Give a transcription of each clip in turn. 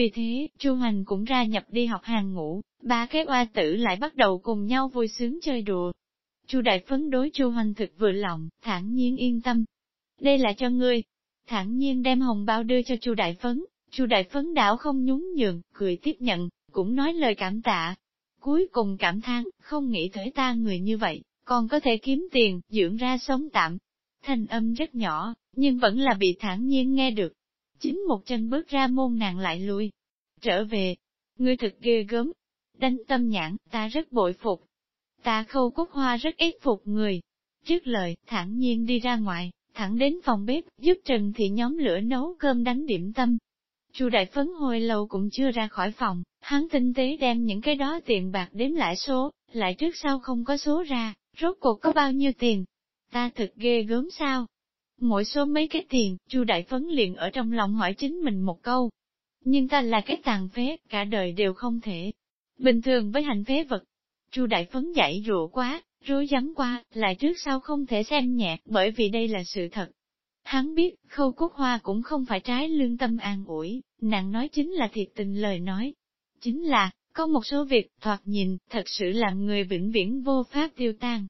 Vì thế, Chu Hành cũng ra nhập đi học hàng ngũ, ba cái oa tử lại bắt đầu cùng nhau vui sướng chơi đùa. Chu Đại Phấn đối Chu Hành thực vừa lòng, thản nhiên yên tâm. Đây là cho ngươi. Thản nhiên đem hồng bao đưa cho Chu Đại Phấn, Chu Đại Phấn đảo không nhún nhường, cười tiếp nhận, cũng nói lời cảm tạ. Cuối cùng cảm thán, không nghĩ tới ta người như vậy, còn có thể kiếm tiền, dưỡng ra sống tạm. Thanh âm rất nhỏ, nhưng vẫn là bị thản nhiên nghe được. Chính một chân bước ra môn nàng lại lui. Trở về, ngươi thật ghê gớm. Đánh tâm nhãn, ta rất bội phục. Ta khâu cúc hoa rất ít phục người. Trước lời, thản nhiên đi ra ngoài, thẳng đến phòng bếp, giúp Trần Thị nhóm lửa nấu cơm đánh điểm tâm. Chu Đại Phấn hồi lâu cũng chưa ra khỏi phòng, hắn tinh tế đem những cái đó tiền bạc đếm lại số, lại trước sau không có số ra, rốt cuộc có bao nhiêu tiền. Ta thật ghê gớm sao? Mỗi số mấy cái tiền, Chu Đại Phấn liền ở trong lòng hỏi chính mình một câu. Nhưng ta là cái tàn phế, cả đời đều không thể. Bình thường với hành phế vật. Chu Đại Phấn dạy rụa quá, rối rắm qua, lại trước sau không thể xem nhẹ, bởi vì đây là sự thật. Hắn biết, khâu cúc hoa cũng không phải trái lương tâm an ủi, nàng nói chính là thiệt tình lời nói. Chính là, có một số việc, thoạt nhìn, thật sự làm người vĩnh viễn vô pháp tiêu tan.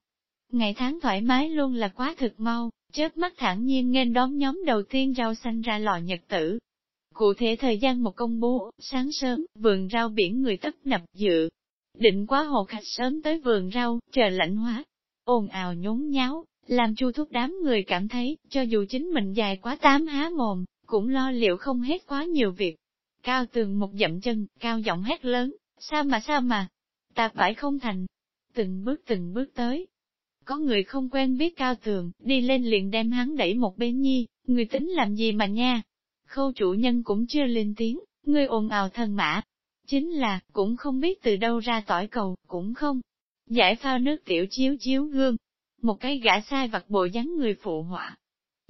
Ngày tháng thoải mái luôn là quá thực mau, chớp mắt thản nhiên nên đón nhóm đầu tiên rau xanh ra lò nhật tử. Cụ thể thời gian một công bố, sáng sớm, vườn rau biển người tấp nập dự. Định quá hồ khách sớm tới vườn rau, chờ lạnh hóa, ồn ào nhốn nháo, làm chu thúc đám người cảm thấy, cho dù chính mình dài quá tám há mồm, cũng lo liệu không hết quá nhiều việc. Cao tường một dậm chân, cao giọng hét lớn, sao mà sao mà, ta phải không thành. Từng bước từng bước tới. Có người không quen biết cao tường, đi lên liền đem hắn đẩy một bên nhi, người tính làm gì mà nha. Khâu chủ nhân cũng chưa lên tiếng, người ồn ào thần mã. Chính là, cũng không biết từ đâu ra tỏi cầu, cũng không. Giải phao nước tiểu chiếu chiếu gương, một cái gã sai vặt bộ dáng người phụ họa.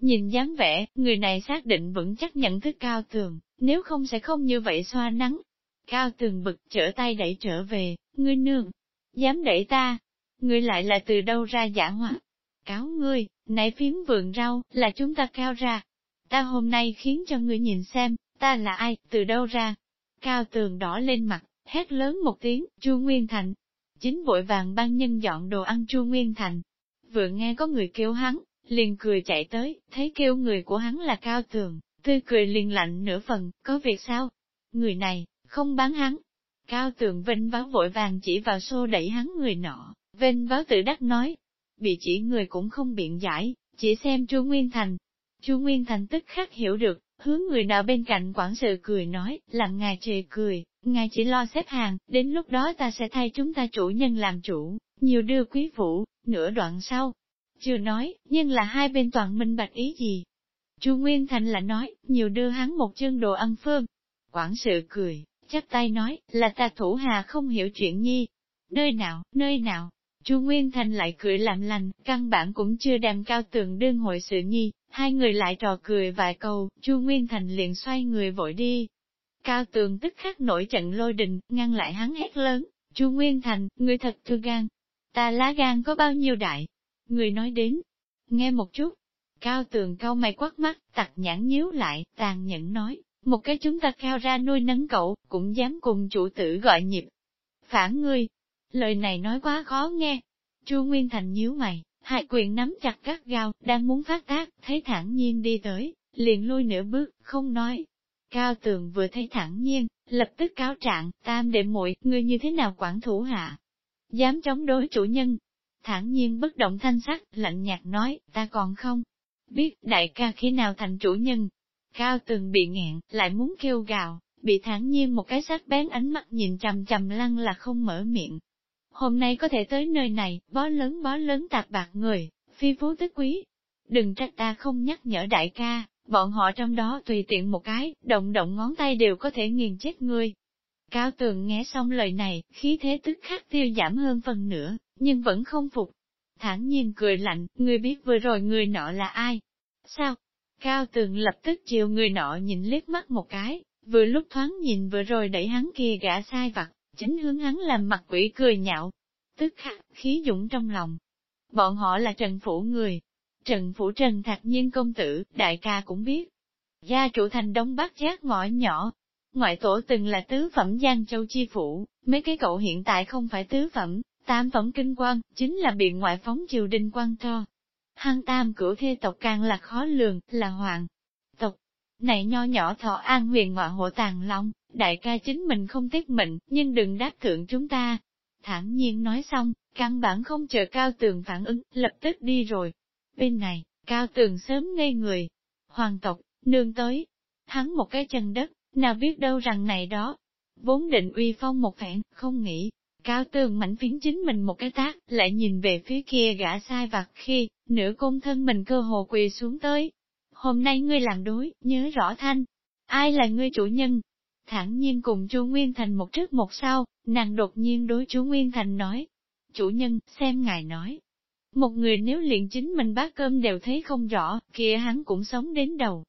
Nhìn dáng vẻ, người này xác định vững chắc nhận thức cao tường, nếu không sẽ không như vậy xoa nắng. Cao tường bực trở tay đẩy trở về, ngươi nương, dám đẩy ta, ngươi lại là từ đâu ra giả hoa. Cáo ngươi, nãy phiến vườn rau, là chúng ta cao ra. Ta hôm nay khiến cho ngươi nhìn xem, ta là ai, từ đâu ra. Cao tường đỏ lên mặt, hét lớn một tiếng, Chu Nguyên Thành. Chính vội vàng ban nhân dọn đồ ăn Chu Nguyên Thành, vừa nghe có người kêu hắn, liền cười chạy tới, thấy kêu người của hắn là cao tường, tươi cười liền lạnh nửa phần, có việc sao? Người này, không bán hắn. Cao tường vinh báo vội vàng chỉ vào xô đẩy hắn người nọ, Vên báo tự đắc nói, bị chỉ người cũng không biện giải, chỉ xem chu Nguyên Thành. chu Nguyên Thành tức khắc hiểu được, hướng người nào bên cạnh quản sự cười nói, làm ngài chê cười, ngài chỉ lo xếp hàng, đến lúc đó ta sẽ thay chúng ta chủ nhân làm chủ, nhiều đưa quý phụ, nửa đoạn sau. Chưa nói, nhưng là hai bên toàn minh bạch ý gì. Chu Nguyên Thành là nói, nhiều đưa hắn một chương đồ ăn phơm. Quản sự cười, chắp tay nói, là ta thủ hà không hiểu chuyện nhi. Nơi nào, nơi nào? Chu Nguyên Thành lại cười làm lành, căn bản cũng chưa đem cao tường đương hội sự nhi, hai người lại trò cười vài câu, Chu Nguyên Thành liền xoay người vội đi. Cao tường tức khắc nổi trận lôi đình, ngăn lại hắn hét lớn, Chu Nguyên Thành, người thật thư gan, Ta lá gan có bao nhiêu đại? Người nói đến. Nghe một chút. Cao tường cao mày quát mắt, tặc nhãn nhíu lại, tàn nhẫn nói. Một cái chúng ta cao ra nuôi nấng cậu, cũng dám cùng chủ tử gọi nhịp. Phản ngươi. Lời này nói quá khó nghe. Chu Nguyên Thành nhíu mày, hai quyền nắm chặt các gao, đang muốn phát tác, thấy thản nhiên đi tới, liền lui nửa bước, không nói. Cao tường vừa thấy thản nhiên, lập tức cáo trạng, tam đệ muội ngươi như thế nào quản thủ hạ, dám chống đối chủ nhân. Thản nhiên bất động thanh sắc, lạnh nhạt nói, ta còn không biết đại ca khi nào thành chủ nhân. Cao tường bị nghẹn, lại muốn kêu gào, bị thản nhiên một cái sắc bén ánh mắt nhìn trầm trầm lăng là không mở miệng. Hôm nay có thể tới nơi này, bó lớn bó lớn tạc bạc người, phi phú tức quý. Đừng trách ta không nhắc nhở đại ca, bọn họ trong đó tùy tiện một cái, động động ngón tay đều có thể nghiền chết ngươi. Cao tường nghe xong lời này, khí thế tức khắc tiêu giảm hơn phần nữa, nhưng vẫn không phục. thản nhiên cười lạnh, người biết vừa rồi người nọ là ai? Sao? Cao tường lập tức chiều người nọ nhìn liếc mắt một cái, vừa lúc thoáng nhìn vừa rồi đẩy hắn kia gã sai vặt, chính hướng hắn làm mặt quỷ cười nhạo. Tức khắc, khí dũng trong lòng. Bọn họ là Trần Phủ người. Trần Phủ Trần Thạc Nhiên công tử, đại ca cũng biết. Gia chủ thành Đông Bắc Giác ngõ nhỏ, ngoại tổ từng là tứ phẩm Giang Châu Chi Phủ, mấy cái cậu hiện tại không phải tứ phẩm, tam phẩm kinh quan, chính là bị ngoại phóng triều đình quan to. Hăng tam cửa thê tộc càng là khó lường, là hoàng tộc. Này nho nhỏ thọ an huyền ngọa hộ tàng long, đại ca chính mình không tiếc mệnh, nhưng đừng đáp thượng chúng ta. Thẳng nhiên nói xong, căn bản không chờ cao tường phản ứng, lập tức đi rồi. Bên này, cao tường sớm ngây người. Hoàng tộc, nương tới. Hắn một cái chân đất, nào biết đâu rằng này đó. Vốn định uy phong một phản, không nghĩ. Cao tường mảnh phiến chính mình một cái tác, lại nhìn về phía kia gã sai vặt khi, nửa công thân mình cơ hồ quỳ xuống tới. Hôm nay ngươi làm đối, nhớ rõ thanh. Ai là ngươi chủ nhân? Thẳng nhiên cùng chu Nguyên Thành một trước một sau, nàng đột nhiên đối chú Nguyên Thành nói. Chủ nhân, xem ngài nói. Một người nếu liền chính mình bát cơm đều thấy không rõ, kia hắn cũng sống đến đầu.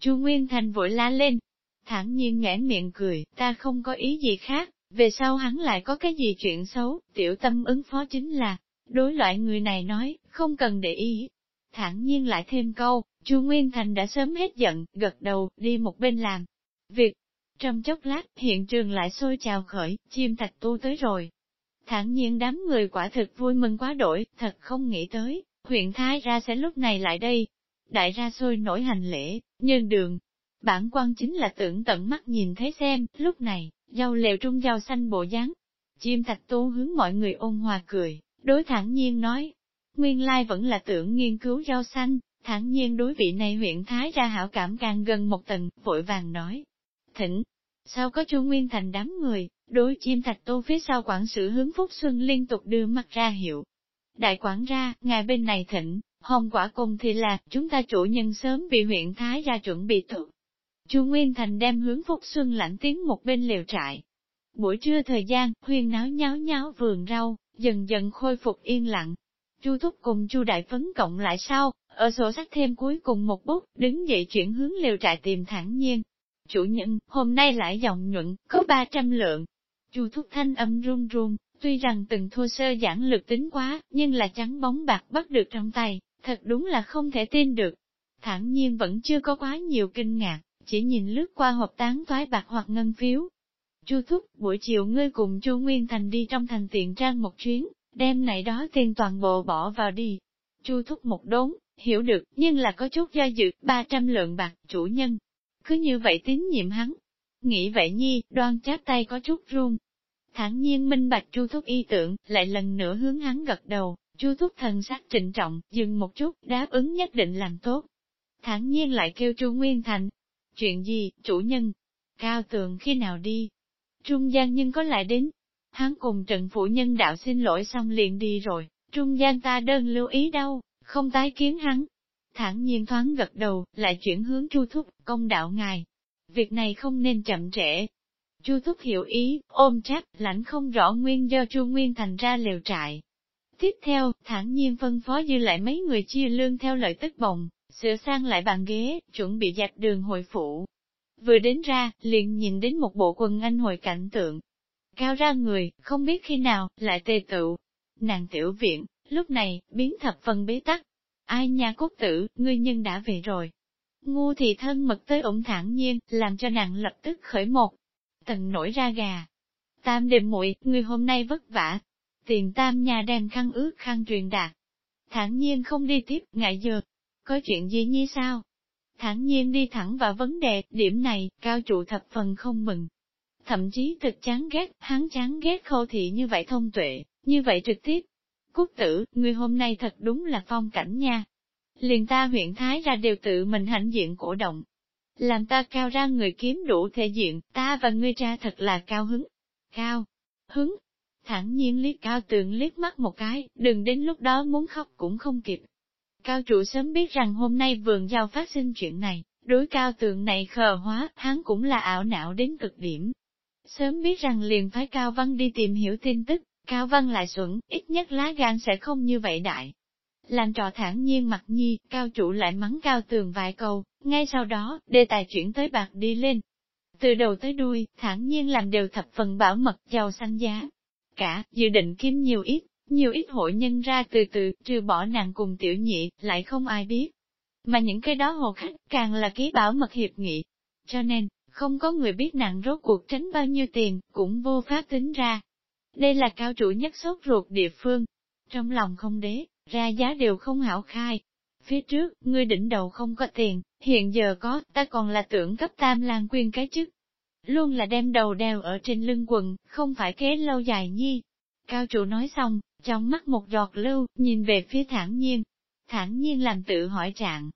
chu Nguyên Thành vội la lên, thản nhiên nhãn miệng cười, ta không có ý gì khác, về sau hắn lại có cái gì chuyện xấu, tiểu tâm ứng phó chính là, đối loại người này nói, không cần để ý. Thản nhiên lại thêm câu, Chu Nguyên Thành đã sớm hết giận, gật đầu, đi một bên làm. Việc, trong chốc lát, hiện trường lại sôi trào khởi, chim thạch tu tới rồi. Thản nhiên đám người quả thực vui mừng quá đổi, thật không nghĩ tới, huyện Thái ra sẽ lúc này lại đây. Đại ra sôi nổi hành lễ, nhân đường, Bản quan chính là tưởng tận mắt nhìn thấy xem, lúc này, rau lều trung rau xanh bộ dáng. Chim thạch tu hướng mọi người ôn hòa cười, đối thẳng nhiên nói. Nguyên lai vẫn là tưởng nghiên cứu rau xanh, thẳng nhiên đối vị này huyện Thái ra hảo cảm càng gần một tầng, vội vàng nói. Thỉnh, sao có chu Nguyên Thành đám người, đối chim thạch tô phía sau quản sự hướng Phúc Xuân liên tục đưa mặt ra hiệu. Đại quản ra, ngài bên này thỉnh, hồng quả cùng thì là, chúng ta chủ nhân sớm bị huyện Thái ra chuẩn bị thực, Chu Nguyên Thành đem hướng Phúc Xuân lãnh tiến một bên liều trại. Buổi trưa thời gian, huyên náo nháo nháo vườn rau, dần dần khôi phục yên lặng. Chu Thúc cùng Chu Đại Phấn cộng lại sau, ở sổ sách thêm cuối cùng một bút, đứng dậy chuyển hướng liều trại tìm thẳng nhiên. Chủ nhân, hôm nay lại dòng nhuận, có 300 lượng. Chu Thúc thanh âm run run, tuy rằng từng thô sơ giản lược tính quá, nhưng là trắng bóng bạc bắt được trong tay, thật đúng là không thể tin được. Thẳng nhiên vẫn chưa có quá nhiều kinh ngạc, chỉ nhìn lướt qua hộp tán toái bạc hoặc ngân phiếu. Chu thúc, buổi chiều ngươi cùng Chu Nguyên Thành đi trong thành tiện trang một chuyến, đem này đó tiền toàn bộ bỏ vào đi. Chu thúc một đốn, hiểu được, nhưng là có chút do dự, 300 lượng bạc, chủ nhân. Cứ như vậy tín nhiệm hắn. Nghĩ vậy nhi, đoan chát tay có chút run. Thẳng nhiên minh bạch chu thúc y tưởng, lại lần nữa hướng hắn gật đầu, chu thúc thần sắc trịnh trọng, dừng một chút, đáp ứng nhất định làm tốt. Thẳng nhiên lại kêu chu Nguyên Thành, Chuyện gì, chủ nhân? Cao tường khi nào đi? Trung gian nhưng có lại đến. Hắn cùng trận phụ nhân đạo xin lỗi xong liền đi rồi, trung gian ta đơn lưu ý đâu, không tái kiến hắn. Thản nhiên thoáng gật đầu, lại chuyển hướng chu thúc, công đạo ngài. Việc này không nên chậm trễ. Chu thúc hiểu ý, ôm chắc, lãnh không rõ nguyên do chu nguyên thành ra lều trại. Tiếp theo, Thản nhiên phân phó dư lại mấy người chia lương theo lợi tức bồng, sửa sang lại bàn ghế, chuẩn bị dẹp đường hội phủ. Vừa đến ra, liền nhìn đến một bộ quần anh hồi cảnh tượng. Cao ra người, không biết khi nào, lại tê tựu. Nàng tiểu viện, lúc này, biến thập phần bế tắc. Ai nhà cốt tử, ngươi nhân đã về rồi. Ngu thì thân mật tới ổn thẳng nhiên, làm cho nàng lập tức khởi một. Tần nổi ra gà. Tam đêm muội người hôm nay vất vả. Tiền tam nhà đem khăn ướt khăn truyền đạt. Thẳng nhiên không đi tiếp, ngại dược. có chuyện gì như sao? Thẳng nhiên đi thẳng vào vấn đề, điểm này, cao trụ thập phần không mừng. Thậm chí thực chán ghét, hắn chán ghét khâu thị như vậy thông tuệ, như vậy trực tiếp. Quốc tử, ngươi hôm nay thật đúng là phong cảnh nha. Liền ta huyện Thái ra đều tự mình hãnh diện cổ động. Làm ta cao ra người kiếm đủ thể diện, ta và ngươi ra thật là cao hứng. Cao, hứng. Thẳng nhiên liếc cao tường liếc mắt một cái, đừng đến lúc đó muốn khóc cũng không kịp. Cao trụ sớm biết rằng hôm nay vườn giao phát sinh chuyện này, đối cao tường này khờ hóa, hắn cũng là ảo não đến cực điểm. Sớm biết rằng liền phái Cao Văn đi tìm hiểu tin tức, Cao Văn lại xuẩn, ít nhất lá gan sẽ không như vậy đại. Làm trò thản nhiên mặt nhi, Cao chủ lại mắng Cao tường vài câu, ngay sau đó, đề tài chuyển tới bạc đi lên. Từ đầu tới đuôi, thản nhiên làm đều thập phần bảo mật giàu xanh giá. Cả, dự định kiếm nhiều ít, nhiều ít hội nhân ra từ từ, trừ bỏ nàng cùng tiểu nhị, lại không ai biết. Mà những cái đó hồ khách càng là ký bảo mật hiệp nghị. Cho nên, không có người biết nặng rốt cuộc tránh bao nhiêu tiền, cũng vô pháp tính ra. Đây là cao chủ nhất sốt ruột địa phương. Trong lòng không đế, ra giá đều không hảo khai. Phía trước, ngươi đỉnh đầu không có tiền, hiện giờ có, ta còn là tưởng cấp tam lan quyên cái chức. Luôn là đem đầu đeo ở trên lưng quần, không phải kế lâu dài nhi. Cao chủ nói xong, trong mắt một giọt lưu, nhìn về phía thản nhiên. Thản nhiên làm tự hỏi trạng.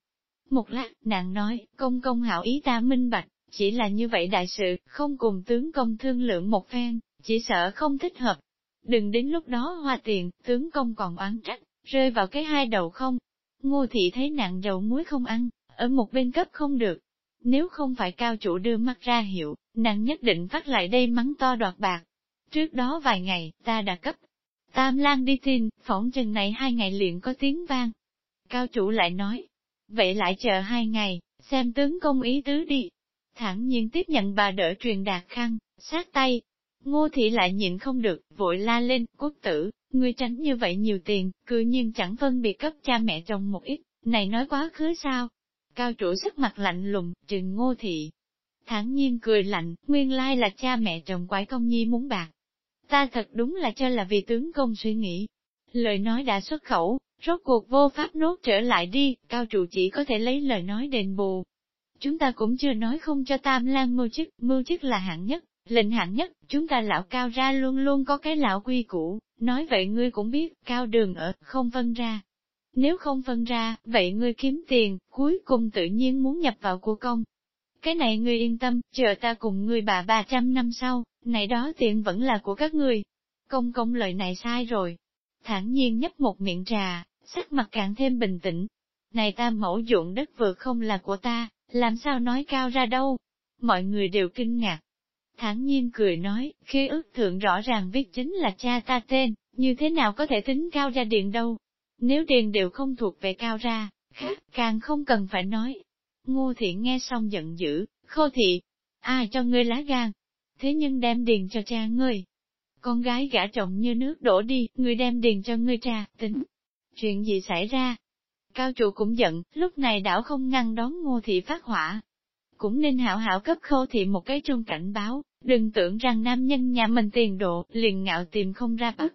Một lát, nàng nói, công công hảo ý ta minh bạch, chỉ là như vậy đại sự, không cùng tướng công thương lượng một phen, chỉ sợ không thích hợp. Đừng đến lúc đó hoa tiền, tướng công còn oán trách, rơi vào cái hai đầu không. Ngô thị thấy nặng dầu muối không ăn, ở một bên cấp không được. Nếu không phải cao chủ đưa mắt ra hiệu, nàng nhất định phát lại đây mắng to đoạt bạc. Trước đó vài ngày, ta đã cấp. Tam Lan đi tin, phỏng chừng này hai ngày liền có tiếng vang. Cao chủ lại nói, vậy lại chờ hai ngày, xem tướng công ý tứ đi. Thẳng nhiên tiếp nhận bà đỡ truyền đạt khăn, sát tay. Ngô thị lại nhịn không được, vội la lên, quốc tử, ngươi tránh như vậy nhiều tiền, cư nhiên chẳng phân biệt cấp cha mẹ chồng một ít, này nói quá khứ sao? Cao chủ sắc mặt lạnh lùng, trừng ngô thị. Thẳng nhiên cười lạnh, nguyên lai là cha mẹ chồng quái công nhi muốn bạc. Ta thật đúng là cho là vì tướng công suy nghĩ. Lời nói đã xuất khẩu, rốt cuộc vô pháp nốt trở lại đi, cao trụ chỉ có thể lấy lời nói đền bù. Chúng ta cũng chưa nói không cho tam lan mưu chức, mưu chức là hạng nhất, lệnh hạng nhất, chúng ta lão cao ra luôn luôn có cái lão quy cũ nói vậy ngươi cũng biết, cao đường ở, không phân ra. Nếu không phân ra, vậy ngươi kiếm tiền, cuối cùng tự nhiên muốn nhập vào của công. Cái này ngươi yên tâm, chờ ta cùng ngươi bà 300 năm sau, này đó tiền vẫn là của các ngươi. Công công lời này sai rồi. Thẳng nhiên nhấp một miệng trà, sắc mặt càng thêm bình tĩnh. Này ta mẫu dụng đất vừa không là của ta, làm sao nói cao ra đâu? Mọi người đều kinh ngạc thản nhiên cười nói, khi ước thượng rõ ràng viết chính là cha ta tên, như thế nào có thể tính cao ra điện đâu? Nếu điền đều không thuộc về cao ra, khác, càng không cần phải nói. Ngô thị nghe xong giận dữ, khô thị, ai cho ngươi lá gan? Thế nhưng đem điền cho cha ngươi. Con gái gã trọng như nước đổ đi, ngươi đem điền cho ngươi cha, tính. Chuyện gì xảy ra? Cao chủ cũng giận, lúc này đảo không ngăn đón ngô thị phát hỏa. Cũng nên hảo hảo cấp Khâu thị một cái trung cảnh báo, đừng tưởng rằng nam nhân nhà mình tiền độ, liền ngạo tìm không ra bắt.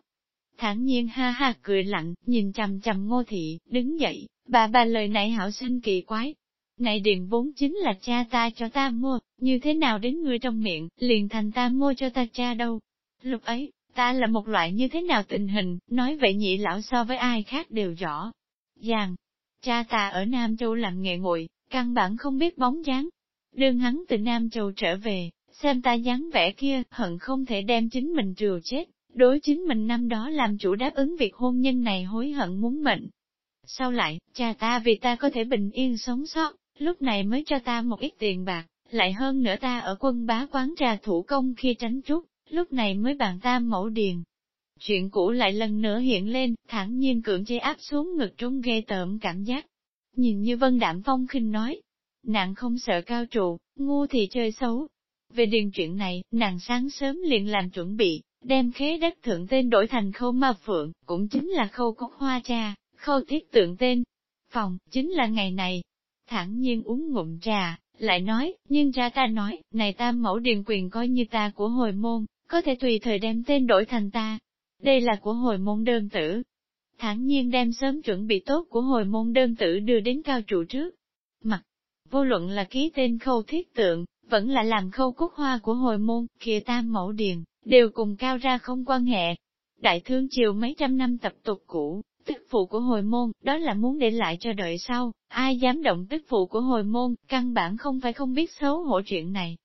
Thản nhiên ha ha cười lạnh, nhìn chằm chằm ngô thị, đứng dậy, bà bà lời này hảo sinh kỳ quái. Này điện vốn chính là cha ta cho ta mua, như thế nào đến người trong miệng, liền thành ta mua cho ta cha đâu. Lúc ấy, ta là một loại như thế nào tình hình, nói vậy nhị lão so với ai khác đều rõ. Giàng, cha ta ở Nam Châu làm nghệ nguội, căn bản không biết bóng dáng. Đương hắn từ Nam Châu trở về, xem ta dáng vẻ kia, hận không thể đem chính mình trừ chết, đối chính mình năm đó làm chủ đáp ứng việc hôn nhân này hối hận muốn mệnh. Sau lại, cha ta vì ta có thể bình yên sống sót, lúc này mới cho ta một ít tiền bạc, lại hơn nữa ta ở quân bá quán trà thủ công khi tránh trúc, lúc này mới bàn tam mẫu điền. Chuyện cũ lại lần nữa hiện lên, thẳng nhiên cưỡng chế áp xuống ngực trung ghê tởm cảm giác. Nhìn như vân đạm phong khinh nói, nàng không sợ cao trụ, ngu thì chơi xấu. Về điền chuyện này, nàng sáng sớm liền làm chuẩn bị, đem khế đất thượng tên đổi thành khâu ma phượng, cũng chính là khâu cốc hoa cha, khâu thiết tượng tên. Phòng, chính là ngày này. Thẳng nhiên uống ngụm trà, lại nói, nhưng ra ta nói, này tam mẫu điền quyền coi như ta của hồi môn, có thể tùy thời đem tên đổi thành ta. Đây là của hồi môn đơn tử. Thẳng nhiên đem sớm chuẩn bị tốt của hồi môn đơn tử đưa đến cao trụ trước. Mặt, vô luận là ký tên khâu thiết tượng, vẫn là làm khâu cúc hoa của hồi môn, kia tam mẫu điền, đều cùng cao ra không quan hệ. Đại thương triều mấy trăm năm tập tục cũ, tức phụ của hồi môn, đó là muốn để lại cho đợi sau, ai dám động tức phụ của hồi môn, căn bản không phải không biết xấu hổ chuyện này.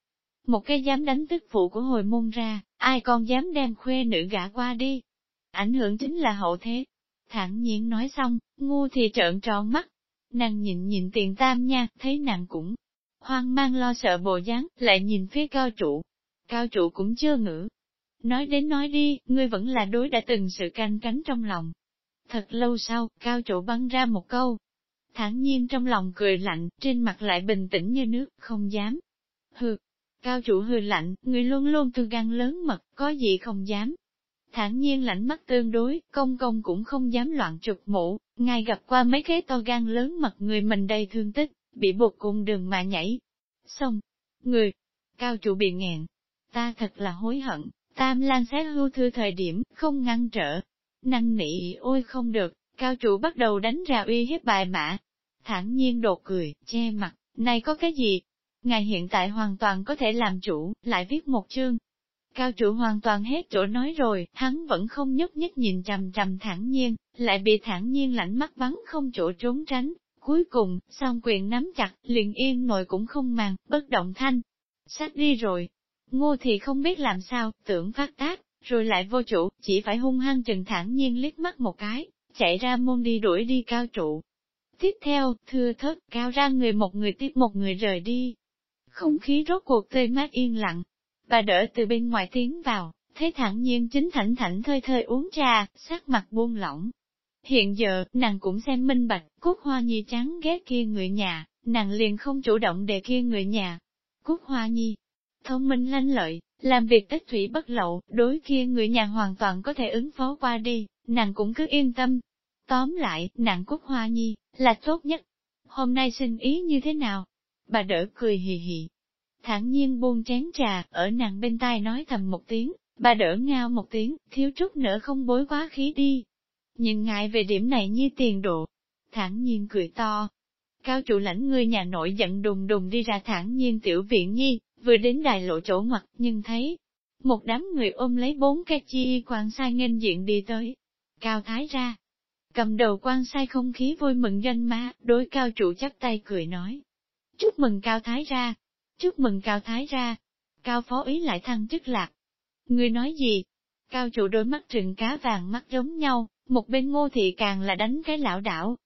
Một cái dám đánh tức phụ của hồi môn ra, ai còn dám đem khuê nữ gã qua đi. Ảnh hưởng chính là hậu thế. Thẳng nhiên nói xong, ngu thì trợn tròn mắt. Nàng nhìn nhìn tiền tam nha, thấy nàng cũng hoang mang lo sợ bồ dáng, lại nhìn phía cao trụ. Cao trụ cũng chưa ngữ. Nói đến nói đi, ngươi vẫn là đối đã từng sự canh cánh trong lòng. Thật lâu sau, cao trụ băng ra một câu. thản nhiên trong lòng cười lạnh, trên mặt lại bình tĩnh như nước, không dám. Hừ, cao trụ hừ lạnh, ngươi luôn luôn thư gan lớn mật, có gì không dám. Thản nhiên lạnh mắt tương đối, công công cũng không dám loạn trục mũ, ngài gặp qua mấy cái to gan lớn mặt người mình đầy thương tích, bị buộc cùng đường mà nhảy. Xong, người, Cao chủ bị nghẹn. Ta thật là hối hận, tam lan xét hưu thư thời điểm, không ngăn trở. Năng nỉ ôi không được, cao chủ bắt đầu đánh ra uy hiếp bài mã. thản nhiên đột cười, che mặt, này có cái gì? Ngài hiện tại hoàn toàn có thể làm chủ, lại viết một chương. Cao chủ hoàn toàn hết chỗ nói rồi, hắn vẫn không nhúc nhích nhìn trầm trầm thản nhiên, lại bị thản nhiên lạnh mắt bắn không chỗ trốn tránh. Cuối cùng, song quyền nắm chặt, liền yên nội cũng không màng, bất động thanh. Sát đi rồi. Ngô thì không biết làm sao, tưởng phát tác, rồi lại vô chủ, chỉ phải hung hăng trừng thản nhiên liếc mắt một cái, chạy ra môn đi đuổi đi cao trụ. Tiếp theo, thưa thất, cao ra người một người tiếp một người rời đi. Không khí rốt cuộc tươi mát yên lặng. Bà đỡ từ bên ngoài tiến vào, thấy thẳng nhiên chính thảnh thảnh thơi thơi uống trà, sắc mặt buông lỏng. Hiện giờ, nàng cũng xem minh bạch, cúc hoa nhi trắng ghét kia người nhà, nàng liền không chủ động để kia người nhà. Cúc hoa nhi, thông minh lanh lợi, làm việc tích thủy bất lậu, đối kia người nhà hoàn toàn có thể ứng phó qua đi, nàng cũng cứ yên tâm. Tóm lại, nàng cúc hoa nhi, là tốt nhất. Hôm nay xin ý như thế nào? Bà đỡ cười hì hì thản nhiên buông chén trà, ở nàng bên tai nói thầm một tiếng, bà đỡ ngao một tiếng, thiếu chút nữa không bối quá khí đi. Nhưng ngại về điểm này như tiền độ. thản nhiên cười to. Cao chủ lãnh người nhà nội giận đùng đùng đi ra thản nhiên tiểu viện nhi, vừa đến đài lộ chỗ ngoặt nhưng thấy, một đám người ôm lấy bốn cái chi quan sai nghênh diện đi tới. Cao Thái ra, cầm đầu quan sai không khí vui mừng danh má, đối cao chủ chắp tay cười nói. Chúc mừng Cao Thái ra, chúc mừng Cao Thái ra, Cao Phó Ý lại thăng chức lạc. Người nói gì? Cao chủ đôi mắt trừng cá vàng mắt giống nhau, một bên ngô thị càng là đánh cái lão đảo.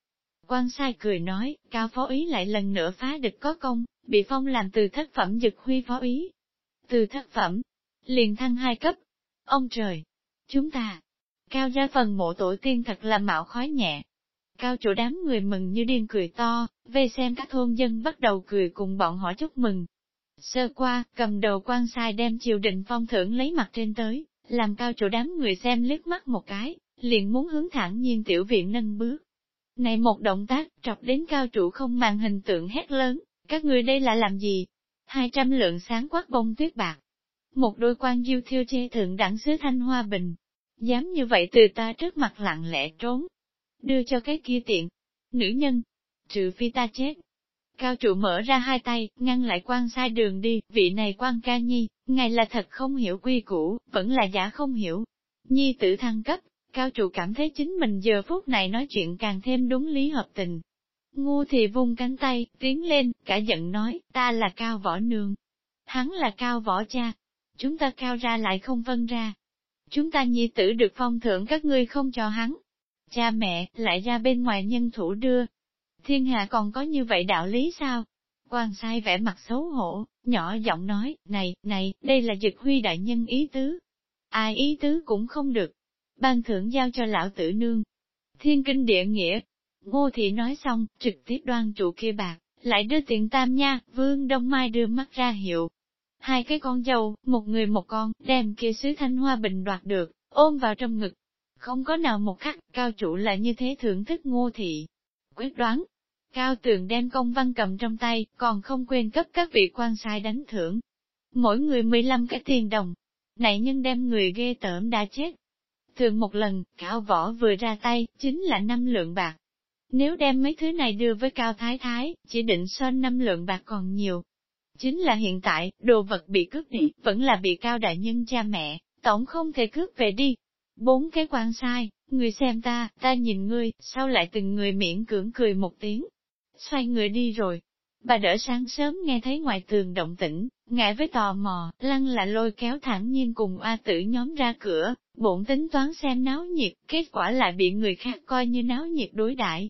Quan sai cười nói, Cao Phó Ý lại lần nữa phá địch có công, bị phong làm từ thất phẩm dực huy phó ý. Từ thất phẩm, liền thăng hai cấp. Ông trời, chúng ta, cao ra phần mộ tổ tiên thật là mạo khói nhẹ. Cao chủ đám người mừng như điên cười to, về xem các thôn dân bắt đầu cười cùng bọn họ chúc mừng. Sơ qua, cầm đầu quan sai đem triều định phong thưởng lấy mặt trên tới, làm cao chỗ đám người xem liếc mắt một cái, liền muốn hướng thẳng nhiên tiểu viện nâng bước. Này một động tác, trọc đến cao trụ không màn hình tượng hét lớn, các người đây là làm gì? Hai trăm lượng sáng quát bông tuyết bạc. Một đôi quan diêu thiêu chê thượng đẳng sứ thanh hoa bình. Dám như vậy từ ta trước mặt lặng lẽ trốn. Đưa cho cái kia tiện. Nữ nhân. Trừ phi ta chết. Cao trụ mở ra hai tay, ngăn lại quan sai đường đi, vị này quan ca nhi, ngài là thật không hiểu quy củ, vẫn là giả không hiểu. Nhi tử thăng cấp, cao trụ cảm thấy chính mình giờ phút này nói chuyện càng thêm đúng lý hợp tình, Ngu thì vung cánh tay, tiến lên, cả giận nói, ta là cao võ nương. Hắn là cao võ cha. Chúng ta cao ra lại không vân ra. Chúng ta nhi tử được phong thưởng các ngươi không cho hắn. Cha mẹ, lại ra bên ngoài nhân thủ đưa. Thiên hạ còn có như vậy đạo lý sao? Quan sai vẻ mặt xấu hổ, nhỏ giọng nói, này, này, đây là dực huy đại nhân ý tứ. Ai ý tứ cũng không được. Ban thưởng giao cho lão tử nương. Thiên kinh địa nghĩa, Ngô thị nói xong, trực tiếp đoan trụ kia bạc, lại đưa tiền tam nha, vương đông mai đưa mắt ra hiệu. Hai cái con dâu, một người một con, đem kia sứ thanh hoa bình đoạt được, ôm vào trong ngực. Không có nào một khắc, cao chủ là như thế thưởng thức ngô thị. Quyết đoán, cao tường đem công văn cầm trong tay, còn không quên cấp các vị quan sai đánh thưởng. Mỗi người 15 cái tiền đồng. Này nhưng đem người ghê tởm đã chết. Thường một lần, cao võ vừa ra tay, chính là năm lượng bạc, nếu đem mấy thứ này đưa với Cao Thái Thái, chỉ định sơn năm lượng bạc còn nhiều. Chính là hiện tại, đồ vật bị cướp đi, vẫn là bị Cao Đại Nhân cha mẹ, tổng không thể cướp về đi. Bốn cái quan sai, người xem ta, ta nhìn ngươi, sao lại từng người miễn cưỡng cười một tiếng. Xoay người đi rồi. Bà đỡ sáng sớm nghe thấy ngoài tường động tĩnh, ngại với tò mò, lăng là lôi kéo thẳng nhiên cùng A tử nhóm ra cửa, bổn tính toán xem náo nhiệt, kết quả lại bị người khác coi như náo nhiệt đối đãi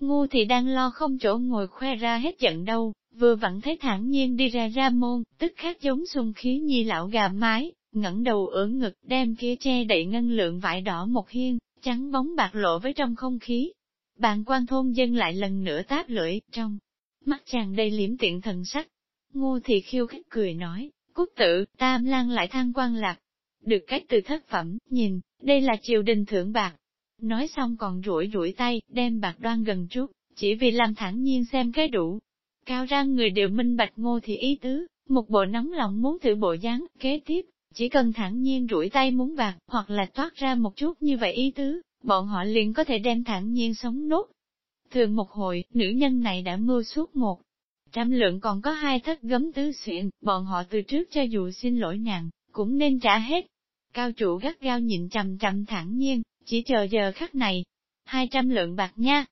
Ngu thì đang lo không chỗ ngồi khoe ra hết giận đâu, vừa vặn thấy thản nhiên đi ra ra môn, tức khác giống xung khí nhi lão gà mái, ngẩng đầu ưỡn ngực đem kia che đậy ngân lượng vải đỏ một hiên, trắng bóng bạc lộ với trong không khí. Bạn quan thôn dân lại lần nữa táp lưỡi, trong mắt chàng đầy liễm tiện thần sắc. Ngu thì khiêu khích cười nói, cúc tử, tam lang lại thang quan lạc. Được cách từ thất phẩm, nhìn, đây là triều đình thưởng bạc, Nói xong còn rủi rủi tay, đem bạc đoan gần chút, chỉ vì làm thẳng nhiên xem cái đủ. Cao ra người đều minh bạch ngô thì ý tứ, Một bộ nóng lòng muốn thử bộ dáng, kế tiếp, chỉ cần thẳng nhiên rủi tay muốn bạc, hoặc là toát ra một chút như vậy ý tứ, bọn họ liền có thể đem thẳng nhiên sống nốt. Thường một hồi, nữ nhân này đã mưu suốt một trăm lượng còn có hai thất gấm tứ xuyện, bọn họ từ trước cho dù xin lỗi nàng, cũng nên trả hết. Cao chủ gắt gao nhịn trầm trầm thẳng nhiên, chỉ chờ giờ khắc này. hai trăm lượng bạc nha,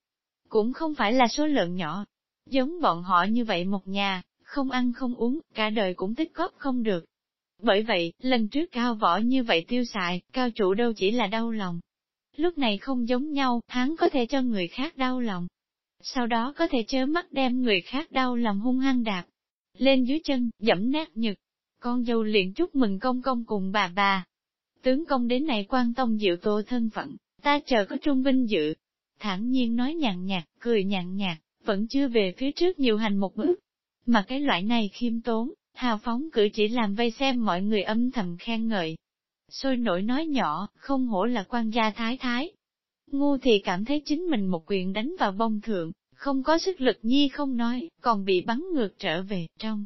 cũng không phải là số lượng nhỏ. Giống bọn họ như vậy một nhà, không ăn không uống, cả đời cũng tích góp không được. Bởi vậy, lần trước cao võ như vậy tiêu xài, cao chủ đâu chỉ là đau lòng. Lúc này không giống nhau, hắn có thể cho người khác đau lòng. Sau đó có thể chớ mắt đem người khác đau lòng hung hăng đạp. Lên dưới chân, dẫm nát nhực. Con dâu liền chúc mừng công công cùng bà bà. Tướng công đến này quan tông diệu tô thân phận, ta chờ có trung vinh dự. thản nhiên nói nhàn nhạt, cười nhàn nhạt, vẫn chưa về phía trước nhiều hành một bước. Mà cái loại này khiêm tốn, hào phóng cử chỉ làm vây xem mọi người âm thầm khen ngợi. Sôi nổi nói nhỏ, không hổ là quan gia thái thái. Ngu thì cảm thấy chính mình một quyền đánh vào bông thượng, không có sức lực nhi không nói, còn bị bắn ngược trở về trong.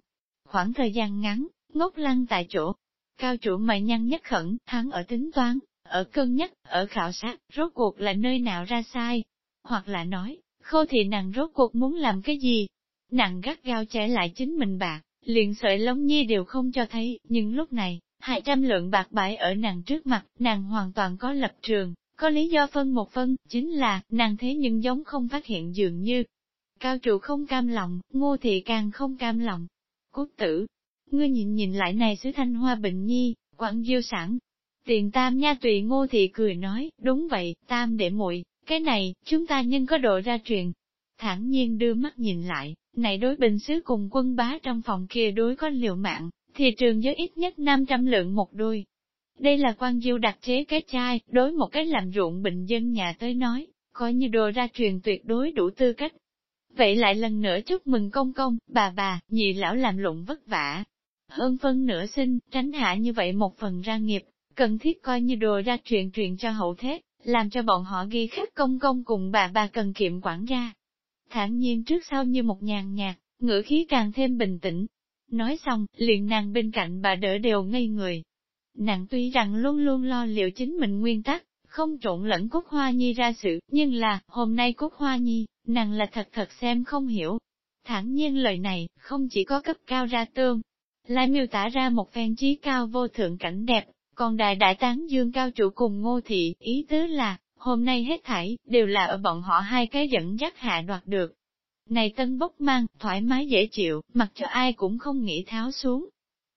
Khoảng thời gian ngắn, ngốc lăng tại chỗ. Cao chủ mày nhăn nhất khẩn, hắn ở tính toán, ở cân nhắc, ở khảo sát, rốt cuộc là nơi nào ra sai. Hoặc là nói, khô thì nàng rốt cuộc muốn làm cái gì? Nàng gắt gao trẻ lại chính mình bạc, liền sợi lông nhi đều không cho thấy, nhưng lúc này, hai trăm lượng bạc bãi ở nàng trước mặt, nàng hoàn toàn có lập trường, có lý do phân một phân, chính là, nàng thế nhưng giống không phát hiện dường như. Cao trụ không cam lòng, ngô thị càng không cam lòng. Cốt tử, ngươi nhìn nhìn lại này sứ thanh hoa bệnh nhi, quảng diêu sản. Tiền tam nha tùy ngô thị cười nói, đúng vậy, tam để muội cái này, chúng ta nhân có độ ra truyền thản nhiên đưa mắt nhìn lại, này đối bình sứ cùng quân bá trong phòng kia đối có liều mạng, thì trường giới ít nhất 500 lượng một đôi. Đây là quan diêu đặc chế cái chai, đối một cái làm ruộng bình dân nhà tới nói, coi như đồ ra truyền tuyệt đối đủ tư cách. Vậy lại lần nữa chúc mừng công công, bà bà, nhị lão làm lụng vất vả. Hơn phân nửa sinh, tránh hạ như vậy một phần ra nghiệp, cần thiết coi như đồ ra truyền truyền cho hậu thế, làm cho bọn họ ghi khắc công công cùng bà bà cần kiệm quản gia. Thản nhiên trước sau như một nhàn nhạt, ngữ khí càng thêm bình tĩnh. Nói xong, liền nàng bên cạnh bà đỡ đều ngây người. Nàng tuy rằng luôn luôn lo liệu chính mình nguyên tắc, không trộn lẫn cúc hoa nhi ra sự, nhưng là, hôm nay cúc hoa nhi, nàng là thật thật xem không hiểu. Thẳng nhiên lời này, không chỉ có cấp cao ra tương, lại miêu tả ra một phen trí cao vô thượng cảnh đẹp, còn đại đại tán dương cao chủ cùng ngô thị, ý tứ là, hôm nay hết thảy, đều là ở bọn họ hai cái dẫn dắt hạ đoạt được. Này tân bốc mang, thoải mái dễ chịu, mặc cho ai cũng không nghĩ tháo xuống.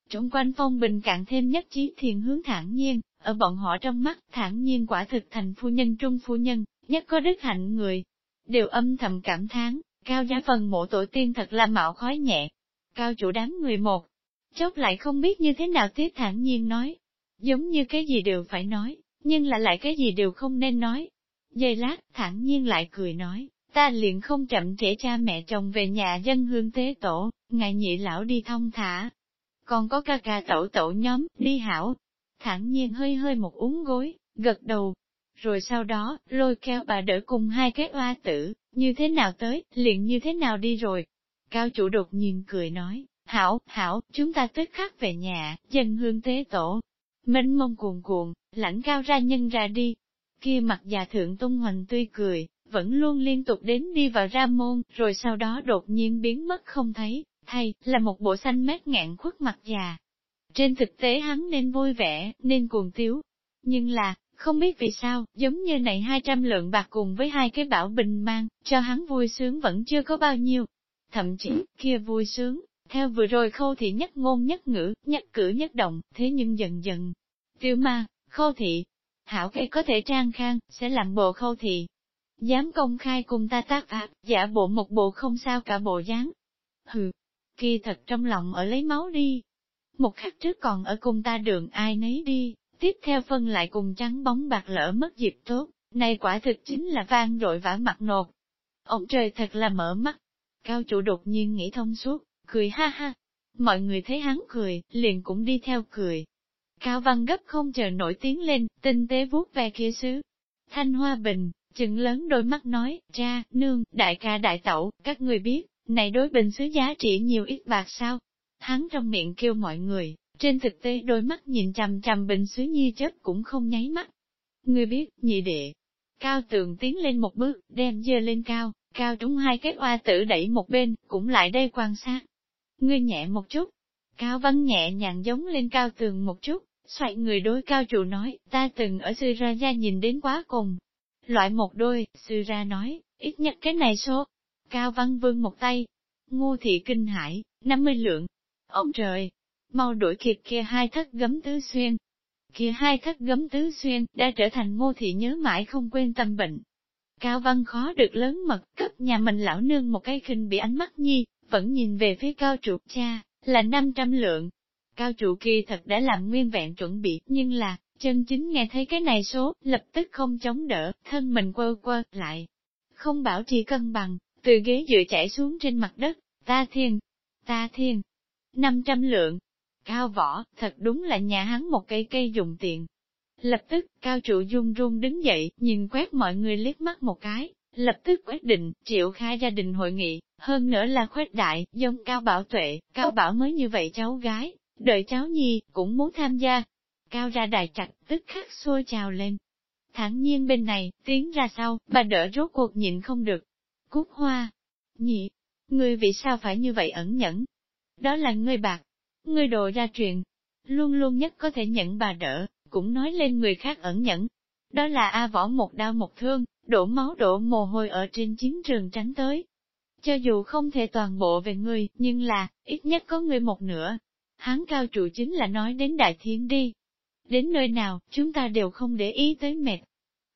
Trong quanh phong bình cạn thêm nhất trí thiền hướng thản nhiên, ở bọn họ trong mắt thản nhiên quả thực thành phu nhân trung phu nhân, nhất có đức hạnh người. Đều âm thầm cảm thán, cao giá phần mộ tổ tiên thật là mạo khói nhẹ. Cao chủ đám người một, chốc lại không biết như thế nào tiếp thản nhiên nói, giống như cái gì đều phải nói, nhưng là lại cái gì đều không nên nói. Giây lát, thẳng nhiên lại cười nói, ta liền không chậm trễ cha mẹ chồng về nhà dân hương tế tổ, ngài nhị lão đi thông thả. Còn có ca ca tẩu tẩu nhóm, đi hảo. Thẳng nhiên hơi hơi một uống gối, gật đầu. Rồi sau đó, lôi kéo bà đỡ cùng hai cái oa tử, như thế nào tới, liền như thế nào đi rồi. Cao chủ đột nhiên cười nói, hảo, hảo, chúng ta tức khắc về nhà, dân hương tế tổ, mênh mông cuồn cuộn, lãnh cao ra nhân ra đi. Kia mặt già thượng tung hoành tươi cười, vẫn luôn liên tục đến đi vào ra môn, rồi sau đó đột nhiên biến mất không thấy, thay, là một bộ xanh mét ngạn khuất mặt già. Trên thực tế hắn nên vui vẻ, nên cuồng tiếu. Nhưng là, không biết vì sao, giống như này 200 lượng bạc cùng với hai cái bảo bình mang, cho hắn vui sướng vẫn chưa có bao nhiêu. Thậm chí, kia vui sướng, theo vừa rồi khâu thị nhất ngôn nhất ngữ, nhất cử nhất động, thế nhưng dần dần. Tiêu ma, khâu thị, hảo cái có thể trang khang, sẽ làm bộ khâu thị. Dám công khai cùng ta tác phạt, giả bộ một bộ không sao cả bộ dáng. Hừ, kỳ thật trong lòng ở lấy máu đi. Một khắc trước còn ở cùng ta đường ai nấy đi, tiếp theo phân lại cùng trắng bóng bạc lỡ mất dịp tốt, này quả thực chính là vang rội vả mặt nột. Ông trời thật là mở mắt. Cao chủ đột nhiên nghĩ thông suốt, cười ha ha. Mọi người thấy hắn cười, liền cũng đi theo cười. Cao Văn gấp không chờ nổi tiếng lên, tinh tế vuốt ve kia sứ. Thanh Hoa Bình, chừng lớn đôi mắt nói, cha, nương, đại ca đại tẩu, các người biết, này đối bình sứ giá trị nhiều ít bạc sao? hắn trong miệng kêu mọi người, trên thực tế đôi mắt nhìn chằm chằm bình xứ nhi chớp cũng không nháy mắt. người biết, nhị đệ. Cao tường tiến lên một bước, đem dơ lên cao, cao trúng hai cái oa tử đẩy một bên, cũng lại đây quan sát. Ngươi nhẹ một chút. Cao văn nhẹ nhàng giống lên cao tường một chút, xoay người đối cao trụ nói, ta từng ở sư ra gia nhìn đến quá cùng. Loại một đôi, sư ra nói, ít nhất cái này số. Cao văn vương một tay. Ngô thị kinh hải, 50 lượng. Ông trời, mau đuổi kịp kia hai thất gấm tứ xuyên. Kia hai thất gấm tứ xuyên đã trở thành ngô thị nhớ mãi không quên tâm bệnh. Cao văn khó được lớn mật cấp nhà mình lão nương một cái khinh bị ánh mắt nhi, vẫn nhìn về phía cao trụ cha, là 500 lượng. Cao trụ kia thật đã làm nguyên vẹn chuẩn bị, nhưng là, chân chính nghe thấy cái này số, lập tức không chống đỡ, thân mình quơ quơ, lại. Không bảo trì cân bằng, từ ghế dựa chảy xuống trên mặt đất, ta thiên, ta thiên, 500 lượng, Cao võ, thật đúng là nhà hắn một cây cây dùng tiền. Lập tức, cao trụ run run đứng dậy, nhìn quét mọi người liếc mắt một cái, lập tức quyết định, triệu khai gia đình hội nghị, hơn nữa là khuếch đại, dông cao bảo tuệ, cao bảo mới như vậy cháu gái, đợi cháu nhi, cũng muốn tham gia. Cao ra đài trạch, tức khắc xôi trào lên. Thẳng nhiên bên này, tiến ra sau, bà đỡ rốt cuộc nhịn không được. Cúc hoa, nhị, ngươi vì sao phải như vậy ẩn nhẫn? Đó là ngươi bạc, Ngươi đồ ra truyền, luôn luôn nhất có thể nhận bà đỡ, cũng nói lên người khác ẩn nhẫn. Đó là A võ một đau một thương, đổ máu đổ mồ hôi ở trên chiến trường tránh tới. Cho dù không thể toàn bộ về người, nhưng là, ít nhất có người một nửa. Hán cao trụ chính là nói đến đại thiên đi. Đến nơi nào, chúng ta đều không để ý tới mệt.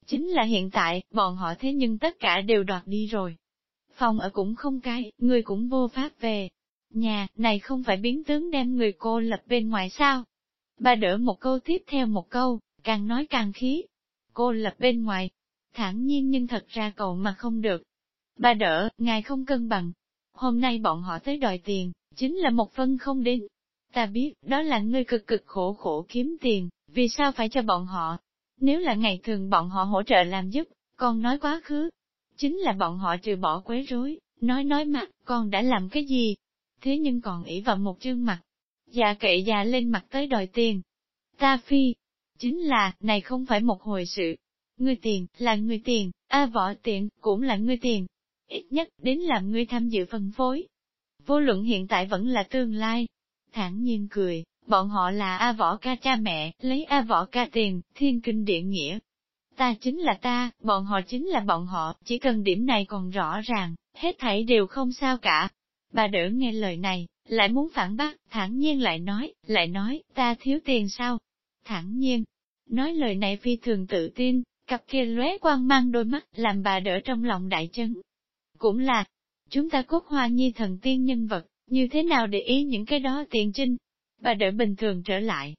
Chính là hiện tại, bọn họ thế nhưng tất cả đều đoạt đi rồi. Phòng ở cũng không cái, người cũng vô pháp về, Nhà, này không phải biến tướng đem người cô lập bên ngoài sao? Bà đỡ một câu tiếp theo một câu, càng nói càng khí. Cô lập bên ngoài, thản nhiên nhưng thật ra cậu mà không được. ba đỡ, ngài không cân bằng. Hôm nay bọn họ tới đòi tiền, chính là một phân không đến. Ta biết, đó là ngươi cực cực khổ khổ kiếm tiền, vì sao phải cho bọn họ? Nếu là ngày thường bọn họ hỗ trợ làm giúp, con nói quá khứ. Chính là bọn họ trừ bỏ quấy rối, nói nói mặt, con đã làm cái gì? thế nhưng còn ỷ vào một chương mặt. Dạ kệ già lên mặt tới đòi tiền. Ta phi, chính là, này không phải một hồi sự. Ngươi tiền, là ngươi tiền, A võ tiền, cũng là ngươi tiền. Ít nhất, đến làm ngươi tham dự phân phối. Vô luận hiện tại vẫn là tương lai. thản nhiên cười, bọn họ là A võ ca cha mẹ, lấy A võ ca tiền, thiên kinh địa nghĩa. Ta chính là ta, bọn họ chính là bọn họ, chỉ cần điểm này còn rõ ràng, hết thảy đều không sao cả. Bà đỡ nghe lời này, lại muốn phản bác, thản nhiên lại nói, lại nói, ta thiếu tiền sao? Thản nhiên, nói lời này phi thường tự tin, cặp kia lóe quang mang đôi mắt, làm bà đỡ trong lòng đại chấn Cũng là, chúng ta cốt hoa nhi thần tiên nhân vật, như thế nào để ý những cái đó tiền trinh? Bà đỡ bình thường trở lại.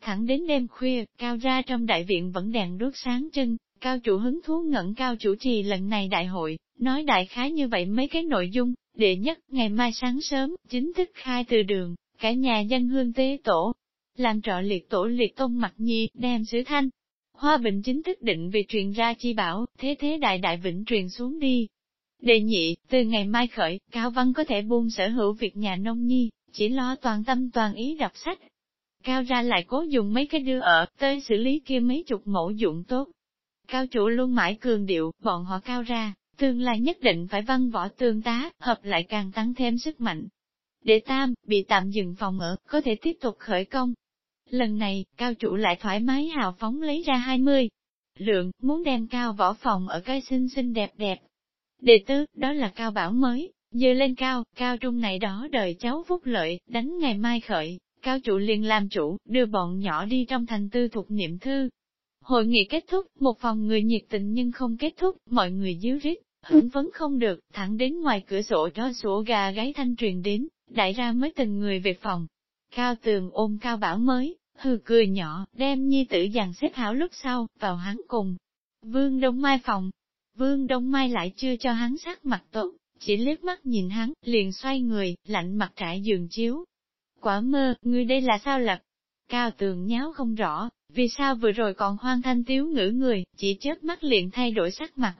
Thẳng đến đêm khuya, cao ra trong đại viện vẫn đèn đốt sáng chân, cao chủ hứng thú ngẩn cao chủ trì lần này đại hội, nói đại khái như vậy mấy cái nội dung, Đệ nhất, ngày mai sáng sớm, chính thức khai từ đường, cả nhà dân hương tế tổ. Làm trọ liệt tổ liệt tôn mặt nhi, đem sứ thanh. Hoa bình chính thức định vì truyền ra chi bảo, thế thế đại đại vĩnh truyền xuống đi. Đề nhị, từ ngày mai khởi, Cao Văn có thể buông sở hữu việc nhà nông nhi, chỉ lo toàn tâm toàn ý đọc sách. Cao ra lại cố dùng mấy cái đưa ở, tới xử lý kia mấy chục mẫu dụng tốt. Cao chủ luôn mãi cường điệu, bọn họ cao ra, tương lai nhất định phải văn võ tương tá, hợp lại càng tăng thêm sức mạnh. Để tam, bị tạm dừng phòng ở, có thể tiếp tục khởi công. Lần này, cao chủ lại thoải mái hào phóng lấy ra 20 lượng, muốn đem cao võ phòng ở cái xinh xinh đẹp đẹp. Đệ tứ, đó là cao bảo mới, dơ lên cao, cao trung này đó đời cháu phúc lợi, đánh ngày mai khởi, cao chủ liền làm chủ, đưa bọn nhỏ đi trong thành tư thuộc niệm thư, Hội nghị kết thúc, một phòng người nhiệt tình nhưng không kết thúc, mọi người díu rít, hứng vấn không được, thẳng đến ngoài cửa sổ cho sổ gà gáy thanh truyền đến, đại ra mới tình người về phòng. Cao tường ôm cao bảo mới, hừ cười nhỏ, đem nhi tử dàn xếp hảo lúc sau, vào hắn cùng. Vương Đông Mai phòng, Vương Đông Mai lại chưa cho hắn sắc mặt tốt, chỉ liếc mắt nhìn hắn, liền xoay người, lạnh mặt trải giường chiếu. Quả mơ, người đây là sao lật? Cao tường nháo không rõ, vì sao vừa rồi còn hoang thanh tiếu ngữ người, chỉ chớp mắt liền thay đổi sắc mặt.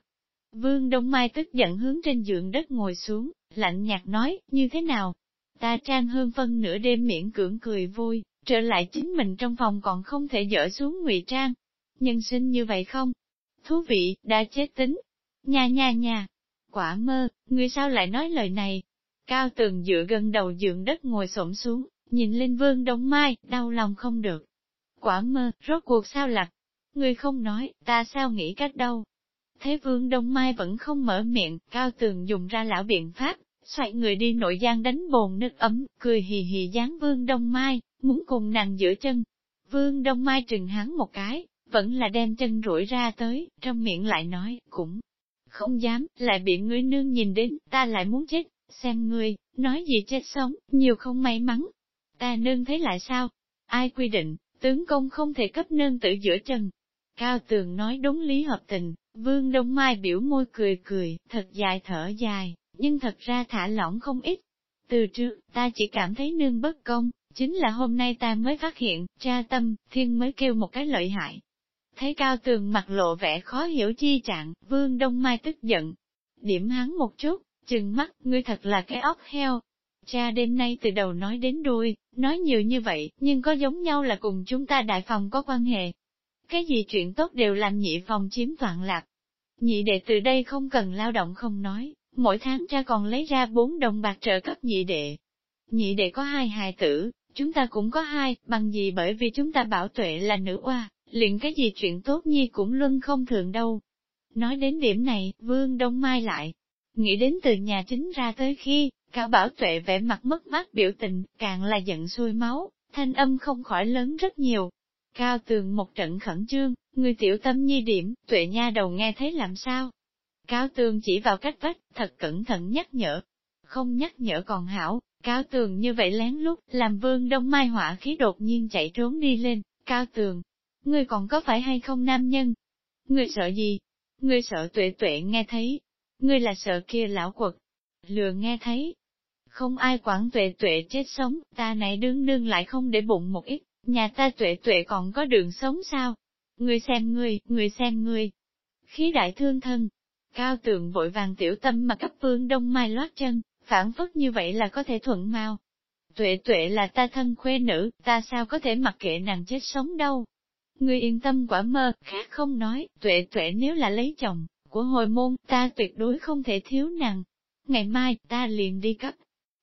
Vương Đông Mai tức giận hướng trên giường đất ngồi xuống, lạnh nhạt nói, như thế nào? Ta trang hơn phân nửa đêm miễn cưỡng cười vui, trở lại chính mình trong phòng còn không thể dỡ xuống ngụy trang. Nhân sinh như vậy không? Thú vị, đã chết tính. Nha nha nha. Quả mơ, ngươi sao lại nói lời này? Cao tường dựa gần đầu giường đất ngồi xổm xuống, nhìn lên vương đông mai, đau lòng không được. Quả mơ, rốt cuộc sao lạc? Ngươi không nói, ta sao nghĩ cách đâu? Thế vương đông mai vẫn không mở miệng, cao tường dùng ra lão biện pháp, xoay người đi nội gian đánh bồn nước ấm, cười hì hì dáng vương đông mai, muốn cùng nàng giữa chân. Vương đông mai trừng hắn một cái, vẫn là đem chân rủi ra tới, trong miệng lại nói, cũng không dám, lại bị ngươi nương nhìn đến, ta lại muốn chết, xem ngươi, nói gì chết sống, nhiều không may mắn. Ta nương thấy lại sao? Ai quy định, tướng công không thể cấp nương tử giữa chân. Cao tường nói đúng lý hợp tình, vương đông mai biểu môi cười cười, thật dài thở dài, nhưng thật ra thả lỏng không ít. Từ trước, ta chỉ cảm thấy nương bất công, chính là hôm nay ta mới phát hiện, cha tâm, thiên mới kêu một cái lợi hại. Thấy cao tường mặt lộ vẻ khó hiểu chi trạng, vương đông mai tức giận. Điểm hắn một chút, chừng mắt, ngươi thật là cái óc heo. Cha đêm nay từ đầu nói đến đuôi, nói nhiều như vậy, nhưng có giống nhau là cùng chúng ta đại phòng có quan hệ. Cái gì chuyện tốt đều làm nhị phòng chiếm toàn lạc. Nhị đệ từ đây không cần lao động không nói, mỗi tháng cha còn lấy ra bốn đồng bạc trợ cấp nhị đệ. Nhị đệ có hai hài tử, chúng ta cũng có hai, bằng gì bởi vì chúng ta bảo tuệ là nữ oa, liền cái gì chuyện tốt nhi cũng luân không thường đâu. Nói đến điểm này, Vương Đông Mai lại, nghĩ đến từ nhà chính ra tới khi, cả bảo tuệ vẻ mặt mất mát biểu tình, càng là giận sôi máu, thanh âm không khỏi lớn rất nhiều. Cao tường một trận khẩn trương, người tiểu tâm nhi điểm, tuệ nha đầu nghe thấy làm sao, Cao tường chỉ vào cách vách, thật cẩn thận nhắc nhở. Không nhắc nhở còn hảo, cao tường như vậy lén lút, làm vương đông mai hỏa khí đột nhiên chạy trốn đi lên, cao tường. Ngươi còn có phải hay không nam nhân? Ngươi sợ gì? Ngươi sợ tuệ tuệ nghe thấy. Ngươi là sợ kia lão quật. Lừa nghe thấy. Không ai quản tuệ tuệ chết sống, ta này đương đương lại không để bụng một ít, nhà ta tuệ tuệ còn có đường sống sao? Ngươi xem ngươi, ngươi xem ngươi. Khí đại thương thân, Cao tường vội vàng tiểu tâm mà cấp vương đông mai loát chân, phản phất như vậy là có thể thuận mau. Tuệ tuệ là ta thân khuê nữ, ta sao có thể mặc kệ nàng chết sống đâu. Ngươi yên tâm quả mơ, khác không nói, tuệ tuệ nếu là lấy chồng, của hồi môn, ta tuyệt đối không thể thiếu nàng. Ngày mai, ta liền đi cấp.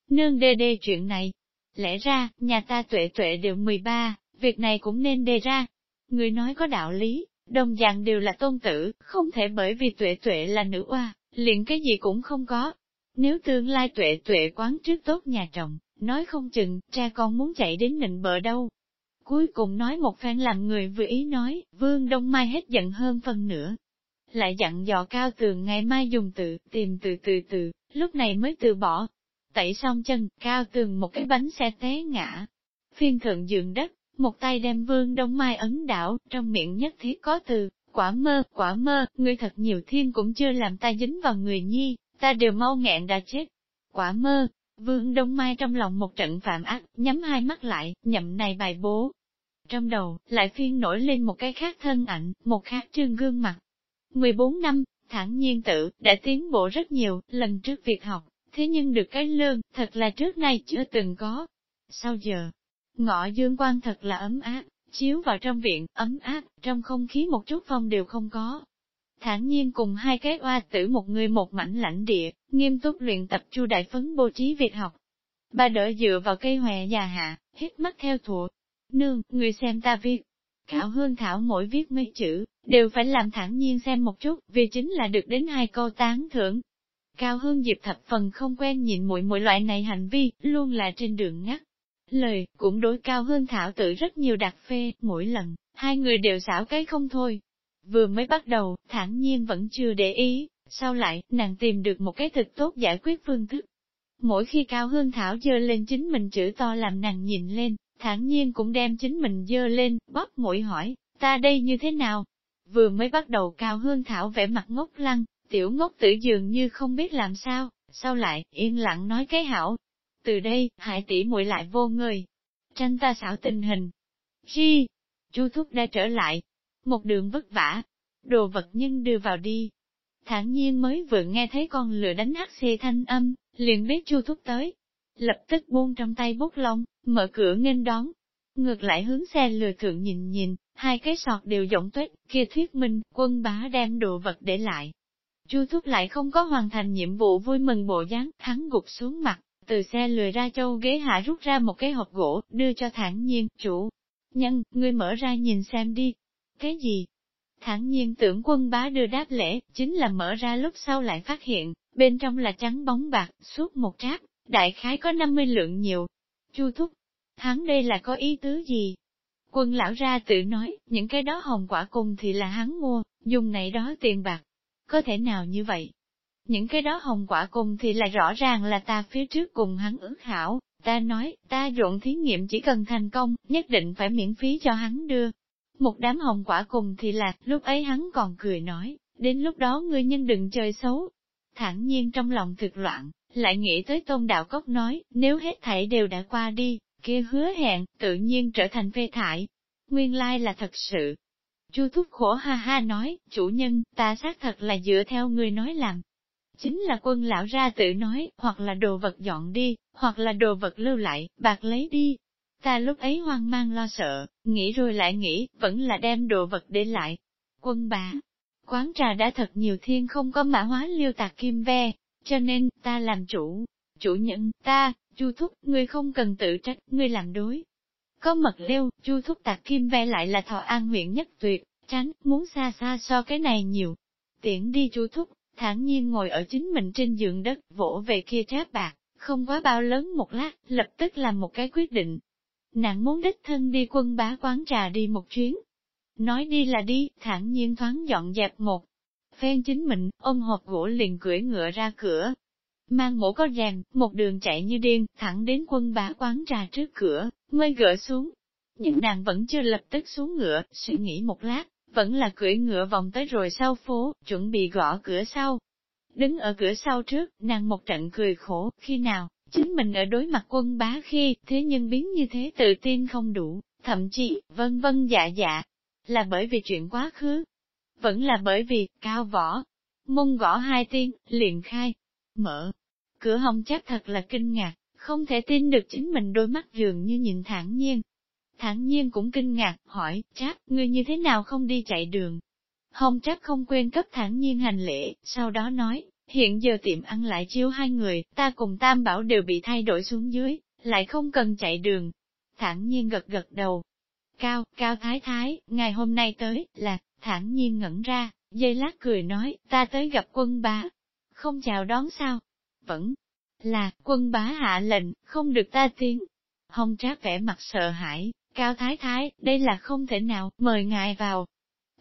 Nương đê đê chuyện này. Lẽ ra, nhà ta tuệ tuệ đều 13, việc này cũng nên đề ra. Người nói có đạo lý, Đồng dạng đều là tôn tử, không thể bởi vì tuệ tuệ là nữ oa, liền cái gì cũng không có. Nếu tương lai tuệ tuệ quán trước tốt nhà chồng, nói không chừng, cha con muốn chạy đến nịnh bờ đâu. Cuối cùng nói một phen làm người vừa ý nói, vương đông mai hết giận hơn phần nữa. Lại dặn dò cao tường ngày mai dùng tự, tìm từ từ từ, lúc này mới từ bỏ. Tẩy xong chân, cao tường một cái bánh xe té ngã. Phiên thượng giường đất, một tay đem vương đông mai ấn đảo, trong miệng nhất thiết có từ, quả mơ, quả mơ, ngươi thật nhiều thiên cũng chưa làm ta dính vào người nhi, ta đều mau nghẹn đã chết. Quả mơ, vương đông mai trong lòng một trận phạm ác, nhắm hai mắt lại, nhậm này bài bố. Trong đầu, lại phiên nổi lên một cái khác thân ảnh, một khác trương gương mặt. 14 năm, thẳng nhiên tự, đã tiến bộ rất nhiều, lần trước việc học, thế nhưng được cái lương, thật là trước nay chưa từng có. Sau giờ, Ngọ dương quan thật là ấm áp, chiếu vào trong viện, ấm áp, trong không khí một chút phong đều không có. Thản nhiên cùng hai cái oa tử một người một mảnh lãnh địa, nghiêm túc luyện tập chu đại phấn bố trí việc học. Ba đỡ dựa vào cây hòe già hạ, hít mắt theo thụ. Nương, người xem ta viết. Khảo hương thảo mỗi viết mấy chữ, đều phải làm thản nhiên xem một chút, vì chính là được đến hai câu tán thưởng. Cao hương dịp thập phần không quen nhìn mỗi mỗi loại này hành vi, luôn là trên đường ngắt lời, cũng đối cao hơn thảo tự rất nhiều đặc phê, mỗi lần, hai người đều xảo cái không thôi. Vừa mới bắt đầu, thản nhiên vẫn chưa để ý, sau lại, nàng tìm được một cái thực tốt giải quyết phương thức. Mỗi khi Cao Hương Thảo dơ lên chính mình chữ to làm nàng nhìn lên, thản nhiên cũng đem chính mình dơ lên, bóp mũi hỏi, ta đây như thế nào? Vừa mới bắt đầu Cao Hương Thảo vẽ mặt ngốc lăng, tiểu ngốc tử dường như không biết làm sao, sau lại, yên lặng nói cái hảo, từ đây, hải tỷ muội lại vô người. Tranh ta xảo tình hình. chi chu thúc đã trở lại. Một đường vất vả. Đồ vật nhân đưa vào đi. Thản nhiên mới vừa nghe thấy con lửa đánh hắt xê thanh âm, liền biết chu thúc tới. lập tức buông trong tay bút lông, mở cửa nghênh đón. Ngược lại hướng xe lừa thượng nhìn nhìn, hai cái sọt đều rỗng tuếch, kia thuyết minh, quân bá đem đồ vật để lại. Chu thúc lại không có hoàn thành nhiệm vụ vui mừng bộ dáng, hắn gục xuống mặt, từ xe lười ra châu ghế hạ rút ra một cái hộp gỗ, đưa cho thản nhiên, chủ. Nhân, ngươi mở ra nhìn xem đi. Cái gì? Thản nhiên tưởng quân bá đưa đáp lễ, chính là mở ra lúc sau lại phát hiện, bên trong là trắng bóng bạc, suốt một tráp, đại khái có 50 lượng nhiều. Chu thúc, hắn đây là có ý tứ gì? Quân lão ra tự nói, những cái đó hồng quả cùng thì là hắn mua, dùng này đó tiền bạc. Có thể nào như vậy? Những cái đó hồng quả cùng thì là rõ ràng là ta phía trước cùng hắn ước hảo, ta nói, ta ruộng thí nghiệm chỉ cần thành công, nhất định phải miễn phí cho hắn đưa. Một đám hồng quả cùng thì là, lúc ấy hắn còn cười nói, đến lúc đó ngươi nhân đừng chơi xấu. Thẳng nhiên trong lòng thực loạn, lại nghĩ tới tôn đạo cốc nói, nếu hết thảy đều đã qua đi, kia hứa hẹn, tự nhiên trở thành phê thải. Nguyên lai là thật sự. Chu thúc khổ ha ha nói, chủ nhân, ta xác thật là dựa theo người nói làm. Chính là quân lão ra tự nói, hoặc là đồ vật dọn đi, hoặc là đồ vật lưu lại, bạc lấy đi. Ta lúc ấy hoang mang lo sợ, nghĩ rồi lại nghĩ, vẫn là đem đồ vật để lại. Quân bà, quán trà đã thật nhiều thiên không có mã hóa liêu tạc kim ve, cho nên, ta làm chủ, chủ nhân, ta, chu thúc, ngươi không cần tự trách, ngươi làm đối. Có mật liêu, chu thúc tạc kim ve lại là thọ an huyện nhất tuyệt, tránh, muốn xa xa so cái này nhiều. Tiễn đi chu thúc, thản nhiên ngồi ở chính mình trên giường đất, vỗ về kia tráp bạc, không quá bao lớn một lát, lập tức làm một cái quyết định. Nàng muốn đích thân đi quân bá quán trà đi một chuyến. Nói đi là đi, thản nhiên thoáng dọn dẹp một phen chính mình, ôm hộp gỗ liền cưỡi ngựa ra cửa. Mang mũ có rèm, một đường chạy như điên, thẳng đến quân bá quán trà trước cửa, mới gỡ xuống. Nhưng nàng vẫn chưa lập tức xuống ngựa, suy nghĩ một lát, vẫn là cưỡi ngựa vòng tới rồi sau phố, chuẩn bị gõ cửa sau. Đứng ở cửa sau trước, nàng một trận cười khổ, khi nào, chính mình ở đối mặt quân bá khi, thế nhưng biến như thế tự tin không đủ, thậm chí, vân vân dạ dạ, là bởi vì chuyện quá khứ, vẫn là bởi vì, cao võ, mông gõ hai tiếng, liền khai, mở. Cửa hồng chắc thật là kinh ngạc, không thể tin được chính mình đôi mắt dường như nhìn thản nhiên. Thản nhiên cũng kinh ngạc, hỏi, chắc, ngươi như thế nào không đi chạy đường? Hồng chắc không quên cấp thản nhiên hành lễ, sau đó nói, hiện giờ tiệm ăn lại chiếu hai người, ta cùng Tam Bảo đều bị thay đổi xuống dưới, lại không cần chạy đường. Thản nhiên gật gật đầu. Cao, Cao Thái Thái, ngày hôm nay tới, là, thản nhiên ngẩn ra, dây lát cười nói, ta tới gặp quân bá. Không chào đón sao? Vẫn là, quân bá hạ lệnh, không được ta tiên. Hồng trác vẻ mặt sợ hãi, cao thái thái, đây là không thể nào, mời ngài vào.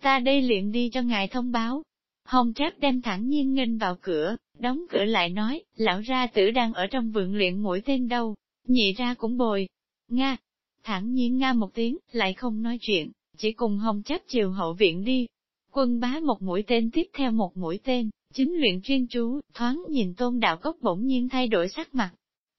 Ta đây liền đi cho ngài thông báo. Hồng Tráp đem thẳng nhiên nghênh vào cửa, đóng cửa lại nói, lão ra tử đang ở trong vườn luyện mũi tên đâu, nhị ra cũng bồi. Nga, thẳng nhiên nga một tiếng, lại không nói chuyện chỉ cùng hồng chấp chiều hậu viện đi. Quân bá một mũi tên tiếp theo một mũi tên, chính luyện chuyên chú, thoáng nhìn tôn đạo cốc bỗng nhiên thay đổi sắc mặt.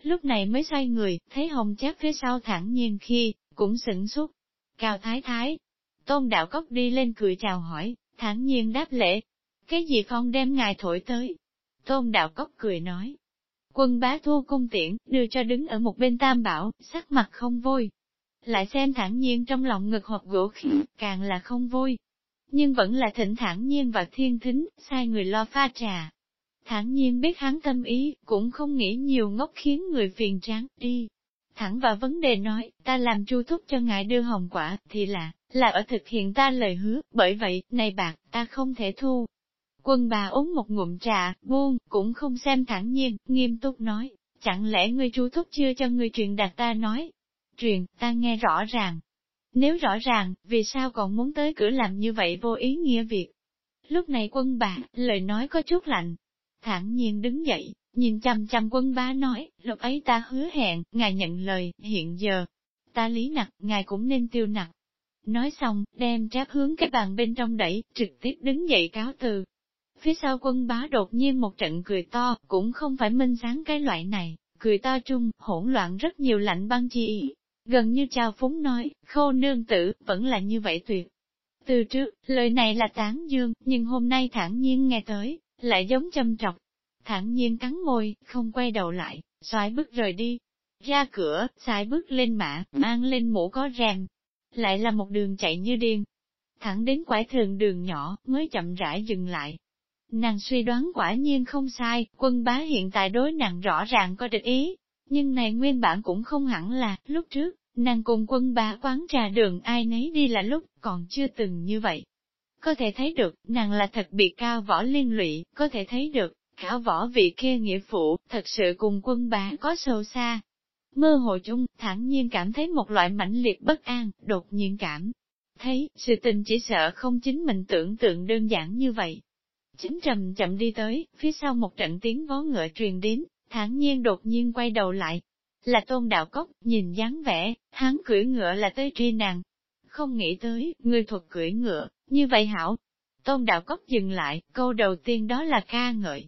Lúc này mới xoay người, thấy hồng chấp phía sau thẳng nhiên khi, cũng sửng sốt. Cao thái thái, tôn đạo cốc đi lên cười chào hỏi, thản nhiên đáp lễ. Cái gì phong đem ngài thổi tới? Tôn đạo cốc cười nói. Quân bá thu cung tiễn, đưa cho đứng ở một bên tam bảo, sắc mặt không vui, lại xem thản nhiên trong lòng ngực hộp gỗ khí, càng là không vui. Nhưng vẫn là thỉnh thản nhiên và thiên thính, sai người lo pha trà. Thản nhiên biết hắn tâm ý, cũng không nghĩ nhiều ngốc khiến người phiền tráng đi. Thẳng vào vấn đề nói, ta làm chu thúc cho ngài đưa hồng quả, thì là, là ở thực hiện ta lời hứa, bởi vậy, này bạc, ta không thể thu. Quân bà uống một ngụm trà, buông, cũng không xem thẳng nhiên, nghiêm túc nói, chẳng lẽ ngươi chu thúc chưa cho ngươi truyền đạt ta nói, truyền, ta nghe rõ ràng. Nếu rõ ràng, vì sao còn muốn tới cửa làm như vậy vô ý nghĩa việc? Lúc này quân bà, lời nói có chút lạnh. thẳng nhiên đứng dậy, nhìn chăm chăm quân bá nói, lúc ấy ta hứa hẹn, ngài nhận lời, hiện giờ, ta lý nặc, ngài cũng nên tiêu nặc. Nói xong, đem tráp hướng cái bàn bên trong đẩy, trực tiếp đứng dậy cáo từ. Phía sau quân bá đột nhiên một trận cười to, cũng không phải minh sáng cái loại này, cười to chung, hỗn loạn rất nhiều lạnh băng chi Gần như trao phúng nói, khô nương tử, vẫn là như vậy tuyệt. Từ trước, lời này là tán dương, nhưng hôm nay thản nhiên nghe tới, lại giống châm trọc. Thản nhiên cắn môi, không quay đầu lại, xoài bước rời đi. Ra cửa, xài bước lên mã, mang lên mũ có rèm. Lại là một đường chạy như điên. Thẳng đến quải thường đường nhỏ, mới chậm rãi dừng lại. Nàng suy đoán quả nhiên không sai, quân bá hiện tại đối nàng rõ ràng có địch ý. Nhưng này nguyên bản cũng không hẳn là, lúc trước, nàng cùng quân bá quán trà đường ai nấy đi là lúc, còn chưa từng như vậy. Có thể thấy được, nàng là thật bị cao võ liên lụy, có thể thấy được, khảo võ vị kia nghĩa phụ, thật sự cùng quân bá có sâu xa. Mơ hồ chung, thẳng nhiên cảm thấy một loại mãnh liệt bất an, đột nhiên cảm. Thấy, sự tình chỉ sợ không chính mình tưởng tượng đơn giản như vậy. Chính trầm chậm đi tới, phía sau một trận tiếng vó ngựa truyền đến, thản nhiên đột nhiên quay đầu lại. Là tôn đạo cốc, nhìn dáng vẻ, hắn cưỡi ngựa là tới truy nàng. Không nghĩ tới, người thuật cưỡi ngựa, như vậy hảo. Tôn đạo cốc dừng lại, câu đầu tiên đó là ca ngợi.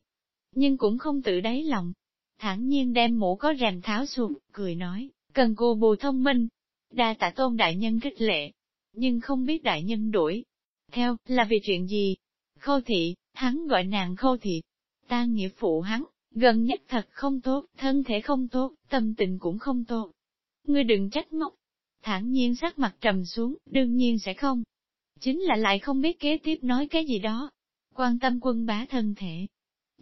Nhưng cũng không tự đáy lòng. Thẳng nhiên đem mũ có rèm tháo xuống, cười nói, cần cô bù thông minh. Đa tạ tôn đại nhân kích lệ. Nhưng không biết đại nhân đuổi. Theo, là vì chuyện gì? Khâu thị, hắn gọi nàng khâu thị. Ta nghĩa phụ hắn, gần nhất thật không tốt, thân thể không tốt, tâm tình cũng không tốt. Ngươi đừng trách móc. Thẳng nhiên sắc mặt trầm xuống, đương nhiên sẽ không chính là lại không biết kế tiếp nói cái gì đó. Quan tâm quân bá thân thể.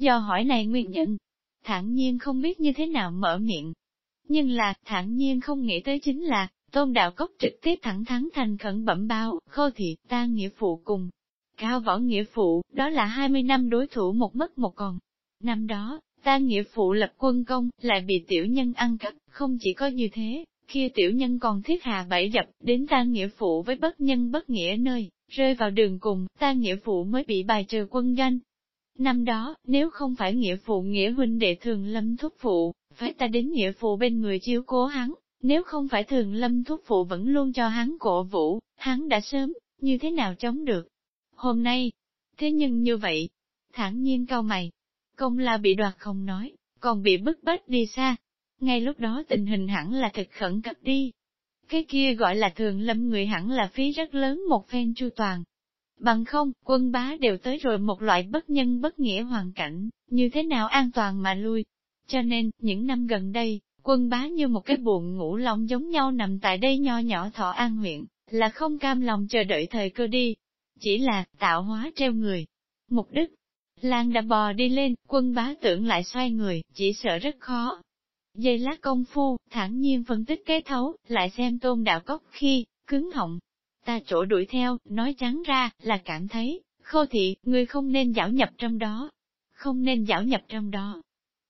Do hỏi này nguyên nhân, thản nhiên không biết như thế nào mở miệng. Nhưng là, thản nhiên không nghĩ tới chính là, tôn đạo cốc trực tiếp thẳng thắn thành khẩn bẩm bao, khô thị, ta nghĩa phụ cùng. Cao võ nghĩa phụ, đó là 20 năm đối thủ một mất một còn. Năm đó, ta nghĩa phụ lập quân công, lại bị tiểu nhân ăn cắp, không chỉ có như thế, kia tiểu nhân còn thiết hạ bảy dập, đến ta nghĩa phụ với bất nhân bất nghĩa nơi, rơi vào đường cùng, ta nghĩa phụ mới bị bài trừ quân danh. Năm đó, nếu không phải nghĩa phụ nghĩa huynh đệ thường lâm thúc phụ, phải ta đến nghĩa phụ bên người chiếu cố hắn, nếu không phải thường lâm thúc phụ vẫn luôn cho hắn cổ vũ, hắn đã sớm, như thế nào chống được. Hôm nay, thế nhưng như vậy, thản nhiên cao mày, công la bị đoạt không nói, còn bị bức bách đi xa, ngay lúc đó tình hình hẳn là thật khẩn cấp đi. Cái kia gọi là thường lâm người hẳn là phí rất lớn một phen chu toàn. Bằng không, quân bá đều tới rồi một loại bất nhân bất nghĩa hoàn cảnh, như thế nào an toàn mà lui. Cho nên, những năm gần đây, quân bá như một cái buồn ngủ lòng giống nhau nằm tại đây nho nhỏ thọ an huyện, là không cam lòng chờ đợi thời cơ đi. Chỉ là, tạo hóa treo người. Mục đích, Lan đã bò đi lên, quân bá tưởng lại xoay người, chỉ sợ rất khó. Dây lát công phu, thẳng nhiên phân tích kế thấu, lại xem tôn đạo cốc khi, cứng họng. Ta chỗ đuổi theo, nói trắng ra, là cảm thấy, khô thị, người không nên giảo nhập trong đó. Không nên giảo nhập trong đó.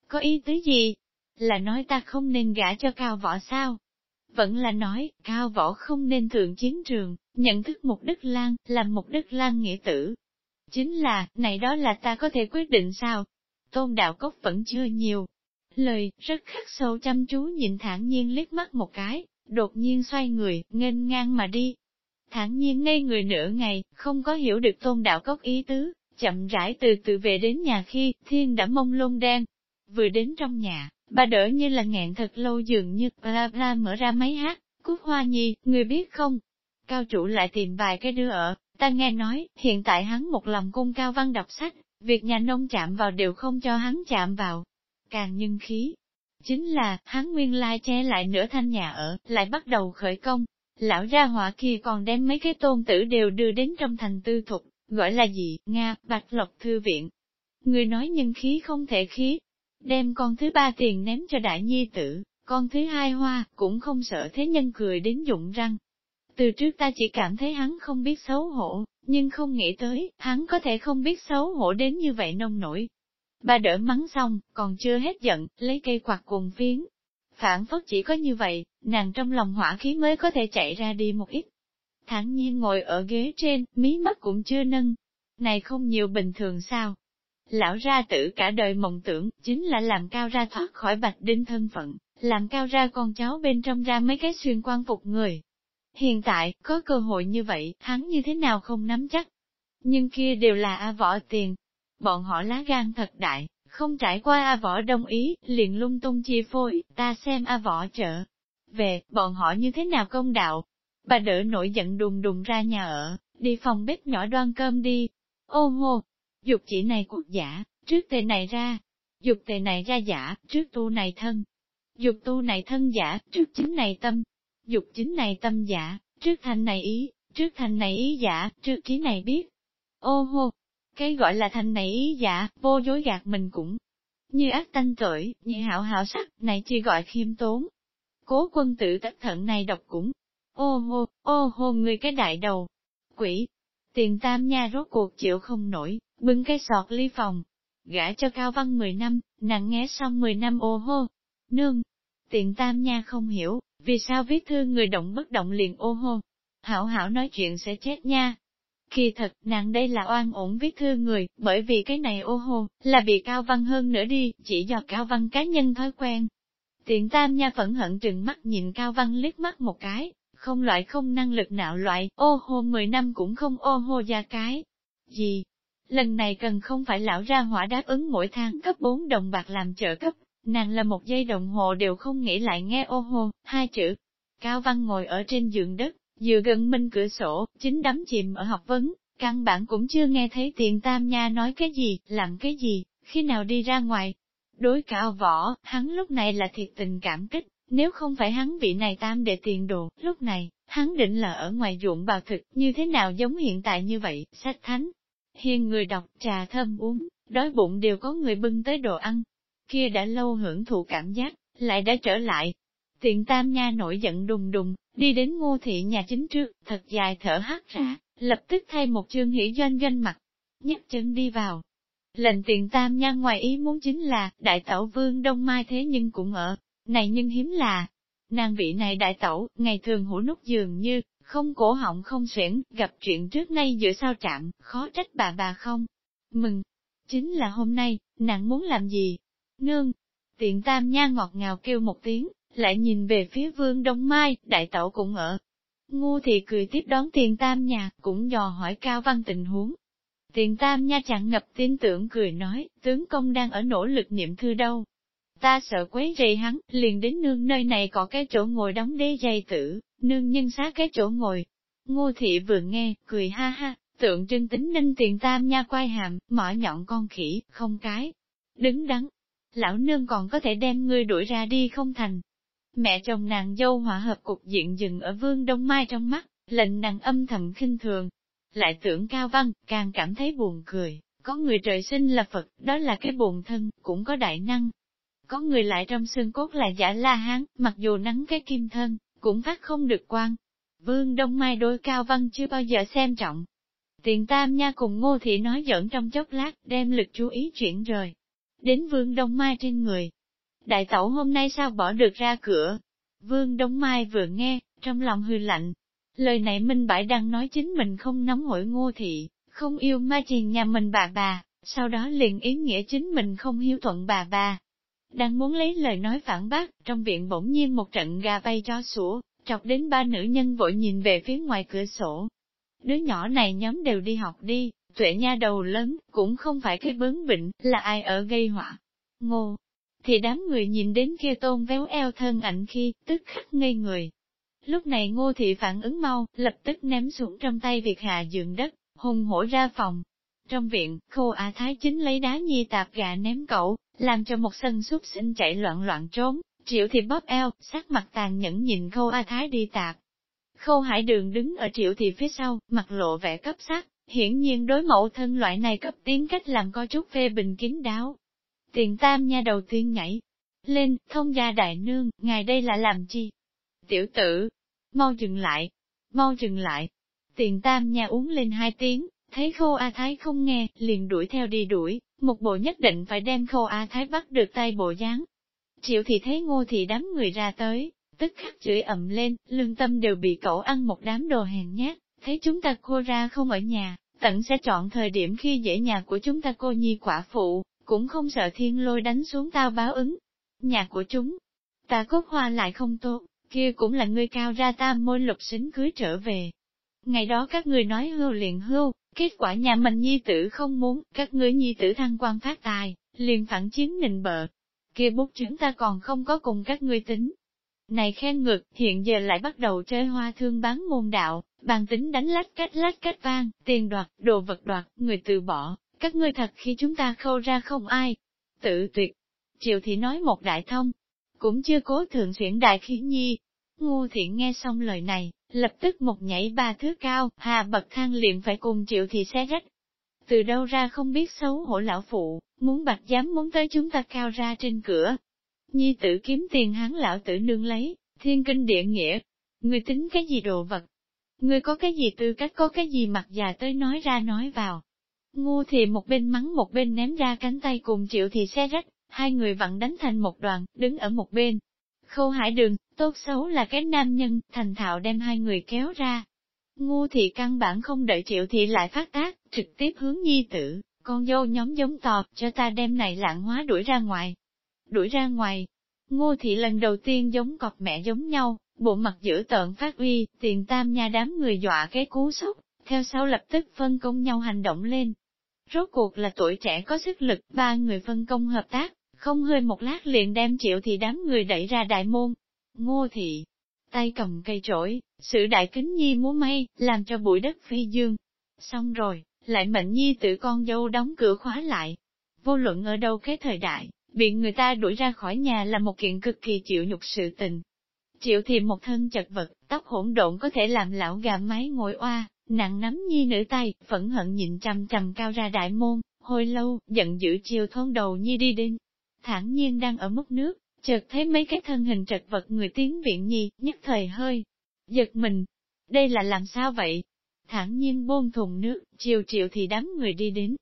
Có ý tứ gì? Là nói ta không nên gả cho cao võ sao? Vẫn là nói, cao võ không nên thượng chiến trường, nhận thức một đức lan, làm một đức lan nghĩa tử. Chính là, này đó là ta có thể quyết định sao? Tôn đạo cốc vẫn chưa nhiều, lời, rất khắc sâu chăm chú nhìn thản nhiên liếc mắt một cái, đột nhiên xoay người, nghênh ngang mà đi. Thản nhiên ngây người nửa ngày, không có hiểu được tôn đạo cốc ý tứ, chậm rãi từ từ về đến nhà khi, thiên đã mông lung đen. Vừa đến trong nhà, bà đỡ như là ngẹn thật lâu dường như, bla bla mở ra máy hát, cúc hoa nhi, người biết không? Cao chủ lại tìm vài cái đứa ở, ta nghe nói, hiện tại hắn một lòng cung cao văn đọc sách, việc nhà nông chạm vào đều không cho hắn chạm vào, càng nhân khí. Chính là, hắn nguyên lai che lại nửa thanh nhà ở, lại bắt đầu khởi công. Lão ra hỏa kia còn đem mấy cái tôn tử đều đưa đến trong thành tư thục, gọi là gì, Nga, Bạch Lộc Thư Viện. Người nói nhân khí không thể khí, đem con thứ ba tiền ném cho đại nhi tử, con thứ hai hoa, cũng không sợ thế nhân cười đến dụng răng. Từ trước ta chỉ cảm thấy hắn không biết xấu hổ, nhưng không nghĩ tới, hắn có thể không biết xấu hổ đến như vậy nông nổi, Ba đỡ mắng xong, còn chưa hết giận, lấy cây quạt cùng phiến. Phản phất chỉ có như vậy, nàng trong lòng hỏa khí mới có thể chạy ra đi một ít. Thẳng nhiên ngồi ở ghế trên, mí mắt cũng chưa nâng. Này không nhiều bình thường sao? Lão ra tử cả đời mộng tưởng, chính là làm cao ra thoát khỏi bạch đinh thân phận, làm cao ra con cháu bên trong ra mấy cái xuyên quan phục người. Hiện tại, có cơ hội như vậy, hắn như thế nào không nắm chắc. Nhưng kia đều là A võ tiền, bọn họ lá gan thật đại, không trải qua A Võ đồng ý, liền lung tung chi phôi, ta xem A Võ chợ Về, bọn họ như thế nào công đạo? Bà đỡ nổi giận đùng đùng ra nhà ở, đi phòng bếp nhỏ đoan cơm đi. Ô hô, dục chỉ này cuộc giả, trước tề này ra, dục tề này ra giả, trước tu này thân, Dục tu này thân giả, trước chính này tâm. Dục chính này tâm giả, trước thành này ý, trước thành này ý giả, trước trí này biết. Ô hô, cái gọi là thành này ý giả, vô dối gạt mình cũng. Như ác tanh tội, như hảo hảo sắc, này chỉ gọi khiêm tốn. Cố quân tử tất thận này đọc cũng. Ô hô, ô hô người cái đại đầu. Quỷ, tiền tam nha rốt cuộc chịu không nổi, bưng cái sọt ly phòng. Gã cho Cao Văn 10 năm, nàng nghe xong 10 năm ô hô. Nương, tiền tam nha không hiểu, vì sao viết thư người động bất động liền ô hô. Hảo hảo nói chuyện sẽ chết nha. Kỳ thật, nàng đây là oan ổn viết thư người, bởi vì cái này ô hô, là bị Cao Văn hơn nữa đi, chỉ do Cao Văn cá nhân thói quen. Tiện tam nha phẫn hận trừng mắt nhìn Cao Văn liếc mắt một cái, không loại không năng lực nào loại, ô hô 10 năm cũng không ô hô ra cái. Gì? Lần này cần không phải lão ra hỏa đáp ứng mỗi tháng cấp 4 đồng bạc làm trợ cấp, nàng là một giây đồng hồ đều không nghĩ lại nghe ô hô, hai chữ. Cao Văn ngồi ở trên giường đất, dựa gần minh cửa sổ, chính đắm chìm ở học vấn, căn bản cũng chưa nghe thấy tiền tam nha nói cái gì, làm cái gì, khi nào đi ra ngoài. Đối cao võ, hắn lúc này là thiệt tình cảm kích, nếu không phải hắn vị này tam để tiền đồ, lúc này, hắn định là ở ngoài ruộng bào thực, như thế nào giống hiện tại như vậy, sách thánh. Hiền người đọc trà thơm uống, đói bụng đều có người bưng tới đồ ăn. Kia đã lâu hưởng thụ cảm giác, lại đã trở lại. Tiện tam nha nổi giận đùng đùng, đi đến ngô thị nhà chính trước, thật dài thở hát ra, lập tức thay một chương hỉ doanh doanh mặt, nhấc chân đi vào. Lệnh tiện tam nha ngoài ý muốn chính là, đại tẩu vương đông mai thế nhưng cũng ở, này nhưng hiếm là, nàng vị này đại tẩu, ngày thường hủ nút dường như, không cổ họng không xuyển, gặp chuyện trước nay giữa sao chạm, khó trách bà bà không. Mừng, chính là hôm nay, nàng muốn làm gì? Nương, tiện tam nha ngọt ngào kêu một tiếng, lại nhìn về phía vương Đông Mai, đại tẩu cũng ở. Ngu thì cười tiếp đón tiền tam nhà cũng dò hỏi cao văn tình huống. Tiền tam nha chẳng ngập tin tưởng cười nói, tướng công đang ở nỗ lực niệm thư đâu, Ta sợ quấy rầy hắn, liền đến nương nơi này có cái chỗ ngồi đóng đế dây tử, nương nhân xá cái chỗ ngồi. Ngô thị vừa nghe, cười ha ha, tượng trưng tính ninh tiền tam nha quay hàm, mỏ nhọn con khỉ, không cái. Đứng đắn, lão nương còn có thể đem ngươi đuổi ra đi không thành. Mẹ chồng nàng dâu hòa hợp cục diện dừng ở vương đông mai trong mắt, lệnh nàng âm thầm khinh thường. Lại tưởng cao văn, càng cảm thấy buồn cười, có người trời sinh là Phật, đó là cái buồn thân, cũng có đại năng, có người lại trong xương cốt là giả la hán, mặc dù nắng cái kim thân, cũng phát không được quan. Vương Đông Mai đôi cao văn chưa bao giờ xem trọng. Tiền Tam Nha cùng Ngô Thị nói giỡn trong chốc lát, đem lực chú ý chuyển rời. Đến Vương Đông Mai trên người. Đại tẩu hôm nay sao bỏ được ra cửa? Vương Đông Mai vừa nghe, trong lòng hư lạnh. Lời này Minh Bãi đang nói chính mình không nóng hổi Ngô Thị, không yêu ma triền nhà mình bà bà, sau đó liền ý nghĩa chính mình không hiếu thuận bà bà, đang muốn lấy lời nói phản bác, trong viện bỗng nhiên một trận gà bay cho sủa, chọc đến ba nữ nhân vội nhìn về phía ngoài cửa sổ. Đứa nhỏ này nhóm đều đi học đi, tuệ nha đầu lớn, cũng không phải cái bướng bỉnh, là ai ở gây họa. Ngô, thì đám người nhìn đến kia tôn véo eo thân ảnh khi, tức khắc ngây người. Lúc này ngô thị phản ứng mau, lập tức ném xuống trong tay việc hạ giường đất, hùng hổ ra phòng. Trong viện, khô á thái chính lấy đá nhi tạp gà ném cậu, làm cho một sân súc sinh chạy loạn loạn trốn, triệu Thị bóp eo, sắc mặt tàn nhẫn nhìn khâu A Thái đi tạp. Khâu hải đường đứng ở triệu Thị phía sau, mặt lộ vẻ cấp sắc, hiển nhiên đối mẫu thân loại này cấp tiến cách làm có chút phê bình kín đáo. Tiền tam nha đầu tiên nhảy lên, thông gia đại nương, ngài đây là làm chi? Tiểu tử, mau dừng lại, mau dừng lại. Tiền tam nha uống lên hai tiếng, thấy khô A Thái không nghe, liền đuổi theo đi đuổi, một bộ nhất định phải đem Khô A Thái bắt được tay bộ dáng. Triệu thì thấy ngô thì đám người ra tới, tức khắc chửi ầm lên, lương tâm đều bị cậu ăn một đám đồ hèn nhát, thấy chúng ta cô ra không ở nhà, tận sẽ chọn thời điểm khi dễ nhà của chúng ta cô nhi quả phụ, cũng không sợ thiên lôi đánh xuống tao báo ứng. Nhà của chúng, ta cốt hoa lại không tốt, kia cũng là người cao ra tam môi lục xính cưới trở về. Ngày đó các người nói hưu liền hưu, Kết quả nhà mình nhi tử không muốn, các ngươi nhi tử thăng quan phát tài, liền phản chiến nịnh bợ. kia bút chứng ta còn không có cùng các ngươi tính. Này khen ngực, hiện giờ lại bắt đầu chơi hoa thương bán môn đạo, bàn tính đánh lách cách lách cách vang, tiền đoạt, đồ vật đoạt, người từ bỏ, các ngươi thật khi chúng ta khâu ra không ai. Tự tuyệt. Triệu thị nói một đại thông, cũng chưa cố thường xuyển đại khí nhi. Ngu thiện nghe xong lời này, lập tức một nhảy ba thước cao, hà bậc thang liền phải cùng triệu thị xé rách. Từ đâu ra không biết xấu hổ lão phụ, muốn bạch dám muốn tới chúng ta cao ra trên cửa. Nhi tử kiếm tiền hắn lão tử nương lấy, thiên kinh địa nghĩa. Người tính cái gì đồ vật? Người có cái gì tư cách có cái gì mặt già tới nói ra nói vào. Ngu thì một bên mắng một bên ném ra cánh tay cùng triệu thì xe rách, hai người vặn đánh thành một đoàn, đứng ở một bên. Khâu hải đường, tốt xấu là cái nam nhân, thành thạo đem hai người kéo ra. Ngu thì căn bản không đợi triệu thì lại phát tác, trực tiếp hướng nhi tử, con dâu nhóm giống tọt cho ta đem này lạng hóa đuổi ra ngoài. Đuổi ra ngoài, ngô thị lần đầu tiên giống cọp mẹ giống nhau, bộ mặt giữ tợn phát uy, tiền tam nha đám người dọa cái cú sốc, theo sau lập tức phân công nhau hành động lên. Rốt cuộc là tuổi trẻ có sức lực, ba người phân công hợp tác, không hơi một lát liền đem triệu thì đám người đẩy ra đại môn. Ngô thị, tay cầm cây trổi, sự đại kính nhi múa may, làm cho bụi đất phi dương. Xong rồi, lại mệnh nhi tự con dâu đóng cửa khóa lại. Vô luận ở đâu cái thời đại, bị người ta đuổi ra khỏi nhà là một kiện cực kỳ chịu nhục sự tình. Triệu thì một thân chật vật, tóc hỗn độn có thể làm lão gà mái ngồi oa, nặng nắm nhi nữ tay, phẫn hận nhìn trầm trầm cao ra đại môn, hồi lâu, giận dữ chiều thôn đầu nhi đi đến. thản nhiên đang ở mức nước, chợt thấy mấy cái thân hình trật vật người tiến viện nhi, nhất thời hơi, giật mình. Đây là làm sao vậy? thản nhiên bôn thùng nước, chiều triệu thì đám người đi đến.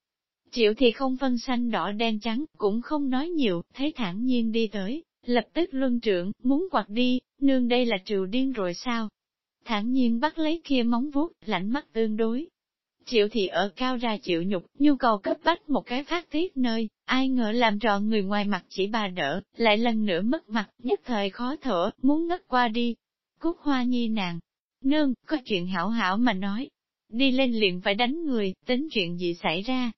Triệu thì không phân xanh đỏ đen trắng, cũng không nói nhiều, thấy thản nhiên đi tới, lập tức luân trưởng, muốn quạt đi, nương đây là triều điên rồi sao? Thản nhiên bắt lấy kia móng vuốt, lạnh mắt tương đối. Triệu thì ở cao ra chịu nhục, nhu cầu cấp bách một cái phát tiết nơi, ai ngờ làm tròn người ngoài mặt chỉ bà đỡ, lại lần nữa mất mặt, nhất thời khó thở, muốn ngất qua đi. Cúc hoa nhi nàng, nương, có chuyện hảo hảo mà nói, đi lên liền phải đánh người, tính chuyện gì xảy ra.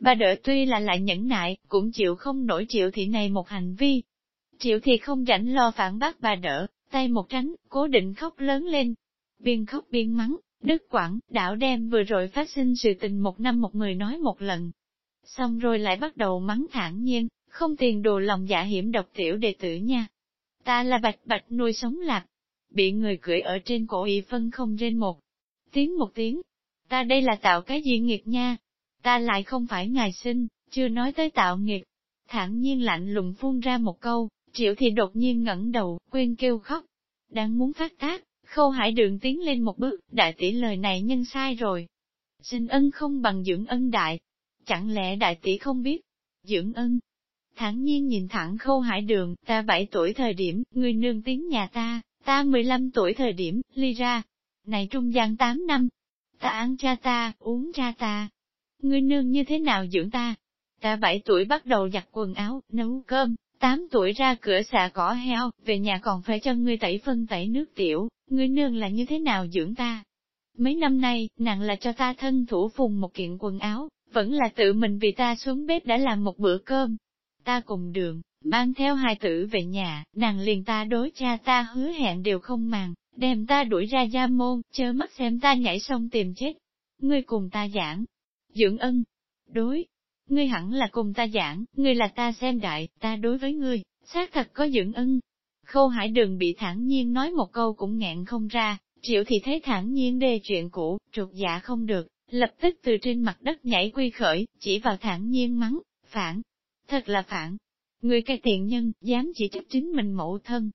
Bà đỡ tuy là lại nhẫn nại, cũng chịu không nổi triệu thị này một hành vi. Triệu thị không rảnh lo phản bác bà đỡ, tay một tránh, cố định khóc lớn lên. Biên khóc biên mắng, Đức Quảng, đảo đem vừa rồi phát sinh sự tình một năm một người nói một lần. Xong rồi lại bắt đầu mắng thản nhiên, không tiền đồ lòng dạ hiểm độc tiểu đệ tử nha. Ta là bạch bạch nuôi sống lạc, bị người cưỡi ở trên cổ y phân không trên một tiếng một tiếng, ta đây là tạo cái gì nghiệt nha, ta lại không phải ngài sinh, chưa nói tới tạo nghiệt. Thẳng nhiên lạnh lùng phun ra một câu, triệu thì đột nhiên ngẩng đầu, quên kêu khóc. Đang muốn phát tác, khâu hải đường tiến lên một bước, đại tỷ lời này nhân sai rồi. Xin ân không bằng dưỡng ân đại. Chẳng lẽ đại tỷ không biết? Dưỡng ân. Thẳng nhiên nhìn thẳng khâu hải đường, ta 7 tuổi thời điểm, người nương tiếng nhà ta, ta 15 tuổi thời điểm, ly ra. Này trung gian 8 năm, ta ăn cha ta, uống cha ta. Ngươi nương như thế nào dưỡng ta? Ta bảy tuổi bắt đầu giặt quần áo, nấu cơm, tám tuổi ra cửa xạ cỏ heo, về nhà còn phải cho ngươi tẩy phân tẩy nước tiểu, ngươi nương là như thế nào dưỡng ta? Mấy năm nay, nàng là cho ta thân thủ phùng một kiện quần áo, vẫn là tự mình vì ta xuống bếp đã làm một bữa cơm. Ta cùng đường, mang theo hai tử về nhà, nàng liền ta đối cha ta hứa hẹn đều không màng, đem ta đuổi ra gia môn, chớ mắt xem ta nhảy sông tìm chết. Ngươi cùng ta giảng, dưỡng ân, đối, ngươi hẳn là cùng ta giảng, ngươi là ta xem đại, ta đối với ngươi, xác thật có dưỡng ân. Khâu hải đừng bị thản nhiên nói một câu cũng nghẹn không ra, triệu thì thấy thản nhiên đê chuyện cũ, trục dạ không được, lập tức từ trên mặt đất nhảy quy khởi, chỉ vào thản nhiên mắng, phản, thật là phản. Người cái tiện nhân, dám chỉ trách chính mình mẫu thân,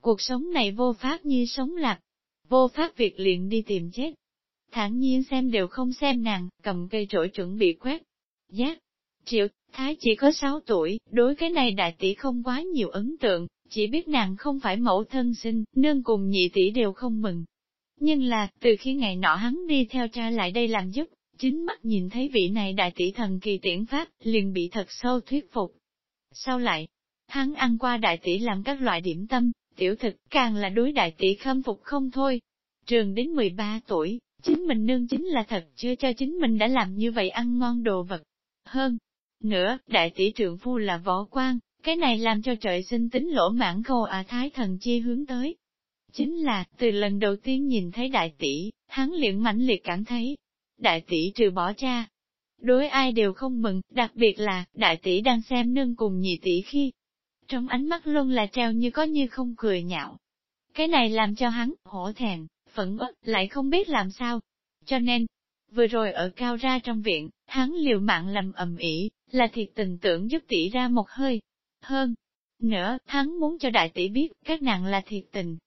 Cuộc sống này vô pháp như sống lạc, vô pháp việc liền đi tìm chết. Thản nhiên xem đều không xem nàng, cầm cây trổi chuẩn bị quét. Giác, triệu, thái chỉ có 6 tuổi, đối cái này đại tỷ không quá nhiều ấn tượng, chỉ biết nàng không phải mẫu thân sinh, nương cùng nhị tỷ đều không mừng. Nhưng là, từ khi ngày nọ hắn đi theo cha lại đây làm giúp, chính mắt nhìn thấy vị này đại tỷ thần kỳ tiễn pháp, liền bị thật sâu thuyết phục. Sau lại, hắn ăn qua đại tỷ làm các loại điểm tâm, tiểu thực càng là đối đại tỷ khâm phục không thôi. Trường đến 13 tuổi, chính mình nương chính là thật chưa cho chính mình đã làm như vậy ăn ngon đồ vật. Hơn nữa, đại tỷ trượng phu là võ quan, cái này làm cho trời sinh tính lỗ mãn khô à thái thần chi hướng tới. Chính là, từ lần đầu tiên nhìn thấy đại tỷ, hắn liền mãnh liệt cảm thấy, đại tỷ trừ bỏ cha. Đối ai đều không mừng, đặc biệt là, đại tỷ đang xem nương cùng nhị tỷ khi, trong ánh mắt luôn là treo như có như không cười nhạo. Cái này làm cho hắn, hổ thẹn, phẫn ức lại không biết làm sao. Cho nên, vừa rồi ở cao ra trong viện, hắn liều mạng làm ầm ĩ, là thiệt tình tưởng giúp tỷ ra một hơi. Hơn nữa, hắn muốn cho đại tỷ biết, các nàng là thiệt tình.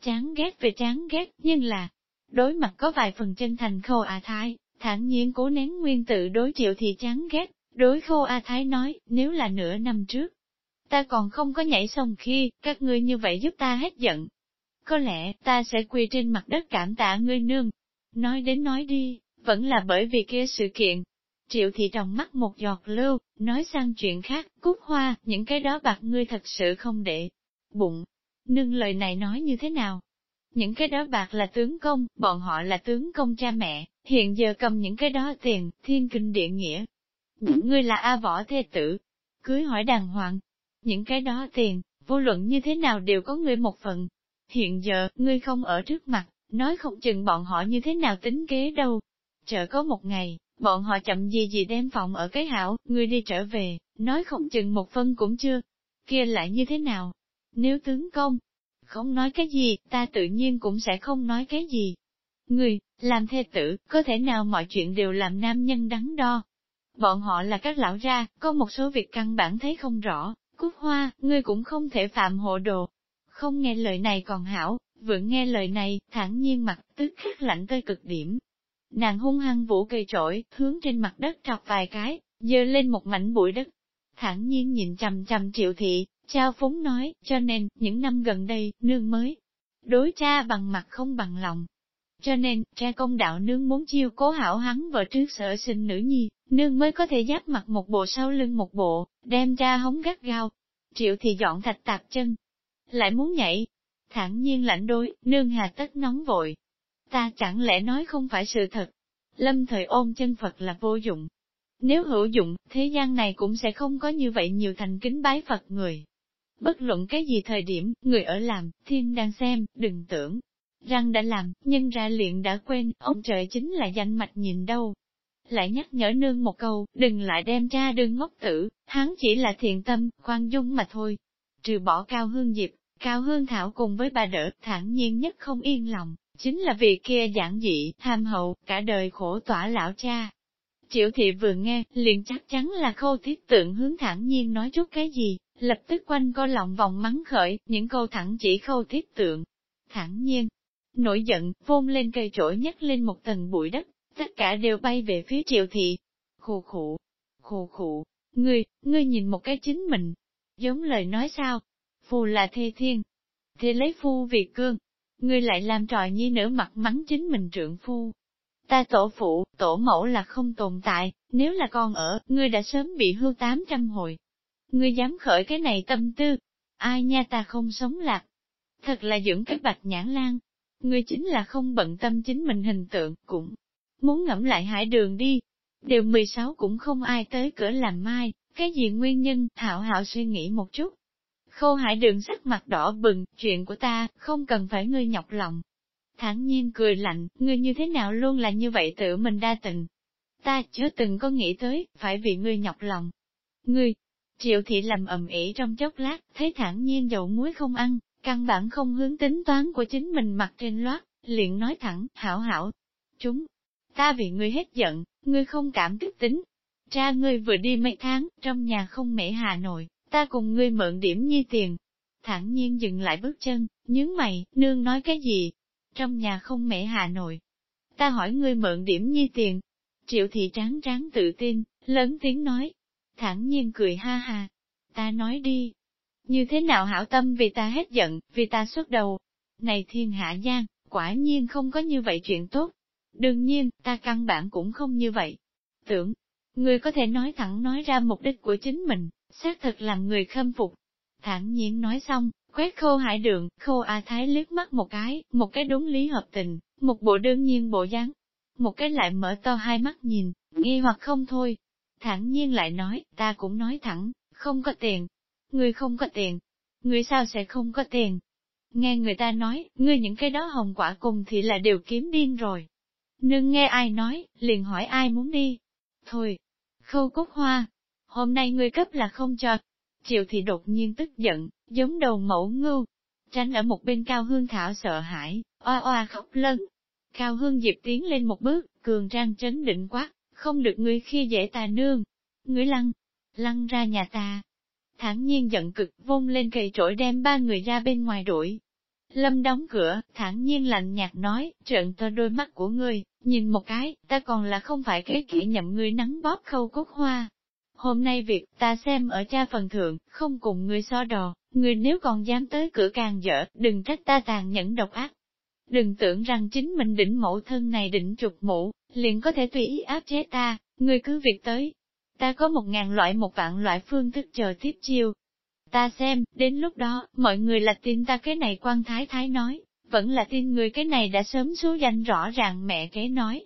Chán ghét về chán ghét, nhưng là, đối mặt có vài phần chân thành khô à thái, thản nhiên cố nén nguyên tự đối chịu thì chán ghét, đối khô A Thái nói, nếu là nửa năm trước, ta còn không có nhảy xong khi, các ngươi như vậy giúp ta hết giận. Có lẽ, ta sẽ quỳ trên mặt đất cảm tạ ngươi nương. Nói đến nói đi, vẫn là bởi vì kia sự kiện. Triệu thị trong mắt một giọt lưu, nói sang chuyện khác, cúc hoa, những cái đó bạc ngươi thật sự không để. Bụng, nương lời này nói như thế nào? Những cái đó bạc là tướng công, bọn họ là tướng công cha mẹ, hiện giờ cầm những cái đó tiền, thiên kinh địa nghĩa. Ngươi là A võ thê tử, cưới hỏi đàng hoàng. Những cái đó tiền, vô luận như thế nào đều có ngươi một phần. Hiện giờ, ngươi không ở trước mặt, nói không chừng bọn họ như thế nào tính kế đâu. Chờ có một ngày, bọn họ chậm gì gì đem phòng ở cái hảo, ngươi đi trở về, nói không chừng một phân cũng chưa. Kia lại như thế nào? Nếu tướng công, không nói cái gì, ta tự nhiên cũng sẽ không nói cái gì. Người, làm thê tử, có thể nào mọi chuyện đều làm nam nhân đắn đo. Bọn họ là các lão ra, có một số việc căn bản thấy không rõ, cúc hoa, ngươi cũng không thể phạm hộ đồ. Không nghe lời này còn hảo, vừa nghe lời này, thản nhiên mặt, tức khắc lạnh tới cực điểm. Nàng hung hăng vũ cây trổi, hướng trên mặt đất trọc vài cái, dơ lên một mảnh bụi đất. Thản nhiên nhìn chầm chầm triệu thị, Trao phúng nói, cho nên, những năm gần đây, nương mới đối cha bằng mặt không bằng lòng. Cho nên, cha công đạo nương muốn chiêu cố hảo hắn vợ trước sở sinh nữ nhi, nương mới có thể giáp mặt một bộ sau lưng một bộ, đem cha hống gắt gao. Triệu thì dọn thạch tạp chân, lại muốn nhảy. Thẳng nhiên lạnh đôi, nương hà tất nóng vội. Ta chẳng lẽ nói không phải sự thật. Lâm thời ôm chân Phật là vô dụng. Nếu hữu dụng, thế gian này cũng sẽ không có như vậy nhiều thành kính bái Phật người. Bất luận cái gì thời điểm, người ở làm, thiên đang xem, đừng tưởng. Răng đã làm, nhưng ra liền đã quên, ông trời chính là danh mạch nhìn đâu. Lại nhắc nhở nương một câu, đừng lại đem ra đương ngốc tử, hắn chỉ là thiện tâm, khoan dung mà thôi. Trừ bỏ cao hương diệp, cao hương thảo cùng với bà đỡ, thản nhiên nhất không yên lòng, chính là vì kia giản dị, tham hậu, cả đời khổ tỏa lão cha. Triệu thị vừa nghe, liền chắc chắn là khâu thiết tượng hướng thẳng nhiên nói chút cái gì, lập tức quanh co lòng vòng mắng khởi, những câu thẳng chỉ khâu thiết tượng. Thẳng nhiên, nổi giận, vôn lên cây trổi nhấc lên một tầng bụi đất, tất cả đều bay về phía triệu thị. Khù khụ, khù khụ, ngươi, ngươi nhìn một cái chính mình, giống lời nói sao, phù là thê thiên, thì lấy phu vì cương, ngươi lại làm trò nhi nữ mặt mắng chính mình trượng phu. Ta tổ phụ, tổ mẫu là không tồn tại, nếu là con ở, ngươi đã sớm bị hưu tám trăm hồi, Ngươi dám khởi cái này tâm tư, ai nha ta không sống lạc. Thật là dưỡng cái bạch nhãn lan. Ngươi chính là không bận tâm chính mình hình tượng, cũng muốn ngẫm lại hải đường đi. Điều 16 cũng không ai tới cửa làm mai, cái gì nguyên nhân, hảo hảo suy nghĩ một chút. Khô hải đường sắc mặt đỏ bừng, chuyện của ta, không cần phải ngươi nhọc lòng. thản nhiên cười lạnh, ngươi như thế nào luôn là như vậy tự mình đa tình. Ta chưa từng có nghĩ tới, phải vì ngươi nhọc lòng. Ngươi, Triệu thị làm ầm ĩ trong chốc lát, thấy thản nhiên dầu muối không ăn, căn bản không hướng tính toán của chính mình mặt trên loát, liền nói thẳng, hảo hảo. Chúng, ta vì ngươi hết giận, ngươi không cảm kích tính. Cha ngươi vừa đi mấy tháng, trong nhà không mẹ Hà Nội, ta cùng ngươi mượn điểm nhi tiền. Thẳng nhiên dừng lại bước chân, nhướng mày, nương nói cái gì? Trong nhà không mẹ Hà Nội. Ta hỏi ngươi mượn điểm nhi tiền. Triệu thị tráng tráng tự tin, lớn tiếng nói, thản nhiên cười ha ha. Ta nói đi, như thế nào hảo tâm vì ta hết giận, vì ta xuất đầu. Này thiên hạ giang, quả nhiên không có như vậy chuyện tốt. Đương nhiên, ta căn bản cũng không như vậy. Tưởng, người có thể nói thẳng nói ra mục đích của chính mình, xác thật làm người khâm phục. Thản nhiên nói xong, quét khô hải đường, khô A Thái liếc mắt một cái, một cái đúng lý hợp tình, một bộ đương nhiên bộ dáng. Một cái lại mở to hai mắt nhìn, nghi hoặc không thôi, thẳng nhiên lại nói, ta cũng nói thẳng, không có tiền. Người không có tiền. người sao sẽ không có tiền? Nghe người ta nói, ngươi những cái đó hồng quả cùng thì là đều kiếm điên rồi. Nương nghe ai nói, liền hỏi ai muốn đi. Thôi, khâu cúc hoa, hôm nay ngươi cấp là không cho. Triệu thị đột nhiên tức giận, giống đầu mẫu ngưu. Tránh ở một bên cao hương thảo sợ hãi, oa oa khóc lân. Cao hương diệp tiến lên một bước, cường trang trấn định quát, không được ngươi khi dễ ta nương. Ngươi lăn, lăn ra nhà ta. Thẳng nhiên giận cực vung lên cây trỗi đem ba người ra bên ngoài đuổi. Lâm đóng cửa, thản nhiên lạnh nhạt nói, trợn to đôi mắt của ngươi, nhìn một cái, ta còn là không phải cái kỹ nhậm ngươi nắng bóp khâu cốt hoa. Hôm nay việc ta xem ở cha phần thượng, không cùng ngươi so đò, ngươi nếu còn dám tới cửa càng dở, đừng trách ta tàn nhẫn độc ác. Đừng tưởng rằng chính mình đỉnh mẫu thân này đỉnh trục mũ, liền có thể tùy ý áp chế ta, ngươi cứ việc tới. Ta có một ngàn loại một vạn loại phương thức chờ tiếp chiêu, Ta xem, đến lúc đó, mọi người là tin ta cái này quan thái thái nói, vẫn là tin người cái này đã sớm số danh rõ ràng mẹ kế nói.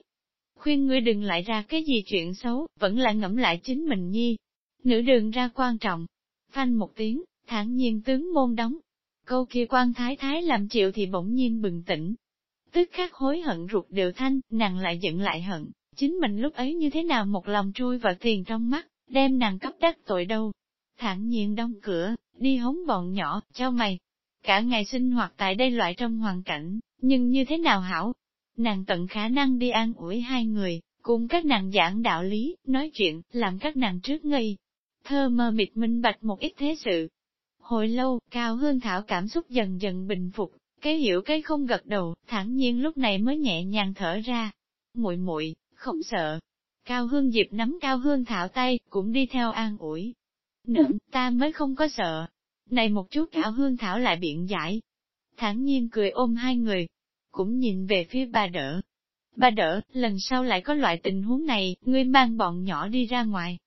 Khuyên ngươi đừng lại ra cái gì chuyện xấu, vẫn là ngẫm lại chính mình nhi. Nữ đường ra quan trọng. Phanh một tiếng, thản nhiên tướng môn đóng. Câu kia quan thái thái làm chịu thì bỗng nhiên bừng tỉnh. Tức khắc hối hận ruột đều thanh, nàng lại giận lại hận. Chính mình lúc ấy như thế nào một lòng chui vào tiền trong mắt, đem nàng cấp đắc tội đâu, thản nhiên đóng cửa, đi hống bọn nhỏ, cho mày. Cả ngày sinh hoạt tại đây loại trong hoàn cảnh, nhưng như thế nào hảo? Nàng tận khả năng đi an ủi hai người, cùng các nàng giảng đạo lý, nói chuyện, làm các nàng trước ngây. Thơ mơ mịt minh bạch một ít thế sự. Hồi lâu, Cao Hương Thảo cảm xúc dần dần bình phục, cái hiểu cái không gật đầu, thản nhiên lúc này mới nhẹ nhàng thở ra. muội muội không sợ. Cao Hương Diệp nắm Cao Hương Thảo tay, cũng đi theo an ủi, Nữ ta mới không có sợ. Này một chút cao hương thảo lại biện giải. thản nhiên cười ôm hai người, cũng nhìn về phía bà đỡ. Bà đỡ, lần sau lại có loại tình huống này, ngươi mang bọn nhỏ đi ra ngoài.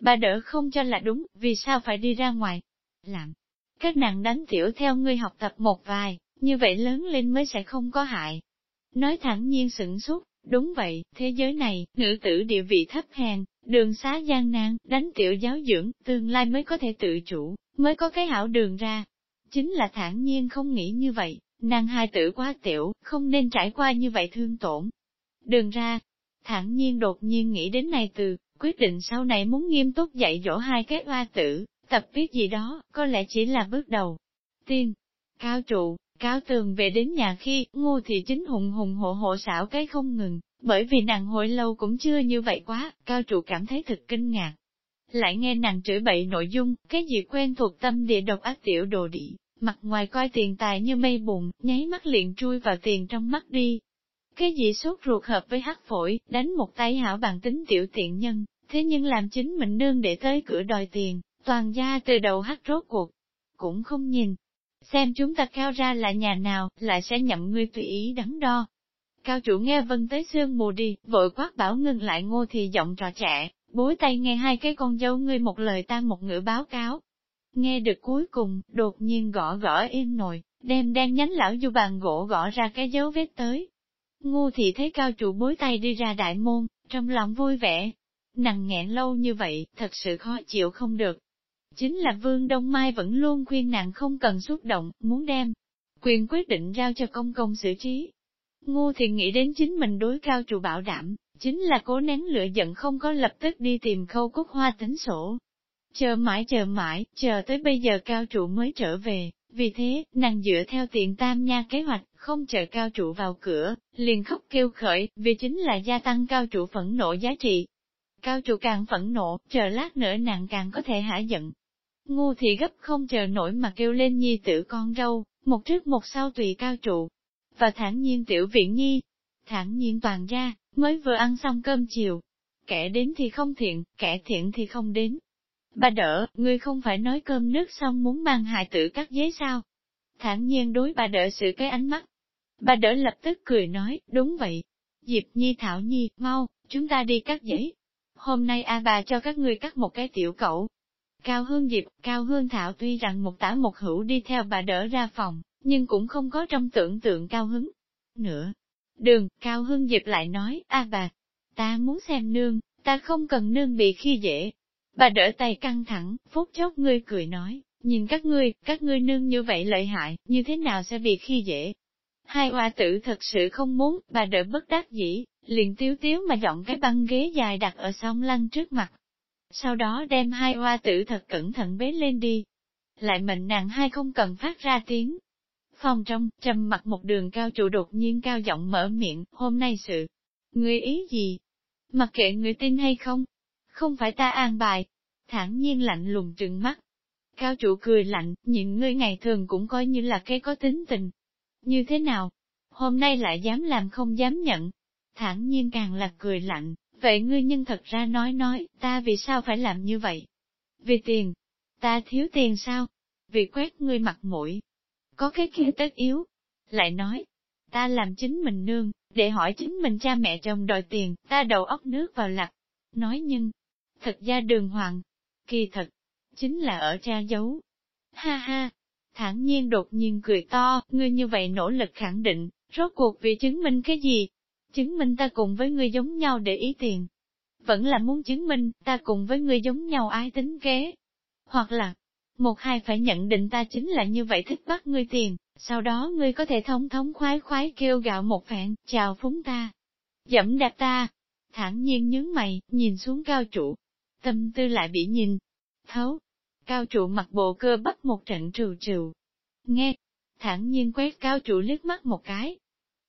Bà đỡ không cho là đúng, vì sao phải đi ra ngoài? Làm. Các nàng đánh tiểu theo ngươi học tập một vài, như vậy lớn lên mới sẽ không có hại. Nói thẳng nhiên sửng sốt, đúng vậy, thế giới này, nữ tử địa vị thấp hèn, Đường xá gian nan, đánh tiểu giáo dưỡng, tương lai mới có thể tự chủ, mới có cái hảo đường ra. Chính là thản nhiên không nghĩ như vậy, nàng hai tử quá tiểu, không nên trải qua như vậy thương tổn. Đường ra, thản nhiên đột nhiên nghĩ đến này từ, quyết định sau này muốn nghiêm túc dạy dỗ hai cái hoa tử, tập viết gì đó, có lẽ chỉ là bước đầu. Tiên, cao trụ, cao tường về đến nhà khi, ngô thị chính hùng hùng hộ hộ xảo cái không ngừng, bởi vì nàng hồi lâu cũng chưa như vậy quá, cao trụ cảm thấy thật kinh ngạc. Lại nghe nàng chửi bậy nội dung, cái gì quen thuộc tâm địa độc ác tiểu đồ đỉ, mặt ngoài coi tiền tài như mây bụng, nháy mắt liền chui vào tiền trong mắt đi. Cái gì sốt ruột hợp với hắc phổi, đánh một tay hảo bằng tính tiểu tiện nhân, thế nhưng làm chính mình nương để tới cửa đòi tiền, toàn gia từ đầu hắt rốt cuộc. Cũng không nhìn, xem chúng ta cao ra là nhà nào, lại sẽ nhậm ngươi tùy ý đắn đo, Cao chủ nghe vân tới sương mù đi, vội quát bảo ngừng lại ngô thì giọng trò trẻ, bối tay nghe hai cái con dâu ngươi một lời tan một ngữ báo cáo. Nghe được cuối cùng, đột nhiên gõ gõ yên nồi, đem đen nhánh lão du bàn gỗ gõ ra cái dấu vết tới. ngu thì thấy cao chủ bối tay đi ra đại môn, trong lòng vui vẻ. Nặng nghẹn lâu như vậy, thật sự khó chịu không được. Chính là Vương Đông Mai vẫn luôn khuyên nàng không cần xúc động, muốn đem quyền quyết định giao cho công công xử trí, Ngu thì nghĩ đến chính mình đối cao trụ bảo đảm, chính là cố nén lửa giận không có lập tức đi tìm khâu cúc hoa tính sổ. Chờ mãi chờ mãi, chờ tới bây giờ cao trụ mới trở về, vì thế, nàng dựa theo tiện tam nha kế hoạch, không chờ cao trụ vào cửa, liền khóc kêu khởi, vì chính là gia tăng cao trụ phẫn nộ giá trị. Cao trụ càng phẫn nộ, chờ lát nữa nàng càng có thể hả giận. Ngu thì gấp không chờ nổi mà kêu lên nhi tử con râu, một trước một sau tùy cao trụ, và thản nhiên tiểu viện nhi. Thản nhiên toàn ra, mới vừa ăn xong cơm chiều. Kẻ đến thì không thiện, kẻ thiện thì không đến. Bà đỡ, ngươi không phải nói cơm nước xong muốn mang hài tử cắt giấy sao? Thản nhiên đối bà đỡ sự cái ánh mắt. Bà đỡ lập tức cười nói, đúng vậy. Diệp Nhi Thảo Nhi, mau, chúng ta đi cắt giấy. Hôm nay a bà cho các ngươi cắt một cái tiểu cậu. Cao Hương Diệp, Cao Hương Thảo tuy rằng một tả một hữu đi theo bà đỡ ra phòng, nhưng cũng không có trong tưởng tượng cao hứng. Nữa, đường, cao hương diệp lại nói, a bà, ta muốn xem nương, ta không cần nương bị khi dễ. Bà đỡ tay căng thẳng, phút chốc ngươi cười nói, nhìn các ngươi, các ngươi nương như vậy lợi hại, như thế nào sẽ bị khi dễ. Hai hoa tử thật sự không muốn, bà đỡ bất đắc dĩ, liền tiếu tiếu mà dọn cái băng ghế dài đặt ở song lăng trước mặt. sau đó đem hai hoa tử thật cẩn thận bế lên đi. Lại mệnh nàng hai không cần phát ra tiếng. Phòng trong, trầm mặt một đường cao trụ đột nhiên cao giọng mở miệng, hôm nay sự. Người ý gì? Mặc kệ người tin hay không? Không phải ta an bài. thản nhiên lạnh lùng trừng mắt. Cao trụ cười lạnh, những người ngày thường cũng coi như là cái có tính tình. Như thế nào? Hôm nay lại dám làm không dám nhận. Thản nhiên càng là cười lạnh, vậy ngươi nhân thật ra nói nói, ta vì sao phải làm như vậy? Vì tiền. Ta thiếu tiền sao? Vì quét ngươi mặt mũi. Có cái kia tất yếu. Lại nói, ta làm chính mình nương, để hỏi chính mình cha mẹ chồng đòi tiền, ta đầu óc nước vào lặt. Nói nhưng, thật ra đường hoàng, kỳ thật, chính là ở cha giấu. Ha ha, thản nhiên đột nhiên cười to, ngươi như vậy nỗ lực khẳng định, rốt cuộc vì chứng minh cái gì? Chứng minh ta cùng với ngươi giống nhau để ý tiền. Vẫn là muốn chứng minh, ta cùng với ngươi giống nhau ai tính kế. Hoặc là, một hai phải nhận định ta chính là như vậy thích bắt ngươi tiền, sau đó ngươi có thể thống thống khoái khoái kêu gạo một phạn, chào phúng ta. Dẫm đạp ta, thản nhiên nhướng mày, nhìn xuống cao trụ. Tâm tư lại bị nhìn, thấu. Cao trụ mặt bộ cơ bắp một trận trừ trừ. Nghe, thản nhiên quét cao trụ liếc mắt một cái.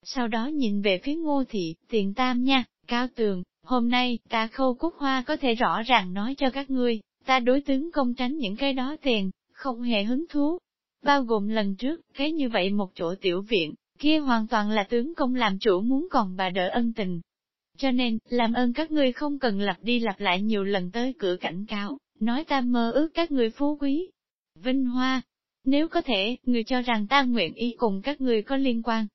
Sau đó nhìn về phía ngô thị, tiền tam nha, cao tường, hôm nay, ta khâu cúc hoa có thể rõ ràng nói cho các ngươi, ta đối tướng công tránh những cái đó tiền, không hề hứng thú. Bao gồm lần trước, cái như vậy một chỗ tiểu viện, kia hoàn toàn là tướng công làm chủ muốn còn bà đỡ ân tình. Cho nên, làm ơn các ngươi không cần lặp đi lặp lại nhiều lần tới cửa cảnh cáo, nói ta mơ ước các người phú quý. Vinh Hoa, nếu có thể, người cho rằng ta nguyện ý cùng các người có liên quan.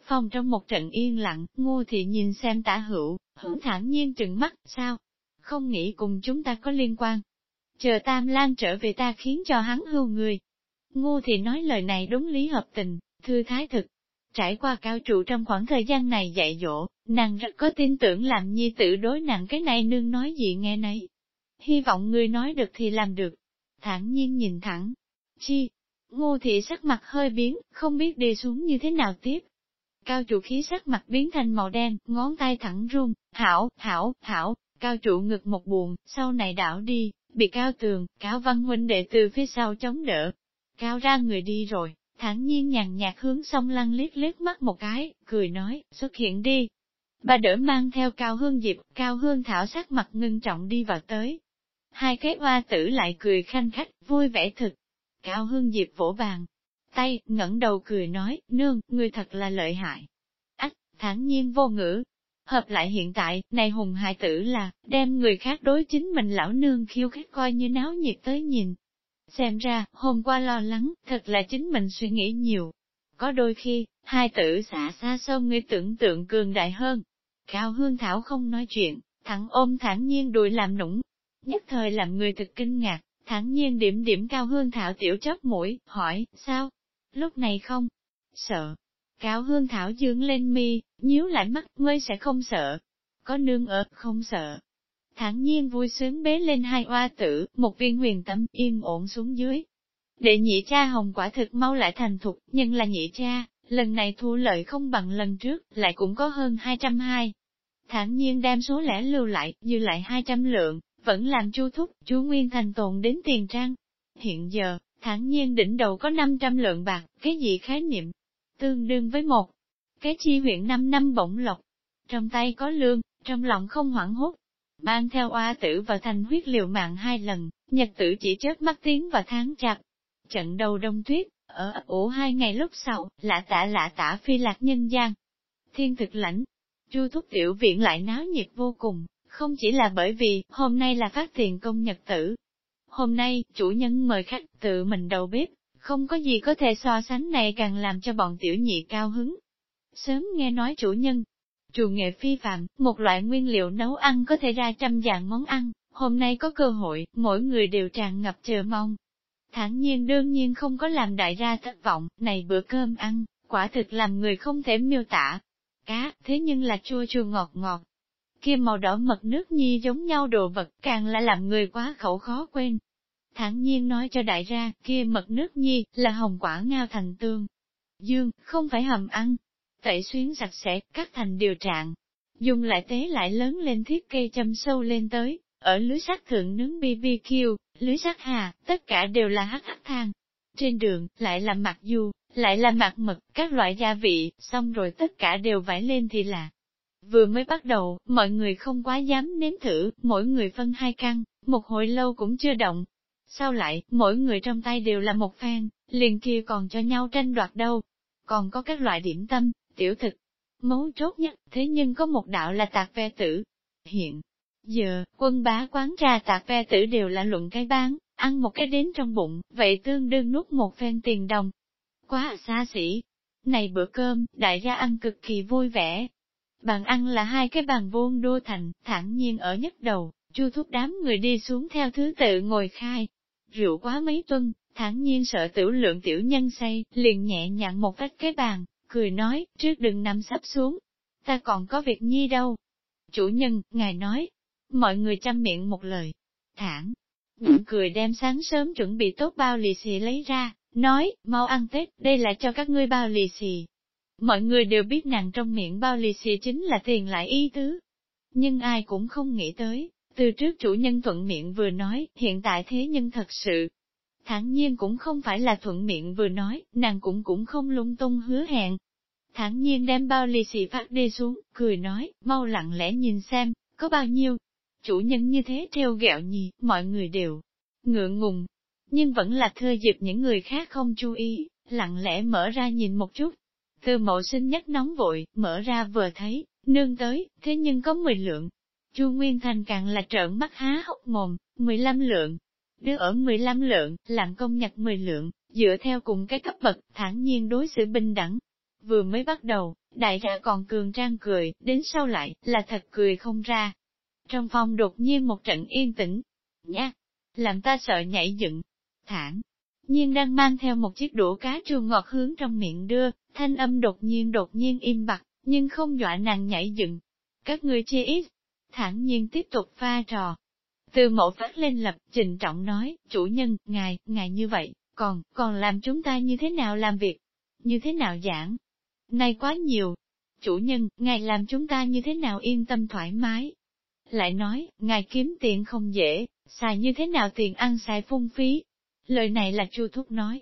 Phòng trong một trận yên lặng, ngô thị nhìn xem tả hữu, hưởng thản nhiên trừng mắt, sao? Không nghĩ cùng chúng ta có liên quan. Chờ Tam Lan trở về ta khiến cho hắn hưu người. Ngô thị nói lời này đúng lý hợp tình, thư thái thực. Trải qua cao trụ trong khoảng thời gian này dạy dỗ, nàng rất có tin tưởng làm nhi tử đối nặng cái này nương nói gì nghe này hy vọng ngươi nói được thì làm được. Thẳng nhiên nhìn thẳng. Chi? Ngô thị sắc mặt hơi biến, không biết đi xuống như thế nào tiếp. Cao trụ khí sắc mặt biến thành màu đen, ngón tay thẳng run, hảo, hảo, hảo, cao trụ ngực một buồn, sau này đảo đi, bị cao tường, cao văn huynh đệ từ phía sau chống đỡ. Cao ra người đi rồi, thẳng nhiên nhàn nhạt hướng sông lăng liếc liếc mắt một cái, cười nói, xuất hiện đi. Bà đỡ mang theo cao hương diệp, cao hương thảo sắc mặt ngưng trọng đi vào tới, Hai cái hoa tử lại cười khanh khách, vui vẻ thực. Cao hương diệp vỗ bàn, tay, ngẩng đầu cười nói, nương, người thật là lợi hại. Ách, thản nhiên vô ngữ. Hợp lại hiện tại, này hùng hại tử là, đem người khác đối chính mình lão nương khiêu khích coi như náo nhiệt tới nhìn. Xem ra, hôm qua lo lắng, thật là chính mình suy nghĩ nhiều. Có đôi khi, hai tử xả xa sông ngươi tưởng tượng cường đại hơn. Cao Hương Thảo không nói chuyện, thẳng ôm thản nhiên đùi làm nũng, nhất thời làm người thực kinh ngạc, thẳng nhiên điểm điểm cao hương thảo tiểu chớp mũi, hỏi, sao? Lúc này không? Sợ. Cao hương thảo dương lên mi, nhíu lại mắt, ngươi sẽ không sợ. Có nương ở, không sợ thản nhiên vui sướng bế lên hai oa tử, một viên huyền tâm yên ổn xuống dưới. Đệ nhị cha hồng quả thực mau lại thành thục, nhưng là nhị cha, lần này thu lợi không bằng lần trước, lại cũng có hơn 220. Thản nhiên đem số lẻ lưu lại, dư lại 200 lượng, vẫn làm chu thúc, chú Nguyên Thành tồn đến tiền trang. Hiện giờ, thản nhiên đỉnh đầu có 500 lượng bạc, cái gì khái niệm? Tương đương với một. Cái chi huyện 5 năm bổng lộc. Trong tay có lương, trong lòng không hoảng hốt. Mang theo oa tử vào thành huyết liều mạng hai lần, nhật tử chỉ chớp mắt tiếng và tháng chặt. Trận đầu đông tuyết, ở ủ hai ngày lúc sau, lạ tả lạ tả phi lạc nhân gian. Thiên thực lãnh, chu thúc tiểu viện lại náo nhiệt vô cùng, không chỉ là bởi vì, hôm nay là phát tiền công nhật tử. Hôm nay, chủ nhân mời khách tự mình đầu bếp, không có gì có thể so sánh này càng làm cho bọn tiểu nhị cao hứng. Sớm nghe nói chủ nhân, Trù nghệ phi phạm, một loại nguyên liệu nấu ăn có thể ra trăm dạng món ăn, hôm nay có cơ hội, mỗi người đều tràn ngập chờ mong. Thẳng nhiên đương nhiên không có làm đại ra thất vọng, này bữa cơm ăn, quả thực làm người không thể miêu tả. Cá, thế nhưng là chua chua ngọt ngọt, kia màu đỏ mật nước nhi giống nhau đồ vật càng là làm người quá khẩu khó quên. Thẳng nhiên nói cho đại ra, kia mật nước nhi, là hồng quả ngao thành tương. Dương, không phải hầm ăn. Tẩy xuyến sạch sẽ, cắt thành điều trạng. Dùng lại tế lại lớn lên thiết cây châm sâu lên tới, ở lưới sắt thượng nướng BBQ, lưới sắt hà, tất cả đều là hắc hắc thang Trên đường, lại là mặt du, lại là mặt mật, các loại gia vị, xong rồi tất cả đều vải lên thì là. Vừa mới bắt đầu, mọi người không quá dám nếm thử, mỗi người phân hai căn, một hồi lâu cũng chưa động. Sau lại, mỗi người trong tay đều là một phen, liền kia còn cho nhau tranh đoạt đâu. Còn có các loại điểm tâm, tiểu thực. Mấu chốt nhất, thế nhưng có một đạo là tạc ve tử. Hiện giờ, quân bá quán trà tạc ve tử đều là luận cái bán, ăn một cái đến trong bụng, vậy tương đương nuốt một phen tiền đồng. Quá à, xa xỉ. Này bữa cơm, đại gia ăn cực kỳ vui vẻ. Bàn ăn là hai cái bàn vuông đô thành, thẳng nhiên ở nhất đầu, chu thúc đám người đi xuống theo thứ tự ngồi khai. Rượu quá mấy tuần, thẳng nhiên sợ tiểu lượng tiểu nhân say, liền nhẹ nhàng một cách cái bàn, cười nói, trước đừng nằm sắp xuống. Ta còn có việc nhi đâu. Chủ nhân, ngài nói. Mọi người chăm miệng một lời. Thẳng. Nhậm cười đem sáng sớm chuẩn bị tốt bao lì xì lấy ra, nói, mau ăn Tết, đây là cho các ngươi bao lì xì. Mọi người đều biết nàng trong miệng bao lì xì chính là tiền lại y tứ. Nhưng ai cũng không nghĩ tới, từ trước chủ nhân thuận miệng vừa nói, hiện tại thế nhân thật sự thản nhiên cũng không phải là thuận miệng vừa nói, nàng cũng cũng không lung tung hứa hẹn. thản nhiên đem bao lì xì phát đi xuống, cười nói, mau lặng lẽ nhìn xem, có bao nhiêu. Chủ nhân như thế treo gẹo nhì, mọi người đều ngượng ngùng, nhưng vẫn là thưa dịp những người khác không chú ý, lặng lẽ mở ra nhìn một chút. Từ mộ sinh nhất nóng vội, mở ra vừa thấy, nương tới, thế nhưng có 10 lượng. Chu Nguyên Thành càng là trợn mắt há hốc mồm, 15 lượng. Đưa ở 15 lượng, lặng công nhặt 10 lượng, dựa theo cùng cái cấp bậc, thản nhiên đối xử bình đẳng. Vừa mới bắt đầu, đại ra còn cường trang cười, đến sau lại, là thật cười không ra. Trong phòng đột nhiên một trận yên tĩnh. nha, làm ta sợ nhảy dựng. Thản, nhiên đang mang theo một chiếc đũa cá trù ngọt hướng trong miệng đưa, thanh âm đột nhiên đột nhiên im bặt, nhưng không dọa nàng nhảy dựng. Các người chia ít, thản nhiên tiếp tục pha trò. Từ mộ phát lên lập, trình trọng nói, chủ nhân, ngài, ngài như vậy, còn, còn làm chúng ta như thế nào làm việc? Như thế nào giảng? Này quá nhiều. Chủ nhân, ngài làm chúng ta như thế nào yên tâm thoải mái? Lại nói, ngài kiếm tiền không dễ, xài như thế nào tiền ăn xài phung phí. Lời này là Chu Thúc nói.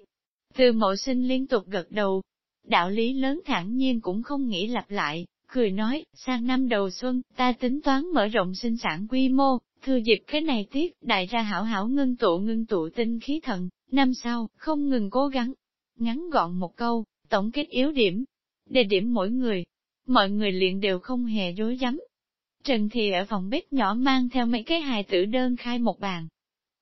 Từ mộ sinh liên tục gật đầu. Đạo lý lớn thẳng nhiên cũng không nghĩ lặp lại, cười nói, sang năm đầu xuân, ta tính toán mở rộng sinh sản quy mô, thừa dịp cái này tiết, đại ra hảo hảo ngưng tụ ngưng tụ tinh khí thần, năm sau, không ngừng cố gắng. Ngắn gọn một câu, tổng kết yếu điểm, đề điểm mỗi người, mọi người liền đều không hề dối dám, Trần Thì ở phòng bếp nhỏ mang theo mấy cái hài tử đơn khai một bàn.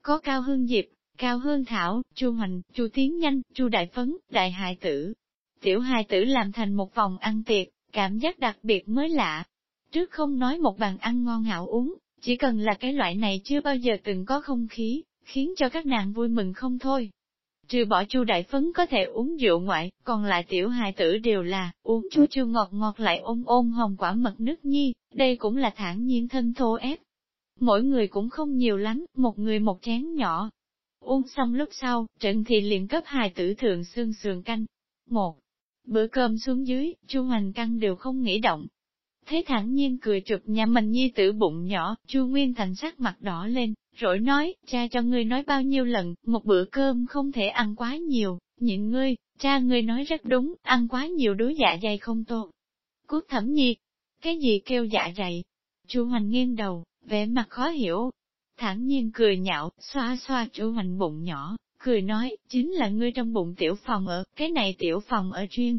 Có Cao Hương Diệp, Cao Hương Thảo, Chu Hoành, Chu Tiến Nhanh, Chu Đại Phấn, Đại hài tử. Tiểu hài tử làm thành một vòng ăn tiệc, cảm giác đặc biệt mới lạ. Trước không nói một bàn ăn ngon hảo uống, chỉ cần là cái loại này chưa bao giờ từng có không khí, khiến cho các nàng vui mừng không thôi. Trừ bỏ chu đại phấn có thể uống rượu ngoại, còn lại tiểu hài tử đều là, uống chua chua ngọt ngọt lại ôm ôm hồng quả mật nước nhi, đây cũng là thản nhiên thân thô ép. Mỗi người cũng không nhiều lắm, một người một chén nhỏ. Uống xong lúc sau, trận thì liền cấp hài tử thượng xương sườn canh. Một bữa cơm xuống dưới, chu hoành căng đều không nghĩ động. Thế thẳng nhiên cười trượt nhà mình nhi tử bụng nhỏ, chu Nguyên Thành sắc mặt đỏ lên, rồi nói, cha cho ngươi nói bao nhiêu lần, một bữa cơm không thể ăn quá nhiều, nhịn ngươi, cha ngươi nói rất đúng, ăn quá nhiều đối dạ dày không tốt. Cút thẩm nhi, cái gì kêu dạ dày? Chu Hoành nghiêng đầu, vẻ mặt khó hiểu. Thẳng nhiên cười nhạo, xoa xoa chu Hoành bụng nhỏ, cười nói, chính là ngươi trong bụng tiểu phòng ở, cái này tiểu phòng ở riêng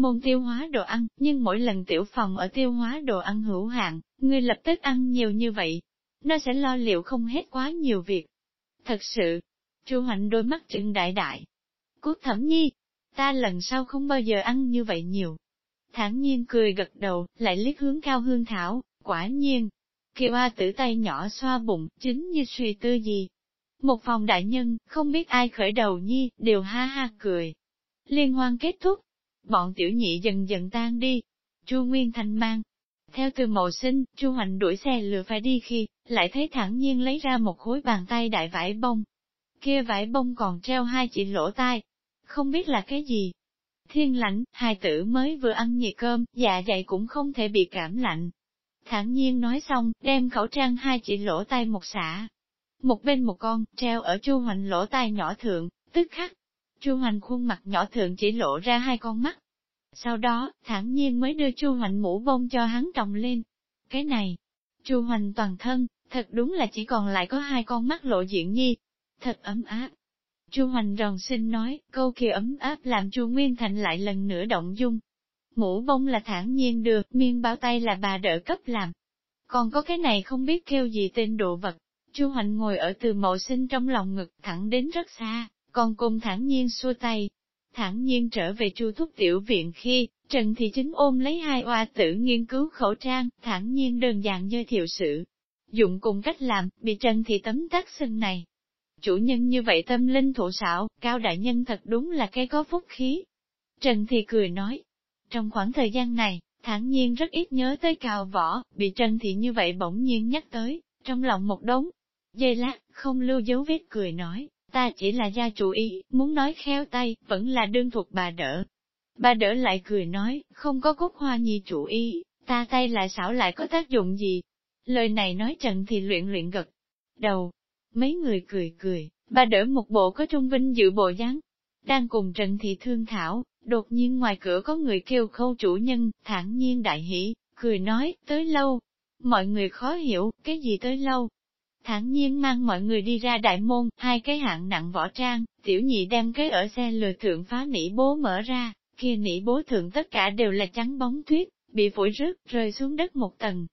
Môn tiêu hóa đồ ăn, nhưng mỗi lần tiểu phòng ở tiêu hóa đồ ăn hữu hạn, ngươi lập tức ăn nhiều như vậy, nó sẽ lo liệu không hết quá nhiều việc. Thật sự, Chu Hạnh đôi mắt trừng đại đại. Cút thẩm nhi, ta lần sau không bao giờ ăn như vậy nhiều. Thản nhiên cười gật đầu, lại liếc hướng cao hương thảo, quả nhiên. Kiều A tử tay nhỏ xoa bụng, chính như suy tư gì. Một phòng đại nhân, không biết ai khởi đầu nhi, đều ha ha cười. Liên hoan kết thúc, bọn tiểu nhị dần dần tan đi. Chu Nguyên Thành mang, theo từ mộ sinh, Chu Hoành đuổi xe lừa phải đi khi, lại thấy thẳng nhiên lấy ra một khối bàn tay đại vải bông. Kia vải bông còn treo hai chỉ lỗ tai. Không biết là cái gì. Thiên lạnh, hai tử mới vừa ăn nhị cơm, dạ dày cũng không thể bị cảm lạnh. thẳng nhiên nói xong, đem khẩu trang hai chỉ lỗ tai một xả. Một bên một con, treo ở chu hoành lỗ tai nhỏ thượng, tức khắc. Chu hoành khuôn mặt nhỏ thượng chỉ lộ ra hai con mắt. Sau đó, thản nhiên mới đưa chu hoành mũ bông cho hắn trồng lên. Cái này, chu hoành toàn thân, thật đúng là chỉ còn lại có hai con mắt lộ diện nhi. Thật ấm áp. Chu Hoành ròn xin nói, câu kia ấm áp làm Chu Nguyên Thành lại lần nữa động dung. Mũ bông là thản nhiên được, miên bao tay là bà đỡ cấp làm. Còn có cái này không biết kêu gì tên đồ vật. Chu Hoành ngồi ở từ mộ sinh trong lòng ngực thẳng đến rất xa, con cung thản nhiên xua tay. Thản nhiên trở về chu thúc tiểu viện khi, Trần Thị Chính ôm lấy hai oa tử nghiên cứu khẩu trang, thản nhiên đơn giản giới thiệu sự. Dụng cùng cách làm, bị Trần Thị tấm tắc xưng này, Chủ nhân như vậy tâm linh thụ xảo, cao đại nhân thật đúng là cái có phúc khí. Trần Thị cười nói, trong khoảng thời gian này, thản nhiên rất ít nhớ tới cào võ, bị Trần Thị như vậy bỗng nhiên nhắc tới, trong lòng một đống. Dây lát, không lưu dấu vết cười nói, ta chỉ là gia chủ ý, muốn nói khéo tay, vẫn là đương thuộc bà đỡ. Bà đỡ lại cười nói, không có cốt hoa nhi chủ ý, ta tay lại xảo lại có tác dụng gì. Lời này nói Trần Thị luyện luyện gật. Đầu, Mấy người cười cười, bà đỡ một bộ có trung vinh dự bộ dáng. Đang cùng Trần Thị thương thảo, đột nhiên ngoài cửa có người kêu khâu chủ nhân, thản nhiên đại hỷ, cười nói, tới lâu. Mọi người khó hiểu, cái gì tới lâu? Thản nhiên mang mọi người đi ra đại môn, hai cái hạng nặng võ trang, tiểu nhị đem cái ở xe lừa thượng phá nỉ bố mở ra, kia nỉ bố thượng tất cả đều là trắng bóng tuyết, bị phổi rớt, rơi xuống đất một tầng,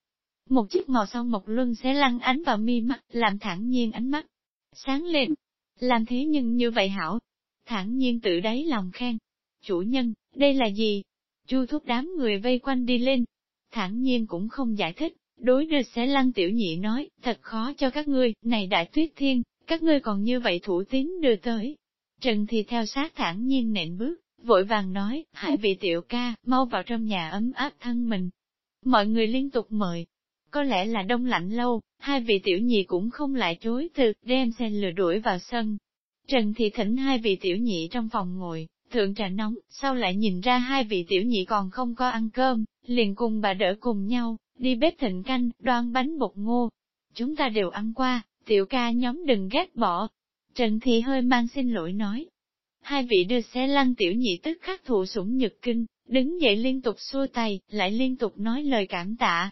một chiếc màu son một luân sẽ lăn ánh vào mi mắt, làm Thản nhiên ánh mắt. Sáng lên, làm thế nhưng như vậy hảo. Thản nhiên tự đáy lòng khen. Chủ nhân, đây là gì? Chu thúc đám người vây quanh đi lên. Thản nhiên cũng không giải thích, đối đưa sẽ lăng tiểu nhị nói, thật khó cho các ngươi, này đại tuyết thiên, các ngươi còn như vậy thủ tín đưa tới. Trần thì theo sát thẳng nhiên nện bước, vội vàng nói, hãy vị tiểu ca, mau vào trong nhà ấm áp thân mình. Mọi người liên tục mời, có lẽ là đông lạnh lâu, hai vị tiểu nhị cũng không lại chối từ, đem xe lừa đuổi vào sân. Trần Thị thỉnh hai vị tiểu nhị trong phòng ngồi, thượng trà nóng, sau lại nhìn ra hai vị tiểu nhị còn không có ăn cơm, liền cùng bà đỡ cùng nhau, đi bếp thịnh canh, đoan bánh bột ngô. Chúng ta đều ăn qua, tiểu ca nhóm đừng ghét bỏ. Trần Thị hơi mang xin lỗi nói. Hai vị đưa xe lăn tiểu nhị tức khắc thụ sủng nhật kinh, đứng dậy liên tục xua tay, lại liên tục nói lời cảm tạ,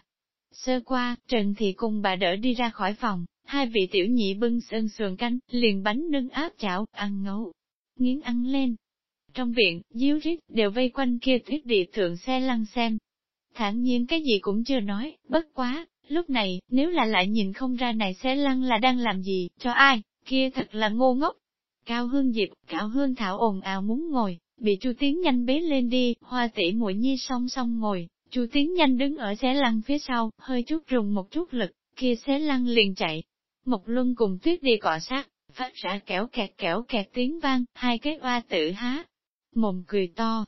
Sơ qua, Trần Thị cùng bà đỡ đi ra khỏi phòng, hai vị tiểu nhị bưng sơn sườn canh, liền bánh nâng áp chảo, ăn ngấu, nghiến ăn lên. Trong viện, díu rít đều vây quanh kia thiết địa thượng xe lăn xem. Thản nhiên cái gì cũng chưa nói, bất quá, lúc này, nếu là lại nhìn không ra này xe lăng là đang làm gì, cho ai, kia thật là ngô ngốc. Cao hương diệp, cao hương thảo ồn ào muốn ngồi, bị chu tiến nhanh bế lên đi, hoa tỷ muội nhi song song ngồi, Chu Tiến nhanh đứng ở xé lăng phía sau, hơi chút rùng một chút lực, kia xé lăng liền chạy. Một luân cùng tuyết đi cọ sát, phát ra kẻo kẹt kẻo kẹt tiếng vang, hai cái oa tử há. Mồm cười to.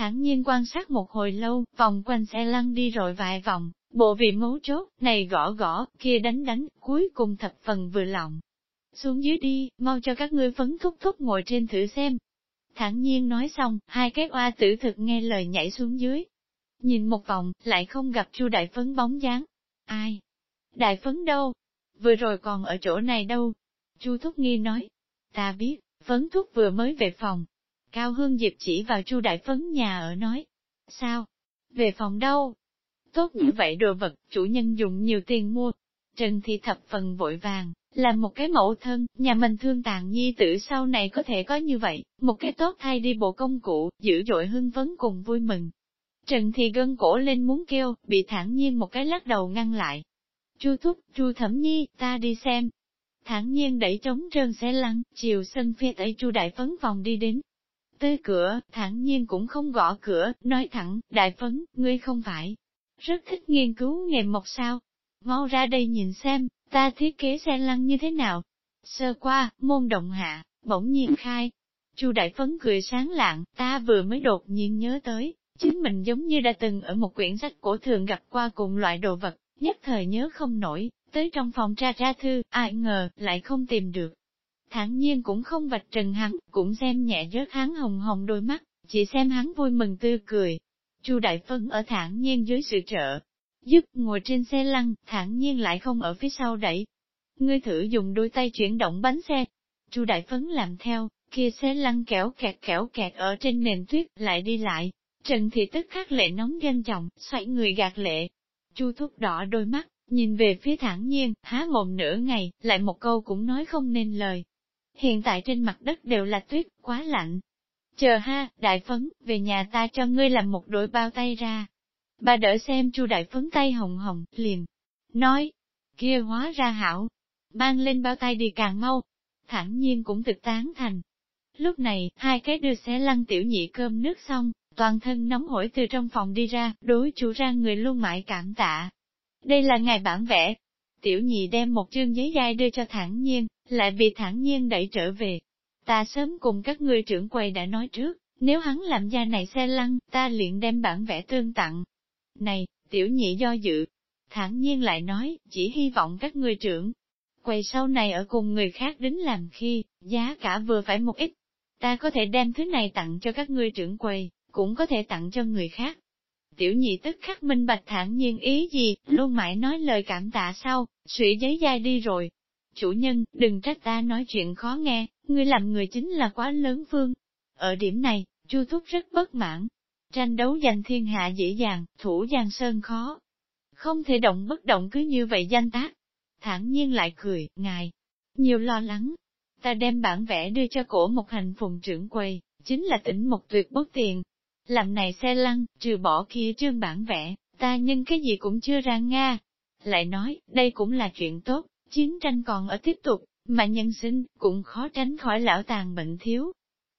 Thẳng nhiên quan sát một hồi lâu, vòng quanh xe lăn đi rồi vài vòng, bộ vị mấu chốt, này gõ gõ, kia đánh đánh, cuối cùng thập phần vừa lòng. Xuống dưới đi, mau cho các ngươi phấn thúc thúc ngồi trên thử xem. Thẳng nhiên nói xong, hai cái oa tử thực nghe lời nhảy xuống dưới, Nhìn một vòng, lại không gặp Chu Đại Phấn bóng dáng. Ai? Đại Phấn đâu? Vừa rồi còn ở chỗ này đâu? Chu Thúc Nghi nói. Ta biết, Phấn Thúc vừa mới về phòng. Cao Hương Diệp chỉ vào Chu Đại Phấn nhà ở nói. Sao? Về phòng đâu? Tốt như vậy đồ vật, chủ nhân dùng nhiều tiền mua. Trần Thị thập phần vội vàng, làm một cái mẫu thân, nhà mình thương tàn nhi tử sau này có thể có như vậy, một cái tốt thay đi bộ công cụ, dữ dội hưng phấn cùng vui mừng. Trần thị gân cổ lên muốn kêu, bị thản nhiên một cái lắc đầu ngăn lại. Chu thúc, chu thẩm nhi, ta đi xem. Thản nhiên đẩy trống trơn xe lăn, chiều sân phía tẩy chu đại phấn vòng đi đến. Tới cửa, thản nhiên cũng không gõ cửa, nói thẳng, đại phấn, ngươi không phải. Rất thích nghiên cứu nghề mộc sao. Mau ra đây nhìn xem, ta thiết kế xe lăn như thế nào. Sơ qua, môn động hạ, bỗng nhiên khai. Chu đại phấn cười sáng lạng, ta vừa mới đột nhiên nhớ tới, Chính mình giống như đã từng ở một quyển sách cổ thường gặp qua cùng loại đồ vật, nhất thời nhớ không nổi, tới trong phòng tra ra thư, ai ngờ, lại không tìm được. Thẳng nhiên cũng không vạch trần hắn, cũng xem nhẹ rớt hắn hồng hồng đôi mắt, chỉ xem hắn vui mừng tươi cười. Chu Đại Phân ở thản nhiên dưới sự trợ, giúp, ngồi trên xe lăn, thản nhiên lại không ở phía sau đẩy. Ngươi thử dùng đôi tay chuyển động bánh xe. Chu Đại Phấn làm theo, kia xe lăn kéo kẹt kéo kẹt ở trên nền tuyết, lại đi lại. Trần Thị tức khắc lệ nóng gan trọng, xoay người gạt lệ. Chu thúc đỏ đôi mắt, nhìn về phía thản nhiên, há mồm nửa ngày, lại một câu cũng nói không nên lời. Hiện tại trên mặt đất đều là tuyết, quá lạnh. Chờ ha, đại phấn, về nhà ta cho ngươi làm một đội bao tay ra. Bà đỡ xem chu đại phấn tay hồng hồng, liền. Nói, kia hóa ra hảo, mang lên bao tay đi càng mau. Thẳng nhiên cũng thực tán thành. Lúc này, hai cái đưa xe lăn tiểu nhị cơm nước xong, toàn thân nóng hổi từ trong phòng đi ra, đối chủ ra người luôn mãi cảm tạ. Đây là ngày bản vẽ. Tiểu nhị đem một chương giấy dai đưa cho thẳng nhiên, lại bị Thản nhiên đẩy trở về. Ta sớm cùng các ngươi trưởng quầy đã nói trước, nếu hắn làm ra này xe lăn, ta liền đem bản vẽ tương tặng. Này, tiểu nhị do dự, Thản nhiên lại nói, chỉ hy vọng các ngươi trưởng. Quầy sau này ở cùng người khác đến làm khi, giá cả vừa phải một ít. Ta có thể đem thứ này tặng cho các ngươi trưởng quầy, cũng có thể tặng cho người khác. Tiểu nhị tức khắc minh bạch thản nhiên ý gì, luôn mãi nói lời cảm tạ sau, sủy giấy dai đi rồi. Chủ nhân, đừng trách ta nói chuyện khó nghe, ngươi làm người chính là quá lớn phương. Ở điểm này, Chu Thúc rất bất mãn. Tranh đấu giành thiên hạ dễ dàng, thủ giang sơn khó. Không thể động bất động cứ như vậy danh tác. Thản nhiên lại cười, ngài, nhiều lo lắng. Ta đem bản vẽ đưa cho cổ một hành phùng trưởng quầy, chính là tỉnh một tuyệt bất tiền, làm này xe lăn, trừ bỏ kia trương bản vẽ, ta nhưng cái gì cũng chưa ra Nga. Lại nói, đây cũng là chuyện tốt, chiến tranh còn ở tiếp tục, mà nhân sinh, cũng khó tránh khỏi lão tàn bệnh thiếu.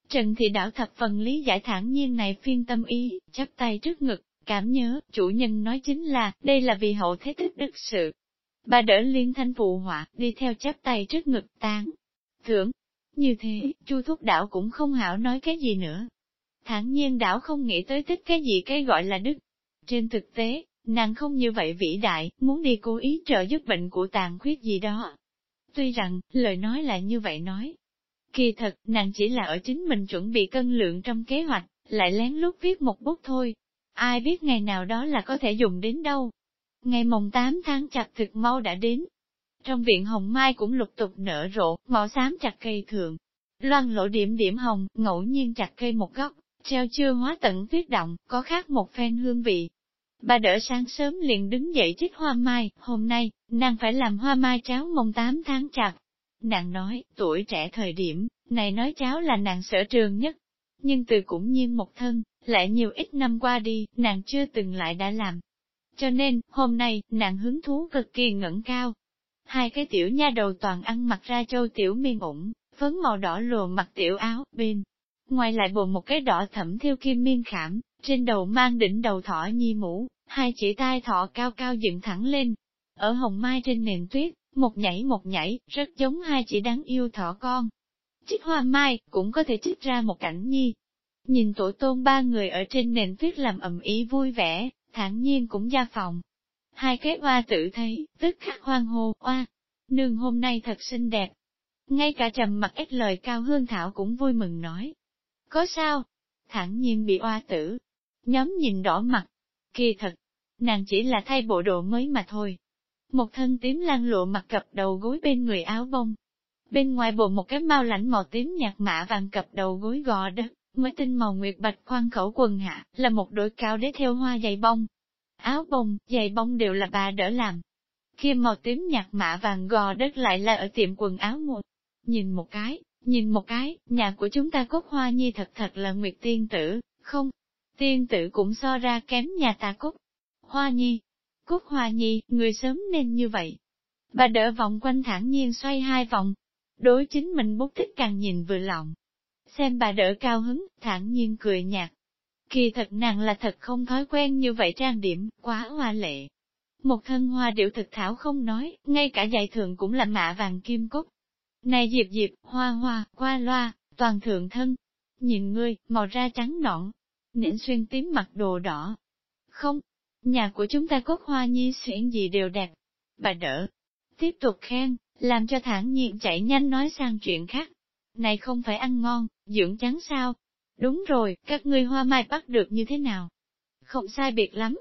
Trần Thị Đảo thập phần lý giải thản nhiên này phiên tâm ý, chắp tay trước ngực, cảm nhớ, chủ nhân nói chính là, đây là vì hậu thế thích đức sự. Bà đỡ liên thanh phụ họa, đi theo chắp tay trước ngực tán. Thưởng, như thế, chu thúc đảo cũng không hảo nói cái gì nữa, thản nhiên đảo không nghĩ tới thích cái gì cái gọi là đức. Trên thực tế, nàng không như vậy vĩ đại, muốn đi cố ý trợ giúp bệnh của tàn khuyết gì đó. Tuy rằng, lời nói là như vậy nói. Kỳ thật, nàng chỉ là ở chính mình chuẩn bị cân lượng trong kế hoạch, lại lén lút viết một bút thôi. Ai biết ngày nào đó là có thể dùng đến đâu. Ngày mồng 8 tháng chặt thực mau đã đến. Trong viện hồng mai cũng lục tục nở rộ, màu xám chặt cây thường, Loan lộ điểm điểm hồng, ngẫu nhiên chặt cây một góc, treo chưa hóa tận tuyết động, có khác một phen hương vị. Bà đỡ sáng sớm liền đứng dậy trích hoa mai, hôm nay, nàng phải làm hoa mai cháo mồng 8 tháng chặt. Nàng nói, tuổi trẻ thời điểm, này nói cháo là nàng sở trường nhất. Nhưng từ cũng nhiên một thân, lại nhiều ít năm qua đi, nàng chưa từng lại đã làm. Cho nên, hôm nay, nàng hứng thú cực kỳ ngẩng cao. Hai cái tiểu nha đầu toàn ăn mặc ra châu tiểu miên ủng, phấn màu đỏ lùa mặc tiểu áo, bên ngoài lại bồn một cái đỏ thẫm thiêu kim miên khảm, trên đầu mang đỉnh đầu thỏ nhi mũ, hai chỉ tai thọ cao cao dựng thẳng lên. Ở hồng mai trên nền tuyết, một nhảy một nhảy, rất giống hai chỉ đáng yêu thỏ con. chiếc hoa mai, cũng có thể chích ra một cảnh nhi. Nhìn tổ tôn ba người ở trên nền tuyết làm ẩm ý vui vẻ, thản nhiên cũng ra phòng. Hai cái hoa tự thấy, tức khắc hoang hô, oa, nương hôm nay thật xinh đẹp. Ngay cả trầm mặt ít lời cao hương thảo cũng vui mừng nói, có sao? Thẳng nhiên bị oa tử. Nhóm nhìn đỏ mặt. Kỳ thật, nàng chỉ là thay bộ đồ mới mà thôi. Một thân tím lan lụa mặt cặp đầu gối bên người áo bông. Bên ngoài bộ một cái mau lãnh màu tím nhạt mạ vàng cặp đầu gối gò đất, mới tinh màu nguyệt bạch khoan khẩu quần hạ, là một đôi cao để theo hoa dày bông. Áo bông, giày bông đều là bà đỡ làm. Kia màu tím nhạt mạ vàng gò đất lại là ở tiệm quần áo một. Nhìn một cái, Nhìn một cái, nhà của chúng ta cốt hoa nhi thật thật là nguyệt tiên tử, không? Tiên tử cũng so ra kém nhà ta cúc Hoa nhi, cúc hoa nhi, người sớm nên như vậy. Bà đỡ vòng quanh thẳng nhiên xoay hai vòng. Đối chính mình bút tích càng nhìn vừa lòng. Xem bà đỡ cao hứng, thản nhiên cười nhạt. Kỳ thật nàng là thật không thói quen như vậy trang điểm, quá hoa lệ. Một thân hoa điệu thực thảo không nói, ngay cả giày thường cũng là mạ vàng kim cúc này diệp diệp, hoa hoa, qua loa, toàn thượng thân. Nhìn ngươi, màu da trắng nõn, nịnh xuyên tím mặc đồ đỏ. Không, nhà của chúng ta cốt hoa nhi xuyên gì đều đẹp. Bà đỡ, tiếp tục khen, làm cho thản nhiên chạy nhanh nói sang chuyện khác. Này không phải ăn ngon, dưỡng trắng sao? Đúng rồi, các ngươi hoa mai bắt được như thế nào? Không sai biệt lắm.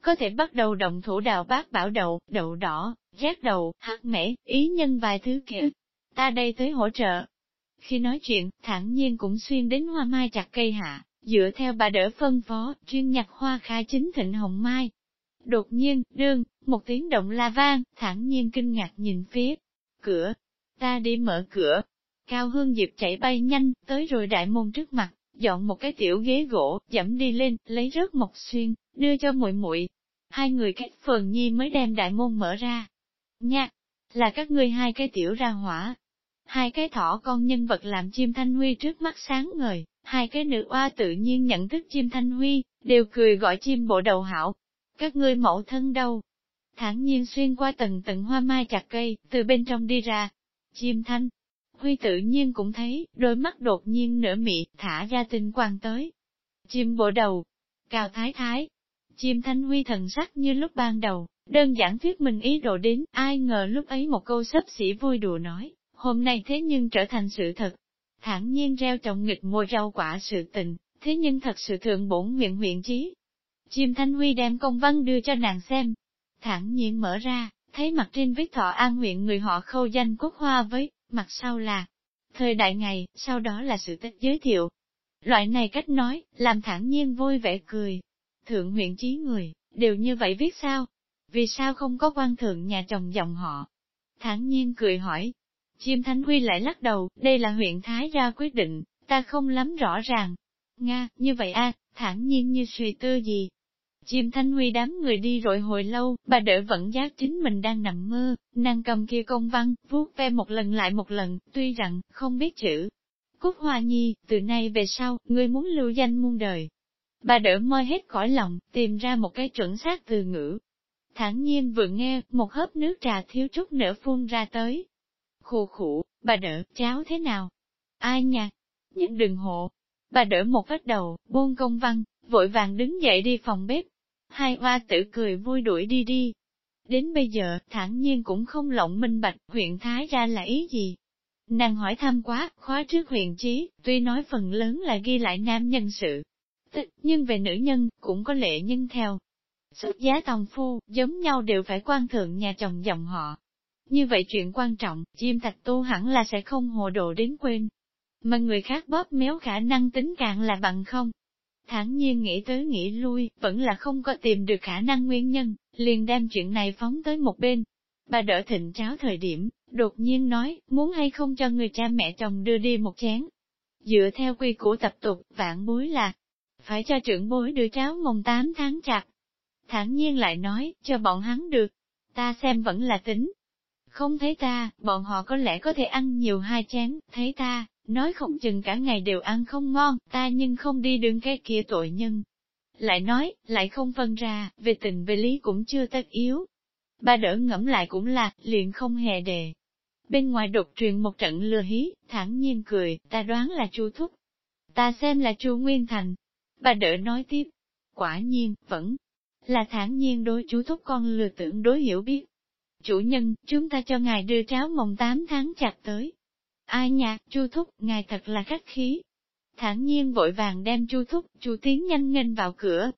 có thể bắt đầu động thủ đào bát bảo đậu, đậu đỏ, rác đậu, hạt mẻ, ý nhân vài thứ kia. Ta đây tới hỗ trợ. Khi nói chuyện, thản nhiên cũng xuyên đến hoa mai chặt cây hạ, dựa theo bà đỡ phân phó, chuyên nhặt hoa khai chính thịnh hồng mai. Đột nhiên, đương, một tiếng động la vang, thẳng nhiên kinh ngạc nhìn phía cửa. Ta đi mở cửa. Cao Hương Diệp chạy bay nhanh, tới rồi đại môn trước mặt, dọn một cái tiểu ghế gỗ, dẫm đi lên, lấy rớt một xuyên, đưa cho muội muội. Hai người cách phường nhi mới đem đại môn mở ra. Nha, là các ngươi hai cái tiểu ra hỏa. Hai cái thỏ con nhân vật làm chim thanh huy trước mắt sáng ngời, hai cái nữ oa tự nhiên nhận thức chim thanh huy, đều cười gọi chim bộ đầu hảo. Các ngươi mẫu thân đâu? Thẳng nhiên xuyên qua tầng tầng hoa mai chặt cây, từ bên trong đi ra. Chim thanh, Huy tự nhiên cũng thấy, đôi mắt đột nhiên nở mị, thả ra tinh quang tới. Chim bộ đầu, cào thái thái, chim thanh huy thần sắc như lúc ban đầu, đơn giản thuyết mình ý đồ đến, ai ngờ lúc ấy một câu sấp xỉ vui đùa nói, hôm nay thế nhưng trở thành sự thật. Thẳng nhiên reo trọng nghịch mua rau quả sự tình, thế nhưng thật sự thượng bổn nguyện huyện chí. Chim thanh huy đem công văn đưa cho nàng xem, thẳng nhiên mở ra, thấy mặt trên viết thọ an nguyện người họ khâu danh quốc hoa với, mặt sau là thời đại ngày, sau đó là sự tích giới thiệu. Loại này cách nói, làm thẳng nhiên vui vẻ cười. Thượng huyện chí người, đều như vậy viết sao? Vì sao không có quan thượng nhà chồng dòng họ? Thẳng nhiên cười hỏi. Chim Thánh Huy lại lắc đầu, đây là huyện Thái ra quyết định, ta không lắm rõ ràng. Nga, như vậy a, thản nhiên như suy tư gì, Chim Thanh Huy đám người đi rồi hồi lâu, bà đỡ vẫn giác chính mình đang nằm mơ, nàng cầm kia công văn, vuốt ve một lần lại một lần, tuy rằng, không biết chữ. Cúc Hoa Nhi, từ nay về sau, ngươi muốn lưu danh muôn đời. Bà đỡ môi hết khỏi lòng, tìm ra một cái chuẩn xác từ ngữ. Thẳng nhiên vừa nghe, một hớp nước trà thiếu chút nữa phun ra tới khô khủ, bà đỡ, cháu thế nào? Ai nha? Những đừng hộ. Bà đỡ một vết đầu, buông công văn, vội vàng đứng dậy đi phòng bếp, Hai hoa tử cười vui đuổi đi đi. Đến bây giờ, thản nhiên cũng không lộng minh bạch huyện Thái ra là ý gì. Nàng hỏi thăm quá, khóa trước huyện trí, tuy nói phần lớn là ghi lại nam nhân sự. Tức, nhưng về nữ nhân, cũng có lệ nhân theo. Xuất giá tòng phu, giống nhau đều phải quan thượng nhà chồng dòng họ. Như vậy chuyện quan trọng, chim thạch tu hẳn là sẽ không hồ đồ đến quên. Mà người khác bóp méo khả năng tính cạn là bằng không Thẳng nhiên nghĩ tới nghĩ lui, vẫn là không có tìm được khả năng nguyên nhân, liền đem chuyện này phóng tới một bên. Bà đỡ thịnh cháo thời điểm, đột nhiên nói, muốn hay không cho người cha mẹ chồng đưa đi một chén. Dựa theo quy củ tập tục, vạn bối là, phải cho trưởng bối đưa cháo mồng 8 tháng chặt. Thẳng nhiên lại nói, cho bọn hắn được, ta xem vẫn là tính. Không thấy ta, bọn họ có lẽ có thể ăn nhiều hai chén, thấy ta, nói không chừng cả ngày đều ăn không ngon, ta nhưng không đi đường cái kia tội nhân. Lại nói, lại không phân ra, về tình về lý cũng chưa tất yếu. Ba đỡ ngẫm lại cũng là, liền không hề đề. Bên ngoài đột truyền một trận lừa hí, thẳng nhiên cười, ta đoán là chu thúc. Ta xem là chu Nguyên Thành. Bà đỡ nói tiếp, quả nhiên, vẫn là thản nhiên đối chú thúc con lừa tưởng đối hiểu biết. Chủ nhân, chúng ta cho ngài đưa cháo mồng 8 tháng chặt tới, Ai nha, Chu Thúc, ngài thật là khách khí. Thản nhiên vội vàng đem Chu Thúc, Chu Tiến nhanh nghênh vào cửa.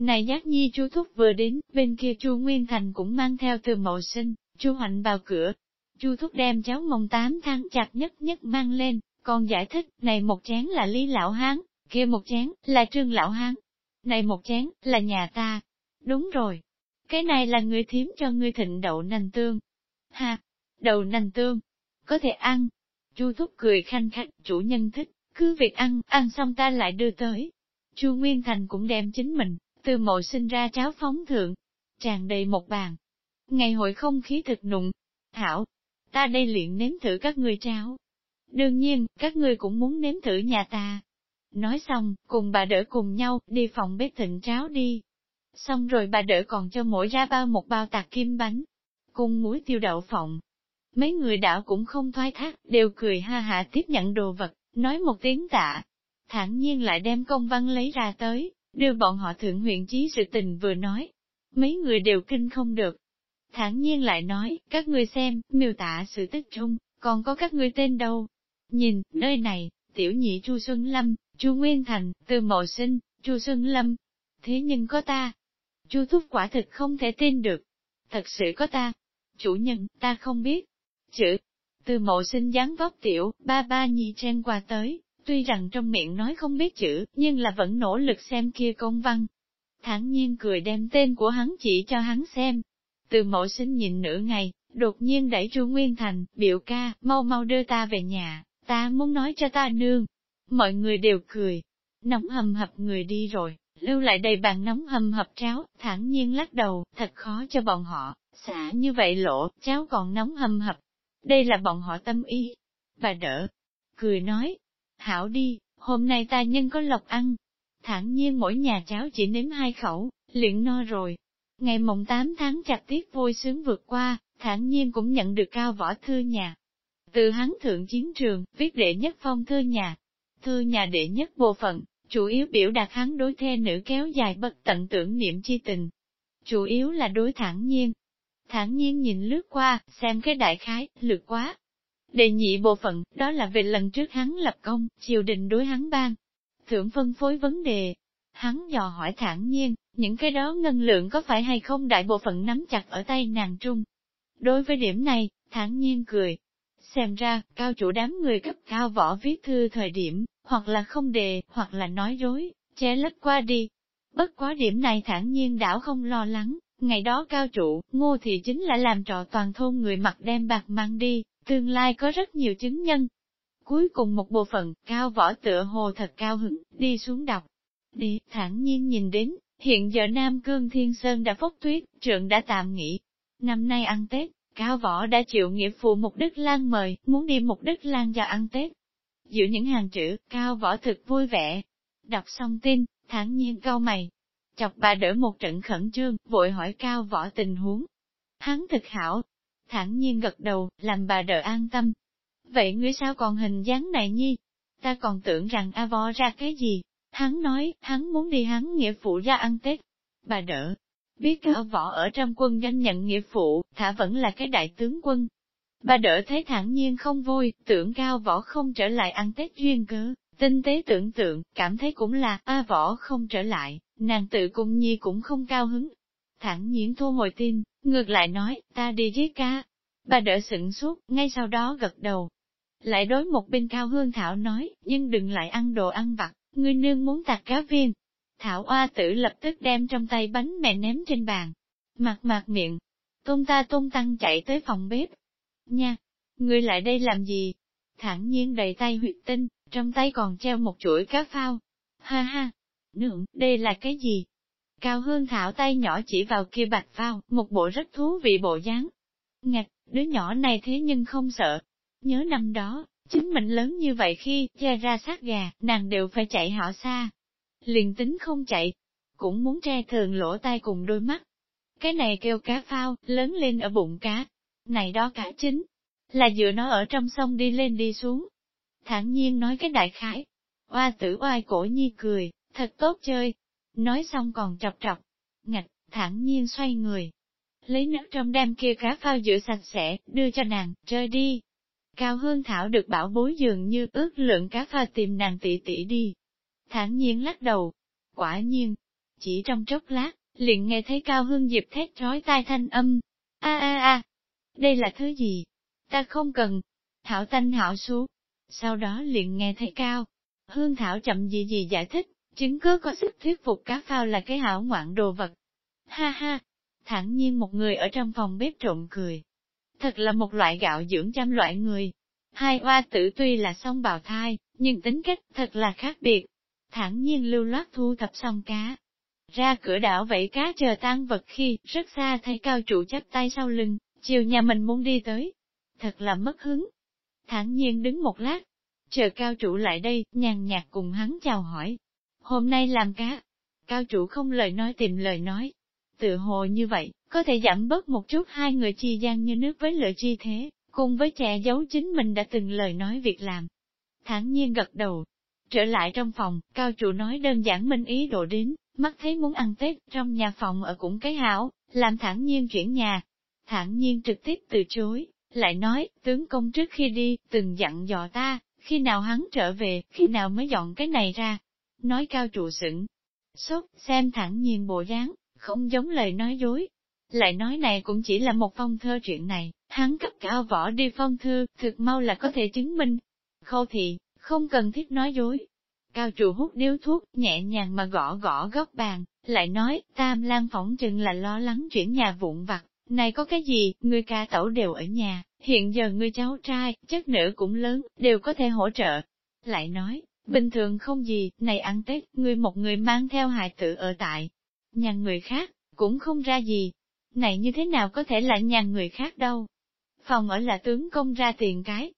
Này giác nhi Chu Thúc vừa đến, bên kia Chu Nguyên Thành cũng mang theo từ mậu sinh, Chu Hạnh vào cửa. Chu Thúc đem cháu mồng tám tháng chặt nhất nhất mang lên, còn giải thích, này một chén là Lý Lão Hán, kia một chén là Trương Lão Hán, này một chén là nhà ta. Đúng rồi, cái này là người thiếm cho ngươi thịnh đậu nành tương. Ha, đậu nành tương, có thể ăn, Chu Thúc cười khanh khách, chủ nhân thích, cứ việc ăn, ăn xong ta lại đưa tới. Chu Nguyên Thành cũng đem chính mình, từ mộ sinh ra cháo phóng thượng, tràn đầy một bàn. Ngày hội không khí thực nụng. Hảo, ta đây luyện nếm thử các ngươi cháo. Đương nhiên, các ngươi cũng muốn nếm thử nhà ta. Nói xong, cùng bà đỡ cùng nhau, đi phòng bếp thịnh cháo đi. Xong rồi bà đỡ còn cho mỗi ra bao một bao tạc kim bánh, cùng muối tiêu đậu phộng, Mấy người đảo cũng không thoái thác, đều cười ha hạ tiếp nhận đồ vật, nói một tiếng tạ. thản nhiên lại đem công văn lấy ra tới, đưa bọn họ thượng huyện chí sự tình vừa nói. Mấy người đều kinh không được. thản nhiên lại nói, các ngươi xem, miêu tả sự tích trung, còn có các ngươi tên đâu. Nhìn, nơi này, tiểu nhị Chu Xuân Lâm, Chu Nguyên Thành, từ mộ sinh, Chu Xuân Lâm. Thế nhưng có ta. Chu thúc quả thực không thể tin được. Thật sự có ta. Chủ nhân, ta không biết. Chữ. Từ mộ sinh dáng vóc tiểu, ba ba nhi chen qua tới, tuy rằng trong miệng nói không biết chữ, nhưng là vẫn nỗ lực xem kia công văn. Thẳng nhiên cười đem tên của hắn chỉ cho hắn xem. Từ mộ sinh nhìn nửa ngày, đột nhiên đẩy Chu Nguyên Thành, biểu ca, mau mau đưa ta về nhà, ta muốn nói cho ta nương. Mọi người đều cười, nóng hầm hập người đi rồi, lưu lại đầy bàn nóng hầm hập cháo, thẳng nhiên lắc đầu, thật khó cho bọn họ, xả như vậy lộ, cháo còn nóng hầm hập. Đây là bọn họ tâm ý. Bà đỡ, cười nói, hảo đi, hôm nay ta nhân có lộc ăn. Thẳng nhiên mỗi nhà cháo chỉ nếm hai khẩu, liền no rồi. Ngày mồng 8 tháng chặt tiết vui sướng vượt qua, thản nhiên cũng nhận được cao võ thư nhà. Từ hắn thượng chiến trường, viết đệ nhất phong thư nhà. Thư nhà đệ nhất bộ phận, chủ yếu biểu đạt hắn đối thê nữ kéo dài bất tận tưởng niệm chi tình. Chủ yếu là đối thẳng nhiên. thẳng nhiên nhìn lướt qua, xem cái đại khái, lượt quá. đề nhị bộ phận, đó là về lần trước hắn lập công, triều đình đối hắn ban. Thượng phân phối vấn đề. Hắn dò hỏi thẳng nhiên, những cái đó ngân lượng có phải hay không đại bộ phận nắm chặt ở tay nàng trung, Đối với điểm này, thản nhiên cười. Xem ra, cao chủ đám người cấp cao võ viết thư thời điểm, hoặc là không đề, hoặc là nói dối, che lấp qua đi. Bất quá điểm này thản nhiên đảo không lo lắng, ngày đó cao trụ, ngô thì chính là làm trò toàn thôn người mặc đem bạc mang đi, tương lai có rất nhiều chứng nhân. Cuối cùng một bộ phận, cao võ tựa hồ thật cao hứng, đi xuống đọc. Đi, thản nhiên nhìn đến, hiện giờ Nam Cương Thiên Sơn đã phốc tuyết, trượng đã tạm nghỉ, Năm nay ăn Tết, Cao Võ đã chịu nghĩa phụ Mục Đức Lan mời, muốn đi Mục Đức Lan cho ăn Tết. Giữa những hàng chữ, Cao Võ thực vui vẻ. Đọc xong tin, thản nhiên cau mày. Chọc bà đỡ một trận khẩn trương, vội hỏi Cao Võ tình huống. Hắn thực hảo. Thản nhiên gật đầu, làm bà đỡ an tâm. Vậy ngươi sao còn hình dáng này nhi? Ta còn tưởng rằng A Võ ra cái gì? Hắn nói, hắn muốn đi hắn nghĩa phụ ra ăn Tết. Bà đỡ, Biết cao võ ở trong quân danh nhận nghĩa phụ, thả vẫn là cái đại tướng quân. Bà đỡ thấy thản nhiên không vui, tưởng cao võ không trở lại ăn Tết duyên cớ, tinh tế tưởng tượng, cảm thấy cũng là, a võ không trở lại, nàng tự cung nhi cũng không cao hứng. Thẳng nhiên thu hồi tin, ngược lại nói, ta đi giết ca. Bà đỡ sửng suốt, ngay sau đó gật đầu. Lại đối một bên cao hương thảo nói, nhưng đừng lại ăn đồ ăn vặt, ngươi nương muốn tạc cá viên, Thảo oa tử lập tức đem trong tay bánh mẹ ném trên bàn. Mặt mặt miệng. Tôn ta tôn tăng chạy tới phòng bếp. Nha! Ngươi lại đây làm gì? Thẳng nhiên đầy tay huyệt tinh, trong tay còn treo một chuỗi cá phao. Ha ha! Nượng, đây là cái gì? Cao hương thảo tay nhỏ chỉ vào kia bạch phao, một bộ rất thú vị bộ dáng. Ngạch, đứa nhỏ này thế nhưng không sợ. Nhớ năm đó, chính mình lớn như vậy khi, che ra sát gà, nàng đều phải chạy họ xa, liền tính không chạy, cũng muốn tre thường lỗ tai cùng đôi mắt. Cái này kêu cá phao, lớn lên ở bụng cá. Này đó cá chính, là dựa nó ở trong sông đi lên đi xuống. Thẳng nhiên nói cái đại khái. Oa tử oai cổ nhi cười, thật tốt chơi. Nói xong còn chọc chọc. Ngạch, thẳng nhiên xoay người. Lấy nước trong đem kia cá phao rửa sạch sẽ, đưa cho nàng, chơi đi. Cao Hương Thảo được bảo bối dường như ước lượng cá phao tìm nàng tỷ tỷ đi, thản nhiên lắc đầu. Quả nhiên, chỉ trong chốc lát, liền nghe thấy Cao Hương Diệp thét trói tai thanh âm. A a a, đây là thứ gì? Ta không cần. Thảo tanh hảo xuống. Sau đó liền nghe thấy Cao. Hương Thảo chậm gì gì giải thích, chứng cứ có sức thuyết phục cá phao là cái hảo ngoạn đồ vật. Ha ha, thẳng nhiên một người ở trong phòng bếp trộn cười. Thật là một loại gạo dưỡng trăm loại người. Hai oa tử tuy là song bào thai, nhưng tính cách thật là khác biệt thản nhiên lưu loát thu thập xong cá. Ra cửa đảo vẫy cá chờ tan vật khi, rất xa thấy cao trụ chắp tay sau lưng, chiều nhà mình muốn đi tới. Thật là mất hứng. Thản nhiên đứng một lát, chờ cao trụ lại đây, nhàn nhạt cùng hắn chào hỏi. Hôm nay làm cá. Cao trụ không lời nói tìm lời nói. Tự hồ như vậy, có thể giảm bớt một chút hai người chi gian như nước với lửa chi thế, cùng với trẻ giấu chính mình đã từng lời nói việc làm. Thản nhiên gật đầu, Trở lại trong phòng, cao trụ nói đơn giản minh ý đồ đến, mắt thấy muốn ăn Tết, trong nhà phòng ở cũng cái hảo, làm thẳng nhiên chuyển nhà. Thẳng nhiên trực tiếp từ chối, lại nói, tướng công trước khi đi, từng dặn dò ta, khi nào hắn trở về, khi nào mới dọn cái này ra. Nói cao trụ sững, sốt, xem thẳng nhiên bộ dáng, không giống lời nói dối. Lại nói này cũng chỉ là một phong thơ chuyện này, hắn cấp cao võ đi phong thư, thực mau là có thể chứng minh. Khâu thị, không cần thiết nói dối. Cao trụ hút điếu thuốc, nhẹ nhàng mà gõ gõ góc bàn, lại nói, tam lan phỏng chừng là lo lắng chuyển nhà vụn vặt, này có cái gì, người ca tẩu đều ở nhà, hiện giờ người cháu trai, chất nữ cũng lớn, đều có thể hỗ trợ. Lại nói, bình thường không gì, này ăn Tết, người một người mang theo hài tử ở tại. Nhà người khác, cũng không ra gì. Này như thế nào có thể là nhà người khác đâu. Phòng ở là tướng công ra tiền cái.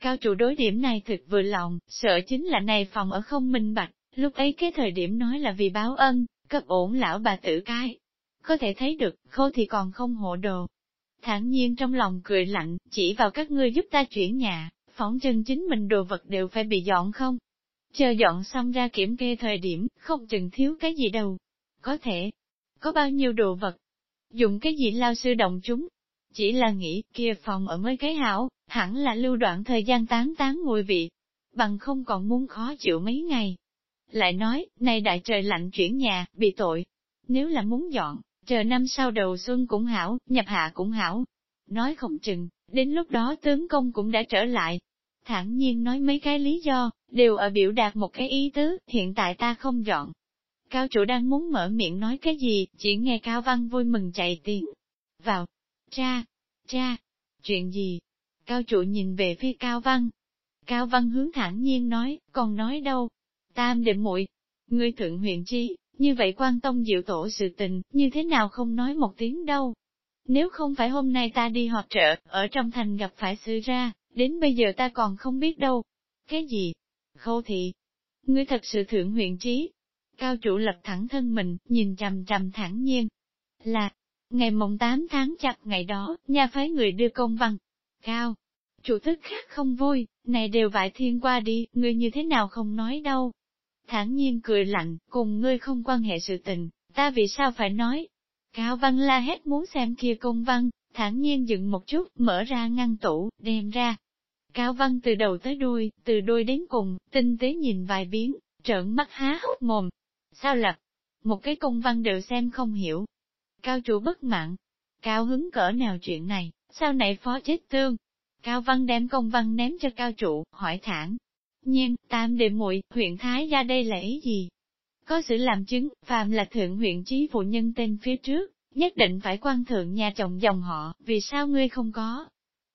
Cao trụ đối điểm này thực vừa lòng, sợ chính là này phòng ở không minh bạch, lúc ấy cái thời điểm nói là vì báo ân, cấp ổn lão bà tử cái. Có thể thấy được, khô thì còn không hộ đồ. Thản nhiên trong lòng cười lạnh, chỉ vào các ngươi giúp ta chuyển nhà, phóng chân chính mình đồ vật đều phải bị dọn không? Chờ dọn xong ra kiểm kê thời điểm, không chừng thiếu cái gì đâu. Có thể, có bao nhiêu đồ vật, dùng cái gì lao sư động chúng. Chỉ là nghĩ kia phòng ở mới cái hảo, hẳn là lưu đoạn thời gian tán tán ngồi vị, bằng không còn muốn khó chịu mấy ngày. Lại nói, nay đại trời lạnh chuyển nhà, bị tội. Nếu là muốn dọn, chờ năm sau đầu xuân cũng hảo, nhập hạ cũng hảo. Nói không chừng, đến lúc đó tướng công cũng đã trở lại. Thẳng nhiên nói mấy cái lý do, đều ở biểu đạt một cái ý tứ, hiện tại ta không dọn. Cao chủ đang muốn mở miệng nói cái gì, chỉ nghe Cao Văn vui mừng chạy tiền. Vào, cha, cha, chuyện gì? Cao chủ nhìn về phía Cao Văn. Cao Văn hướng thẳng nhiên nói, còn nói đâu? Tam đệ muội, ngươi thượng huyện chi, như vậy quan tông diệu tổ sự tình, như thế nào không nói một tiếng đâu. Nếu không phải hôm nay ta đi họp trợ, ở trong thành gặp phải sự ra, đến bây giờ ta còn không biết đâu. Cái gì? Khâu thị. Ngươi thật sự thượng huyện trí. Cao chủ lập thẳng thân mình, nhìn trầm trầm thẳng nhiên. Là, ngày mồng 8 tháng chặt ngày đó, nhà phái người đưa công văn. Cao, chủ thức khác không vui, này đều vải thiên qua đi, ngươi như thế nào không nói đâu thản nhiên cười lạnh, cùng ngươi không quan hệ sự tình, ta vì sao phải nói? Cao Văn la hét muốn xem kia công văn, thản nhiên dựng một chút, mở ra ngăn tủ, đem ra. Cao Văn từ đầu tới đuôi, từ đuôi đến cùng, tinh tế nhìn vài biến, trợn mắt há hốc mồm. Sao lập? Một cái công văn đều xem không hiểu. Cao chủ bất mãn. Cao hứng cỡ nào chuyện này, sao này phó chết tương? Cao Văn đem công văn ném cho cao trụ, hỏi thẳng, nhiên, tam đệ muội huyện Thái gia đây là ý gì? Có sự làm chứng, phàm là thượng huyện trí phụ nhân tên phía trước, nhất định phải quan thượng nhà chồng dòng họ, vì sao ngươi không có?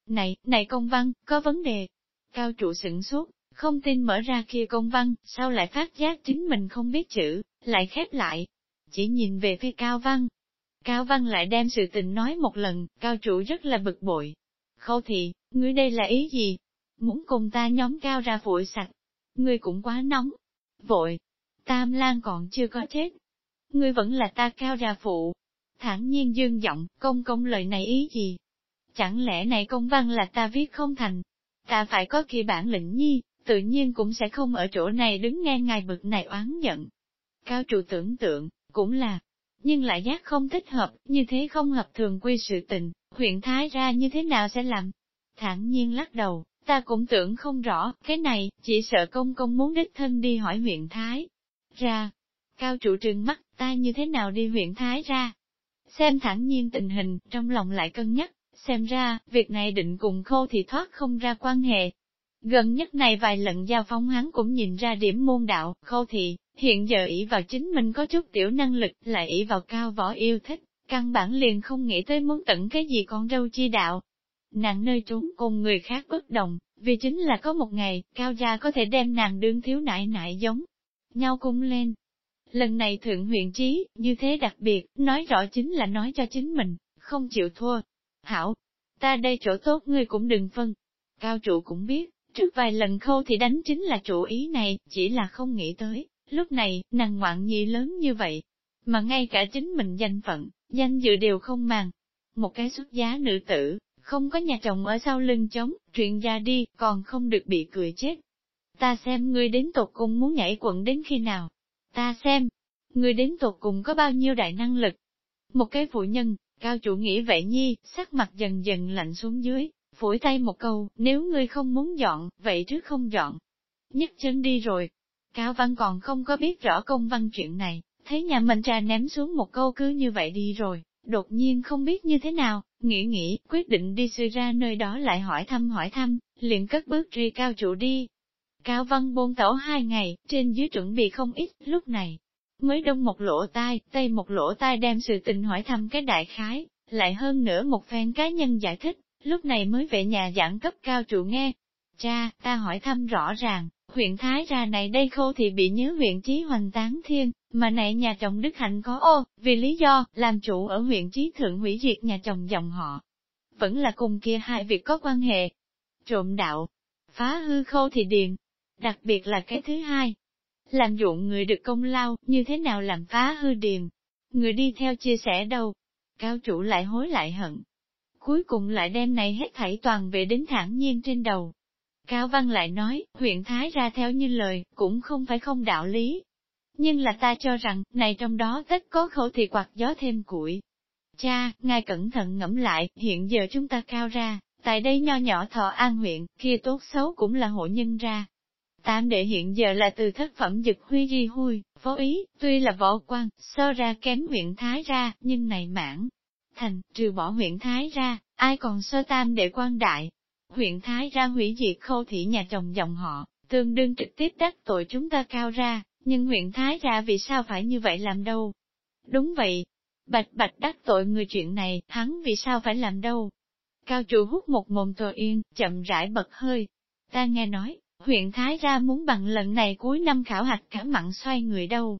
Này, này công văn, có vấn đề. Cao trụ sửng sốt, không tin mở ra kia công văn, sao lại phát giác chính mình không biết chữ, lại khép lại. Chỉ nhìn về phía Cao Văn. Cao Văn lại đem sự tình nói một lần, Cao chủ rất là bực bội. Khâu thị, ngươi đây là ý gì? muốn cùng ta nhóm cao ra vội sạch. Ngươi cũng quá nóng. Vội, Tam Lan còn chưa có chết. Ngươi vẫn là ta cao ra phụ. Thẳng nhiên dương giọng, công công lời này ý gì? Chẳng lẽ này công văn là ta viết không thành? Ta phải có kỳ bản lĩnh nhi, tự nhiên cũng sẽ không ở chỗ này đứng nghe ngài bực này oán giận. Cao trụ tưởng tượng, cũng là, nhưng lại giác không thích hợp, như thế không hợp thường quy sự tình, huyện Thái ra như thế nào sẽ làm? Thẳng nhiên lắc đầu, Ta cũng tưởng không rõ, cái này, chỉ sợ công công muốn đích thân đi hỏi huyện Thái. Ra, cao trụ trừng mắt, ta như thế nào đi huyện Thái ra? Xem thẳng nhiên tình hình, trong lòng lại cân nhắc, xem ra, việc này định cùng khô thì thoát không ra quan hệ. Gần nhất này vài lần giao phóng hắn cũng nhìn ra điểm môn đạo, khâu thì, hiện giờ ỷ vào chính mình có chút tiểu năng lực, lại ỷ vào cao võ yêu thích, căn bản liền không nghĩ tới muốn tận cái gì con râu chi đạo, nàng nơi trốn cùng người khác bất đồng, vì chính là có một ngày, cao gia có thể đem nàng đương thiếu nại nại giống nhau cung lên. Lần này thượng huyện trí, như thế đặc biệt, nói rõ chính là nói cho chính mình, không chịu thua. Hảo, ta đây chỗ tốt ngươi cũng đừng phân. Cao trụ cũng biết, trước vài lần khâu thì đánh chính là chủ ý này, chỉ là không nghĩ tới, lúc này, nàng ngoạn nhi lớn như vậy, mà ngay cả chính mình danh phận, danh dự đều không màng. Một cái xuất giá nữ tử, không có nhà chồng ở sau lưng chống, chuyện ra đi, còn không được bị cười chết. Ta xem ngươi đến tột cùng muốn nhảy quận đến khi nào. Ta xem, ngươi đến tột cùng có bao nhiêu đại năng lực. Một cái phụ nhân, cao chủ nghĩ vậy nhi, sắc mặt dần dần lạnh xuống dưới, phủi tay một câu, nếu ngươi không muốn dọn, vậy chứ không dọn. Nhất chân đi rồi. Cao văn còn không có biết rõ công văn chuyện này, thấy nhà mình trà ném xuống một câu cứ như vậy đi rồi, đột nhiên không biết như thế nào, nghĩ nghĩ, quyết định đi suy ra nơi đó lại hỏi thăm hỏi thăm, liền cất bước ri cao trụ đi. Cao văn bôn tẩu hai ngày, trên dưới chuẩn bị không ít, lúc này, mới đông một lỗ tai, tây một lỗ tai đem sự tình hỏi thăm cái đại khái, lại hơn nữa một phen cá nhân giải thích, lúc này mới về nhà giảng cấp cao trụ nghe. Cha, ta hỏi thăm rõ ràng, huyện Thái ra này đây khô thì bị nhớ huyện Chí Hoành tán thiên, mà này nhà chồng Đức Hạnh có ô, vì lý do, làm chủ ở huyện Chí Thượng hủy diệt nhà chồng dòng họ. Vẫn là cùng kia hai việc có quan hệ. Trộm đạo, phá hư khô thì điền, đặc biệt là cái thứ hai. Làm dụng người được công lao, như thế nào làm phá hư điền. Người đi theo chia sẻ đâu. Cao chủ lại hối lại hận. Cuối cùng lại đem này hết thảy toàn về đến thẳng nhiên trên đầu. Cao Văn lại nói, huyện Thái ra theo như lời, cũng không phải không đạo lý. Nhưng là ta cho rằng, này trong đó tất có khẩu thì quạt gió thêm củi. Cha, ngài cẩn thận ngẫm lại, hiện giờ chúng ta cao ra, tại đây nho nhỏ thọ an huyện, kia tốt xấu cũng là hộ nhân ra. Tam đệ hiện giờ là từ thất phẩm dực huy di huy, phó ý, tuy là võ quan, so ra kém huyện Thái ra, nhưng này mãn. Thành, trừ bỏ huyện Thái ra, ai còn sơ tam đệ quan đại, huyện Thái ra hủy diệt khâu thị nhà chồng dòng họ, tương đương trực tiếp đắc tội chúng ta cao ra, nhưng huyện Thái ra vì sao phải như vậy làm đâu? Đúng vậy, bạch bạch đắc tội người chuyện này, hắn vì sao phải làm đâu? Cao chủ hút một mồm tờ yên, chậm rãi bật hơi. Ta nghe nói, huyện Thái ra muốn bằng lần này cuối năm khảo hạch cả mặn xoay người đâu.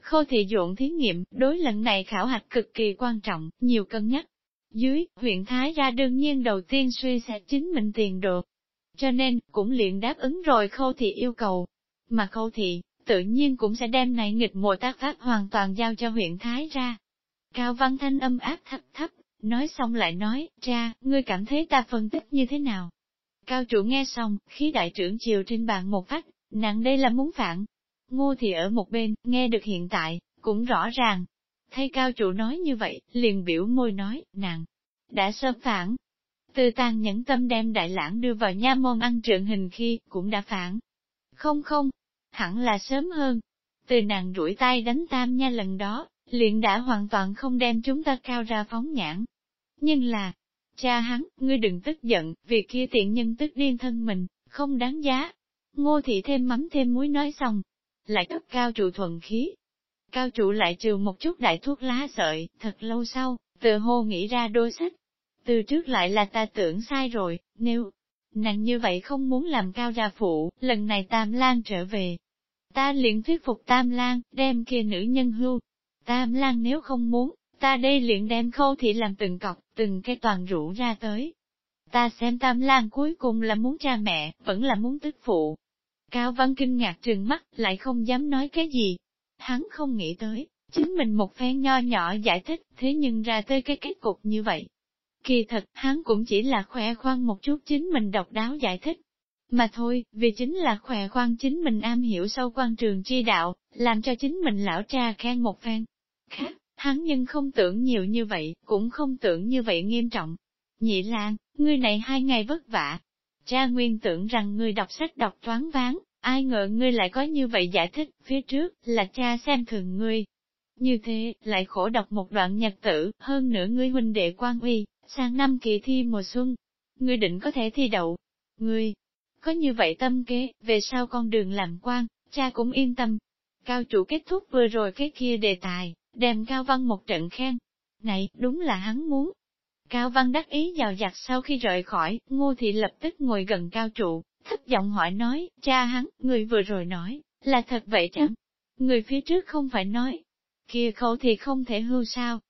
Khô thị dụng thí nghiệm, đối lần này khảo hạch cực kỳ quan trọng, nhiều cân nhắc. Dưới, huyện Thái ra đương nhiên đầu tiên suy xét chính mình tiền đồ, Cho nên, cũng liền đáp ứng rồi khâu thị yêu cầu. Mà khâu thị, tự nhiên cũng sẽ đem này nghịch mùa tác pháp hoàn toàn giao cho huyện Thái ra. Cao Văn Thanh âm áp thấp thấp, nói xong lại nói, cha, ngươi cảm thấy ta phân tích như thế nào? Cao chủ nghe xong, khí đại trưởng chiều trên bàn một phát, nặng đây là muốn phản. Ngô thì ở một bên, nghe được hiện tại, cũng rõ ràng, Thấy cao chủ nói như vậy, liền biểu môi nói, nàng, đã sớm phản. Từ tàn nhẫn tâm đem đại lãng đưa vào nha môn ăn trượng hình khi, cũng đã phản. Không không, hẳn là sớm hơn. Từ nàng rủi tay đánh tam nha lần đó, liền đã hoàn toàn không đem chúng ta cao ra phóng nhãn. Nhưng là, cha hắn, ngươi đừng tức giận, vì kia tiện nhân tức điên thân mình, không đáng giá. Ngô thị thêm mắm thêm muối nói xong, lại cấp cao trụ thuần khí, Cao trụ lại trừ một chút đại thuốc lá sợi, thật lâu sau, tự hô nghĩ ra đôi sách. Từ trước lại là ta tưởng sai rồi, nếu nàng như vậy không muốn làm cao gia phụ, lần này Tam Lan trở về. Ta liền thuyết phục Tam Lan, đem kia nữ nhân hưu. Tam Lan nếu không muốn, ta đây liền đem khâu thị làm từng cọc, từng cái toàn rủ ra tới. Ta xem Tam Lan cuối cùng là muốn cha mẹ, vẫn là muốn tức phụ. Cao Văn kinh ngạc trừng mắt, lại không dám nói cái gì, Hắn không nghĩ tới, chính mình một phen nho nhỏ giải thích, thế nhưng ra tới cái kết cục như vậy. Kỳ thật, hắn cũng chỉ là khoe khoang một chút chính mình độc đáo giải thích. Mà thôi, vì chính là khoe khoang chính mình am hiểu sâu quan trường chi đạo, làm cho chính mình lão cha khen một phen. Khác, hắn nhưng không tưởng nhiều như vậy, cũng không tưởng như vậy nghiêm trọng. Nhị Lan, ngươi này hai ngày vất vả. Cha nguyên tưởng rằng ngươi đọc sách đọc toán ván, Ai ngờ ngươi lại có như vậy giải thích, phía trước, là cha xem thường ngươi. Như thế, lại khổ đọc một đoạn nhật tử, hơn nữa ngươi huynh đệ quan uy, sang năm kỳ thi mùa xuân. Ngươi định có thể thi đậu. Ngươi, có như vậy tâm kế, về sau con đường làm quan, cha cũng yên tâm. Cao chủ kết thúc vừa rồi cái kia đề tài, đem Cao Văn một trận khen. Này, đúng là hắn muốn. Cao Văn đắc ý vào giặt sau khi rời khỏi, ngô thị lập tức ngồi gần cao trụ, thấp giọng hỏi nói, cha hắn, người vừa rồi nói, là thật vậy chẳng? Người phía trước không phải nói, kia khẩu thì không thể hưu sao?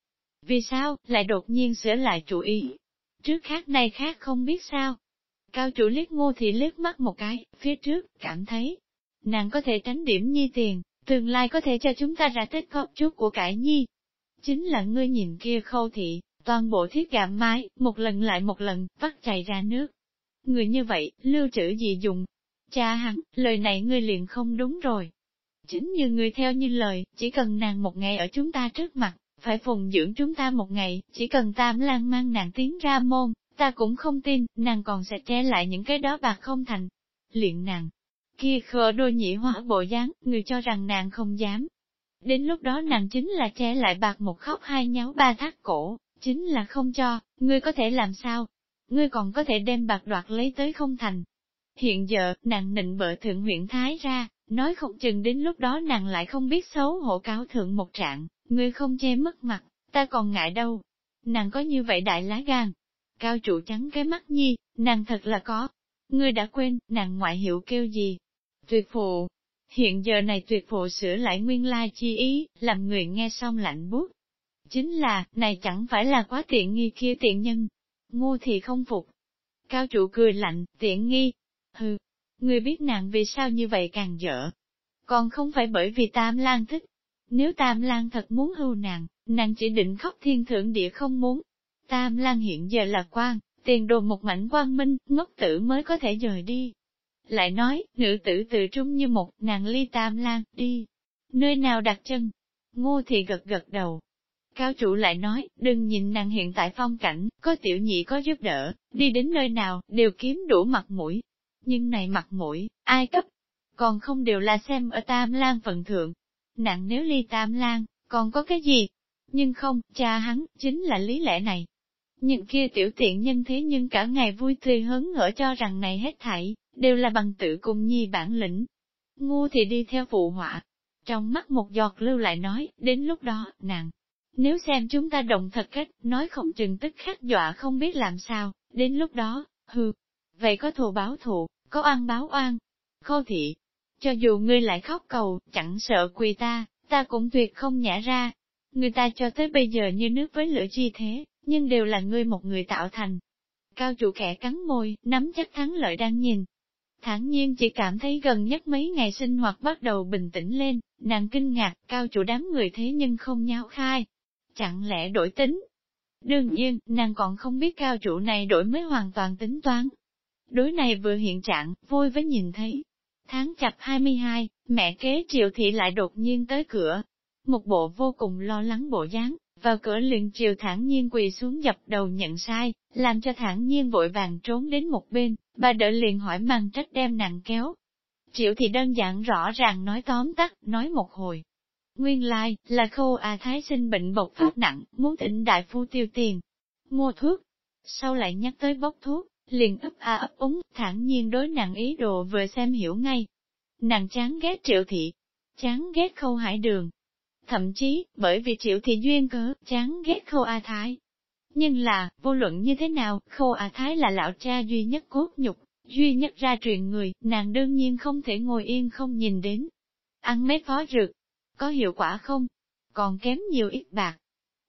Vì sao, lại đột nhiên sửa lại chủ ý? Trước khác này khác không biết sao? Cao chủ liếc ngô Thị liếc mắt một cái, phía trước, cảm thấy, nàng có thể tránh điểm nhi tiền, tương lai có thể cho chúng ta ra tết góp chút của cải nhi. Chính là ngươi nhìn kia khâu thị, toàn bộ thiết gạm mái, một lần lại một lần, vắt chảy ra nước. Người như vậy, lưu trữ gì dùng? Cha hắn, lời này ngươi liền không đúng rồi. Chính như người theo như lời, chỉ cần nàng một ngày ở chúng ta trước mặt, phải phùng dưỡng chúng ta một ngày, chỉ cần tam lang mang nàng tiến ra môn, ta cũng không tin, nàng còn sẽ che lại những cái đó bạc không thành. Luyện nàng, kia khờ đôi nhị hóa bộ dáng, người cho rằng nàng không dám. Đến lúc đó nàng chính là che lại bạc một khóc hai nháo ba thắt cổ, chính là không cho, ngươi có thể làm sao? Ngươi còn có thể đem bạc đoạt lấy tới không thành. Hiện giờ, nàng nịnh bợ thượng huyện Thái ra, nói không chừng đến lúc đó nàng lại không biết xấu hổ cáo thượng một trạng, ngươi không che mất mặt, ta còn ngại đâu. Nàng có như vậy đại lá gan. Cao trụ trắng cái mắt nhi, nàng thật là có. Ngươi đã quên, nàng ngoại hiệu kêu gì? Tuyệt phụ. Hiện giờ này tuyệt phụ sửa lại nguyên lai chi ý, làm người nghe xong lạnh bút. Chính là, này chẳng phải là quá tiện nghi kia tiện nhân. Ngu thì không phục. Cao trụ cười lạnh, tiện nghi. Hừ, người biết nàng vì sao như vậy càng dở. Còn không phải bởi vì Tam Lan thích. Nếu Tam Lan thật muốn hưu nàng, nàng chỉ định khóc thiên thượng địa không muốn. Tam Lan hiện giờ là quan, tiền đồ một mảnh quang minh, ngốc tử mới có thể rời đi. Lại nói, nữ tử từ trung như một, nàng ly Tam Lan, đi. Nơi nào đặt chân? Ngô thì gật gật đầu. Cao chủ lại nói, đừng nhìn nàng hiện tại phong cảnh, có tiểu nhị có giúp đỡ, đi đến nơi nào, đều kiếm đủ mặt mũi, nhưng này mặt mũi, ai cấp, còn không đều là xem ở Tam Lan phận thượng. Nặng nếu ly Tam Lan, còn có cái gì? Nhưng không, cha hắn, chính là lý lẽ này. Những kia tiểu tiện nhân thế nhưng cả ngày vui tươi hớn hở cho rằng này hết thảy, đều là bằng tự cùng nhi bản lĩnh. Ngu thì đi theo phụ họa. Trong mắt một giọt lưu lại nói, đến lúc đó, nàng, nếu xem chúng ta động thật cách, nói không chừng tức khắc dọa không biết làm sao, đến lúc đó, hừ vậy có thù báo thù, có oan báo oan. Khô thị, cho dù ngươi lại khóc cầu, chẳng sợ quỳ ta, ta cũng tuyệt không nhả ra. Người ta cho tới bây giờ như nước với lửa chi thế, nhưng đều là ngươi một người tạo thành. Cao chủ kẻ cắn môi, nắm chắc thắng lợi đang nhìn. Thẳng nhiên chỉ cảm thấy gần nhất mấy ngày sinh hoạt bắt đầu bình tĩnh lên, nàng kinh ngạc, cao chủ đám người thế nhưng không nháo khai. Chẳng lẽ đổi tính? Đương nhiên, nàng còn không biết cao chủ này đổi mới hoàn toàn tính toán, Đối này vừa hiện trạng, vui với nhìn thấy. Tháng chập 22, mẹ kế triệu thị lại đột nhiên tới cửa. Một bộ vô cùng lo lắng bộ dáng, vào cửa liền triều thản nhiên quỳ xuống dập đầu nhận sai, làm cho thản nhiên vội vàng trốn đến một bên, bà đỡ liền hỏi mang trách đem nàng kéo. Triệu thì đơn giản rõ ràng nói tóm tắt, nói một hồi. Nguyên lai, like, là khô à thái sinh bệnh bộc phát nặng, muốn thỉnh đại phu tiêu tiền, mua thuốc. Sau lại nhắc tới bốc thuốc, liền ấp a ấp úng, thản nhiên đối nàng ý đồ vừa xem hiểu ngay. Nàng chán ghét triệu thị, chán ghét khâu hải đường. Thậm chí, bởi vì triệu thị duyên cớ, chán ghét khâu A Thái. Nhưng là, vô luận như thế nào, khâu A Thái là lão cha duy nhất cốt nhục, duy nhất ra truyền người, nàng đương nhiên không thể ngồi yên không nhìn đến. Ăn mấy phó rực, có hiệu quả không? Còn kém nhiều ít bạc.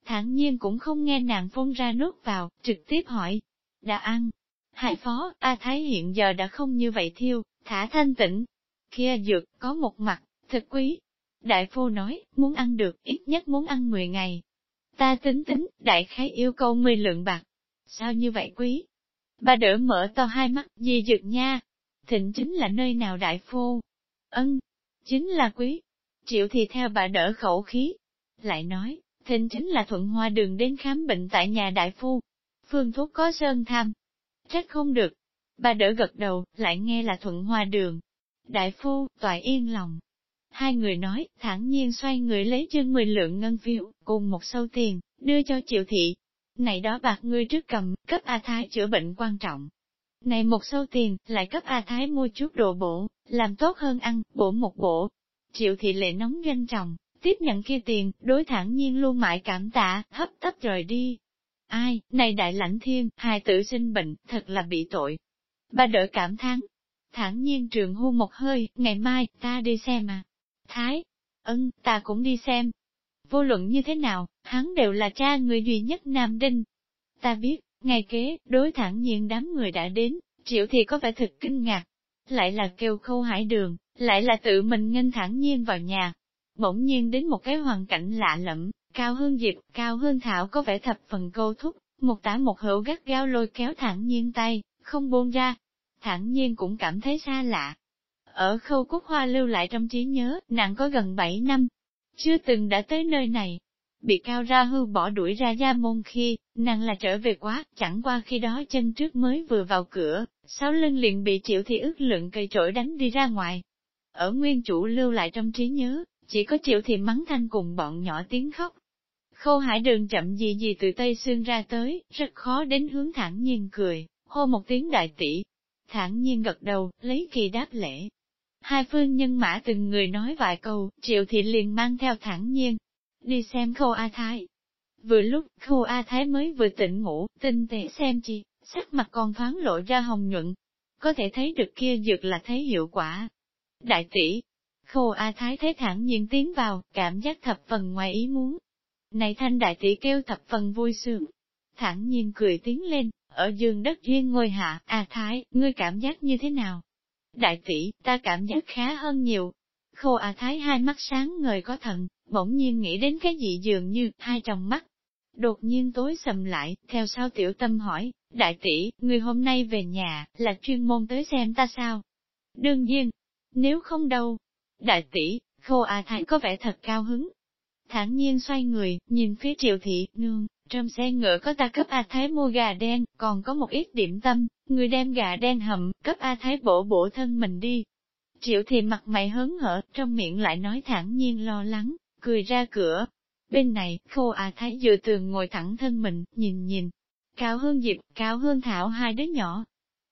Thản nhiên cũng không nghe nàng phun ra nước vào, trực tiếp hỏi. Đã ăn, Hải phó, A Thái hiện giờ đã không như vậy thiêu, thả thanh tĩnh. Kia dược, có một mặt, thật quý. Đại phu nói, muốn ăn được, ít nhất muốn ăn 10 ngày. Ta tính tính, đại khái yêu cầu 10 lượng bạc. Sao như vậy quý? Bà đỡ mở to hai mắt, gì dược nha? Thịnh chính là nơi nào đại phu? Ân, chính là quý. Triệu thì theo bà đỡ khẩu khí. Lại nói, thịnh chính là thuận hoa đường đến khám bệnh tại nhà đại phu. Phương thuốc có sơn tham, trách không được. Bà đỡ gật đầu, lại nghe là thuận hoa đường. Đại phu, toại yên lòng. Hai người nói, thẳng nhiên xoay người lấy chân 10 lượng ngân phiếu, cùng một sâu tiền, đưa cho triệu thị. Này đó bạc ngươi trước cầm, cấp A Thái chữa bệnh quan trọng. Này một sâu tiền, lại cấp A Thái mua chút đồ bổ, làm tốt hơn ăn, bổ một bổ. Triệu thị lệ nóng ganh trọng, tiếp nhận kia tiền, đối thẳng nhiên luôn mãi cảm tạ, hấp tấp rời đi. Ai, này đại lãnh thiên, hài tử sinh bệnh, thật là bị tội. Ba đỡ cảm thán. Thẳng nhiên trường hưu một hơi, ngày mai, ta đi xem à. Thái, ân, ta cũng đi xem. Vô luận như thế nào, hắn đều là cha người duy nhất Nam Đinh. Ta biết, ngày kế, đối thẳng nhiên đám người đã đến, triệu thì có vẻ thực kinh ngạc. Lại là kêu khâu hải đường, lại là tự mình nghênh thẳng nhiên vào nhà. Bỗng nhiên đến một cái hoàn cảnh lạ lẫm, Cao Hương Diệp, Cao Hương Thảo có vẻ thập phần câu thúc, một tả một hữu gắt gao lôi kéo thẳng nhiên tay, không buông ra. Thẳng nhiên cũng cảm thấy xa lạ. Ở khâu cúc hoa lưu lại trong trí nhớ, nàng có gần 7 năm, chưa từng đã tới nơi này. Bị cao ra hư bỏ đuổi ra gia môn khi, nàng là trở về quá, chẳng qua khi đó chân trước mới vừa vào cửa, sáu lưng liền bị triệu thì ước lượng cây trổi đánh đi ra ngoài. Ở nguyên chủ lưu lại trong trí nhớ, chỉ có triệu thị mắng thanh cùng bọn nhỏ tiếng khóc. Khâu hải đường chậm gì gì từ Tây Xương ra tới, rất khó đến hướng thẳng nhiên cười, hô một tiếng đại tỷ. Thẳng nhiên gật đầu, lấy kỳ đáp lễ. Hai phương nhân mã từng người nói vài câu, triệu thị liền mang theo thẳng nhiên, đi xem khâu A Thái. Vừa lúc, khâu A Thái mới vừa tỉnh ngủ, tinh tế xem chi, sắc mặt còn thoáng lộ ra hồng nhuận. Có thể thấy được kia dược là thấy hiệu quả. Đại tỷ, khô A Thái thế thẳng nhiên tiến vào, cảm giác thập phần ngoài ý muốn. Này thanh đại tỷ kêu thập phần vui sướng. Thẳng nhiên cười tiến lên, ở giường đất duyên ngồi hạ, A Thái, ngươi cảm giác như thế nào? Đại tỷ, ta cảm giác khá hơn nhiều. Khô A Thái hai mắt sáng ngời có thần, bỗng nhiên nghĩ đến cái gì dường như hai trong mắt. Đột nhiên tối sầm lại, theo sau tiểu tâm hỏi, đại tỷ, người hôm nay về nhà, là chuyên môn tới xem ta sao? Đương nhiên, nếu không đâu. Đại tỷ, khô A Thái có vẻ thật cao hứng. thản nhiên xoay người, nhìn phía triệu thị, nương, trong xe ngựa có ta cấp A Thái mua gà đen, còn có một ít điểm tâm, người đem gà đen hầm, cấp A Thái bổ bổ thân mình đi. Triệu thị mặt mày hớn hở, trong miệng lại nói thản nhiên lo lắng, cười ra cửa. Bên này, khô A Thái dựa tường ngồi thẳng thân mình, nhìn nhìn. Cao Hương Diệp, Cao Hương Thảo hai đứa nhỏ.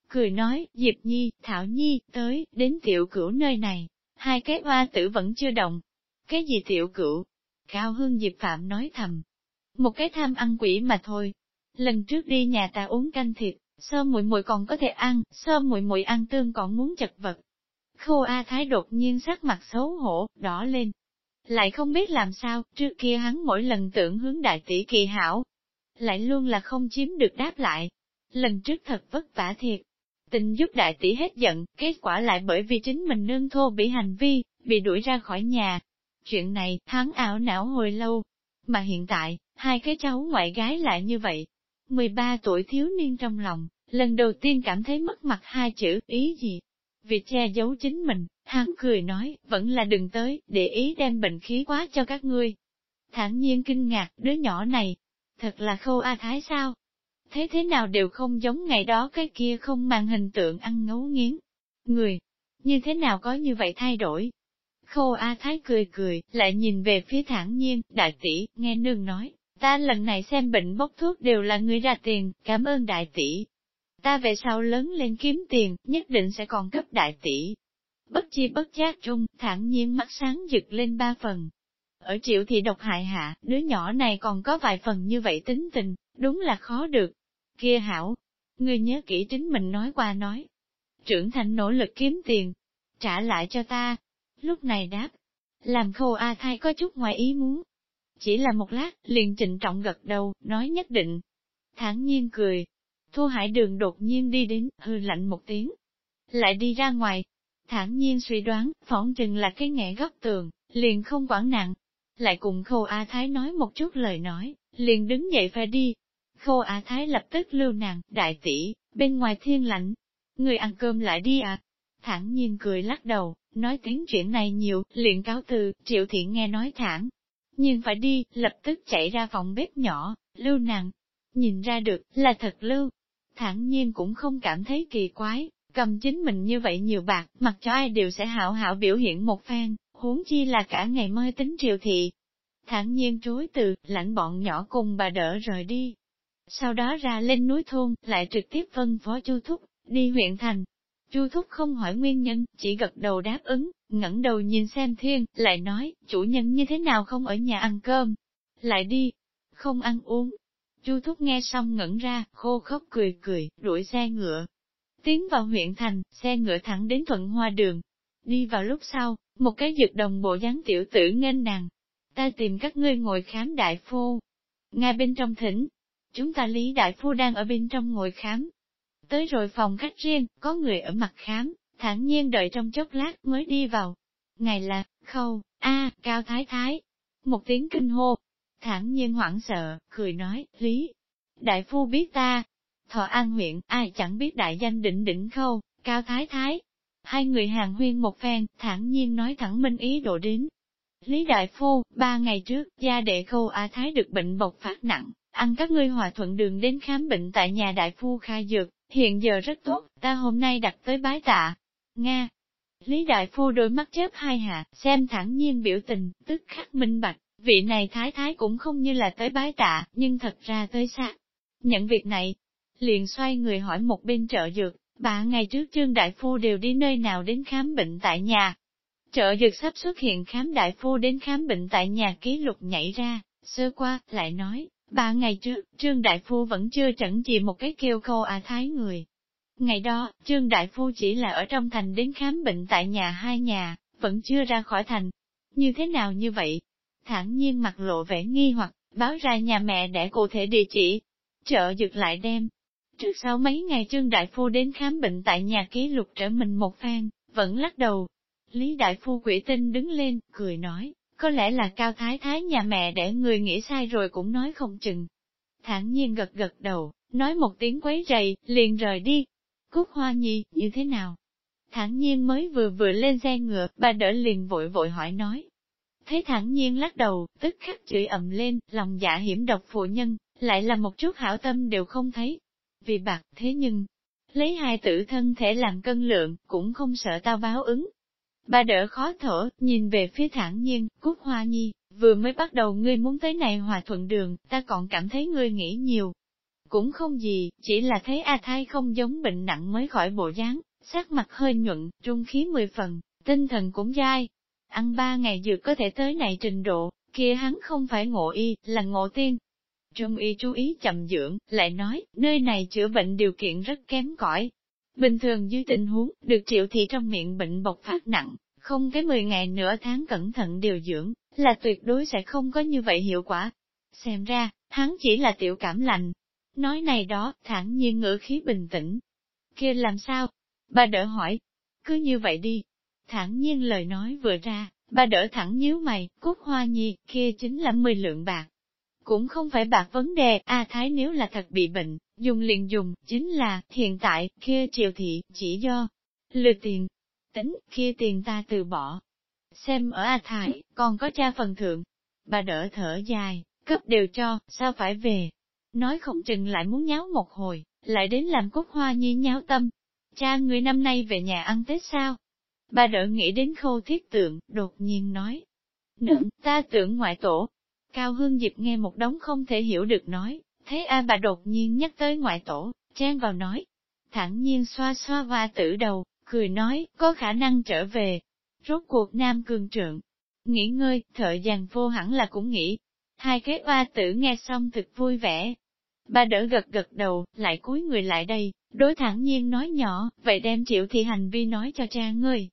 Cười nói, Diệp Nhi, Thảo Nhi, tới, đến tiểu cửu nơi này. Hai cái hoa tử vẫn chưa động. Cái gì tiểu cửu? Cao Hương Diệp Phạm nói thầm, một cái tham ăn quỷ mà thôi. Lần trước đi nhà ta uống canh thịt, sơ muội muội còn có thể ăn, sơ muội muội ăn tương còn muốn chật vật. Khô A Thái đột nhiên sắc mặt xấu hổ, đỏ lên. Lại không biết làm sao, trước kia hắn mỗi lần tưởng hướng đại tỷ kỳ hảo, lại luôn là không chiếm được đáp lại. Lần trước thật vất vả thiệt, tình giúp đại tỷ hết giận, kết quả lại bởi vì chính mình nương thô bị hành vi, bị đuổi ra khỏi nhà. Chuyện này, hắn ảo não hồi lâu. Mà hiện tại, hai cái cháu ngoại gái lại như vậy. 13 tuổi thiếu niên trong lòng, lần đầu tiên cảm thấy mất mặt hai chữ, ý gì? Vì che giấu chính mình, hắn cười nói, vẫn là đừng tới, để ý đem bệnh khí quá cho các ngươi. Thản nhiên kinh ngạc, đứa nhỏ này, thật là khâu A Thái sao? Thế thế nào đều không giống ngày đó cái kia không mang hình tượng ăn ngấu nghiến. Người, như thế nào có như vậy thay đổi? khô A Thái cười cười, lại nhìn về phía thản nhiên, đại tỷ, nghe nương nói, Ta lần này xem bệnh bốc thuốc đều là người ra tiền, cảm ơn đại tỷ. Ta về sau lớn lên kiếm tiền, nhất định sẽ còn cấp đại tỷ. Bất chi bất giác trung, thản nhiên mắt sáng giật lên ba phần. Ở triệu thì độc hại hạ, đứa nhỏ này còn có vài phần như vậy tính tình, đúng là khó được. Kia hảo, ngươi nhớ kỹ chính mình nói qua nói. Trưởng thành nỗ lực kiếm tiền, trả lại cho ta. Lúc này đáp, làm khâu A thai có chút ngoài ý muốn, chỉ là một lát, liền trịnh trọng gật đầu, nói nhất định. thản nhiên cười. Thu hải đường đột nhiên đi đến, hư lạnh một tiếng. Lại đi ra ngoài. thản nhiên suy đoán, phỏng chừng là cái nghẽ góc tường, liền không quản nặng. Lại cùng khâu A Thái nói một chút lời nói, liền đứng dậy phải đi. Khâu A Thái lập tức lưu nàng, đại tỷ, bên ngoài thiên lạnh. Người ăn cơm lại đi à? Thẳng nhiên cười lắc đầu, nói tiếng chuyện này nhiều, liền cáo từ, triệu thiện nghe nói thẳng, nhưng phải đi, lập tức chạy ra phòng bếp nhỏ, lưu nàng Nhìn ra được, là thật lưu. Thẳng nhiên cũng không cảm thấy kỳ quái, cầm chính mình như vậy nhiều bạc, mặc cho ai đều sẽ hảo hảo biểu hiện một phen, huống chi là cả ngày mơ tính triều thị. Thẳng nhiên chối từ, lãnh bọn nhỏ cùng bà đỡ rời đi. Sau đó ra lên núi thôn, lại trực tiếp phân phó chu thúc, đi huyện thành, Chu Thúc không hỏi nguyên nhân, chỉ gật đầu đáp ứng, ngẩng đầu nhìn xem thiên, lại nói, chủ nhân như thế nào không ở nhà ăn cơm, lại đi, không ăn uống. Chu Thúc nghe xong ngẩn ra, khô khóc cười cười, đuổi xe ngựa. Tiến vào huyện thành, xe ngựa thẳng đến thuận hoa đường. Đi vào lúc sau, một cái dược đồng bộ dáng tiểu tử nghênh nàng. Ta tìm các ngươi ngồi khám đại phu. Ngay bên trong thỉnh, chúng ta lý đại phu đang ở bên trong ngồi khám, Tới rồi phòng khách riêng, có người ở mặt khám, thản nhiên đợi trong chốc lát mới đi vào. Ngày là, khâu, a cao thái thái. Một tiếng kinh hô. Thản nhiên hoảng sợ, cười nói, Lý. Đại phu biết ta. Thọ an huyện, ai chẳng biết đại danh đỉnh đỉnh khâu, cao thái thái. Hai người hàng huyên một phen, thản nhiên nói thẳng minh ý độ đến. Lý Đại Phu, ba ngày trước, gia đệ khâu A Thái được bệnh bộc phát nặng, ăn các ngươi hòa thuận đường đến khám bệnh tại nhà Đại Phu khai dược, hiện giờ rất tốt, ta hôm nay đặt tới bái tạ. Nga, Lý Đại Phu đôi mắt chớp hai hạ, xem thẳng nhiên biểu tình, tức khắc minh bạch, vị này thái thái cũng không như là tới bái tạ, nhưng thật ra tới xa. Nhận việc này, liền xoay người hỏi một bên trợ dược, bà ngày trước Trương Đại Phu đều đi nơi nào đến khám bệnh tại nhà. Trợ dược sắp xuất hiện khám Đại Phu đến khám bệnh tại nhà ký lục nhảy ra, sơ qua, lại nói, ba ngày trước, Trương Đại Phu vẫn chưa chẩn gì một cái kêu khô à thái người. Ngày đó, Trương Đại Phu chỉ là ở trong thành đến khám bệnh tại nhà hai nhà, vẫn chưa ra khỏi thành. Như thế nào như vậy? Thẳng nhiên mặt lộ vẻ nghi hoặc, báo ra nhà mẹ để cụ thể địa chỉ. chợ dược lại đem. Trước sau mấy ngày Trương Đại Phu đến khám bệnh tại nhà ký lục trở mình một phen, vẫn lắc đầu. Lý Đại Phu quỷ tinh đứng lên, cười nói, có lẽ là cao thái thái nhà mẹ để người nghĩ sai rồi cũng nói không chừng. Thản nhiên gật gật đầu, nói một tiếng quấy rầy, liền rời đi. Cúc hoa nhi, như thế nào? Thản nhiên mới vừa vừa lên xe ngựa, bà đỡ liền vội vội hỏi nói. Thấy thản nhiên lắc đầu, tức khắc chửi ầm lên, lòng dạ hiểm độc phụ nhân, lại là một chút hảo tâm đều không thấy. Vì bạc thế nhưng, lấy hai tử thân thể làm cân lượng, cũng không sợ tao báo ứng. Bà đỡ khó thở, nhìn về phía thản nhiên, cúc hoa nhi, vừa mới bắt đầu ngươi muốn tới này hòa thuận đường, ta còn cảm thấy ngươi nghĩ nhiều. Cũng không gì, chỉ là thấy A Thai không giống bệnh nặng mới khỏi bộ dáng, sắc mặt hơi nhuận, trung khí mười phần, tinh thần cũng dai. Ăn ba ngày dược có thể tới này trình độ, kia hắn không phải ngộ y, là ngộ tiên. Trung y chú ý chậm dưỡng, lại nói, nơi này chữa bệnh điều kiện rất kém cỏi, Bình thường dưới tình huống, được triệu thị trong miệng bệnh bộc phát nặng, không cái 10 ngày nửa tháng cẩn thận điều dưỡng, là tuyệt đối sẽ không có như vậy hiệu quả. Xem ra, hắn chỉ là tiểu cảm lành. Nói này đó, Thản nhiên ngữ khí bình tĩnh. kia làm sao? Bà đỡ hỏi. Cứ như vậy đi. Thản nhiên lời nói vừa ra, bà đỡ thẳng nhíu mày, cút hoa nhi, kia chính là 10 lượng bạc. Cũng không phải bạc vấn đề, A Thái nếu là thật bị bệnh, dùng liền dùng, chính là, hiện tại, kia triều thị, chỉ do, lừa tiền, tính, kia tiền ta từ bỏ. Xem ở A Thái, còn có cha phần thượng, bà đỡ thở dài, cấp đều cho, sao phải về. Nói không chừng lại muốn nháo một hồi, lại đến làm cúc hoa nhi nháo tâm. Cha người năm nay về nhà ăn Tết sao? Bà đỡ nghĩ đến khâu thiết tượng, đột nhiên nói. Nữ, ta tưởng ngoại tổ, Cao Hương Diệp nghe một đống không thể hiểu được nói, thế A bà đột nhiên nhắc tới ngoại tổ, chen vào nói. Thẳng nhiên xoa xoa hoa tử đầu, cười nói, có khả năng trở về. Rốt cuộc nam cường trượng. Nghỉ ngơi, thợ giàn vô hẳn là cũng nghĩ. Hai cái hoa tử nghe xong thực vui vẻ. Bà đỡ gật gật đầu, lại cúi người lại đây, đối thẳng nhiên nói nhỏ, vậy đem triệu thì hành vi nói cho cha ngươi.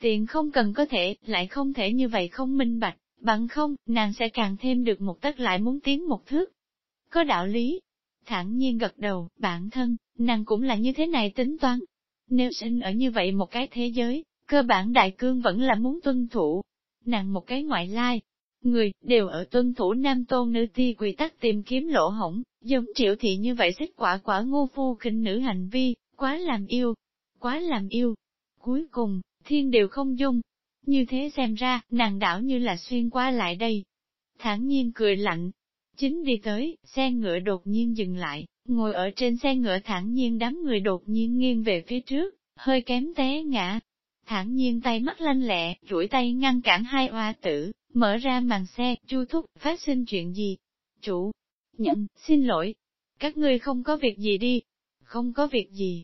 Tiền không cần có thể, lại không thể như vậy không minh bạch. Bằng không, nàng sẽ càng thêm được một tất lại muốn tiến một thước. Có đạo lý. Thẳng nhiên gật đầu, bản thân, nàng cũng là như thế này tính toán. Nếu sinh ở như vậy một cái thế giới, cơ bản đại cương vẫn là muốn tuân thủ. Nàng một cái ngoại lai, người, đều ở tuân thủ nam tôn nữ ti quy tắc tìm kiếm lỗ hổng, giống triệu thị như vậy xích quả quả ngu phu khinh nữ hành vi, quá làm yêu, quá làm yêu. Cuối cùng, thiên đều không dung, như thế xem ra, nàng đảo như là xuyên qua lại đây. thản nhiên cười lạnh. Chính đi tới, xe ngựa đột nhiên dừng lại, ngồi ở trên xe ngựa thản nhiên đám người đột nhiên nghiêng về phía trước, hơi kém té ngã. Thản nhiên tay mắt lanh lẹ, duỗi tay ngăn cản hai oa tử, mở ra màn xe, chu thúc, phát sinh chuyện gì? Chủ, nhận, xin lỗi. Các ngươi không có việc gì đi. Không có việc gì.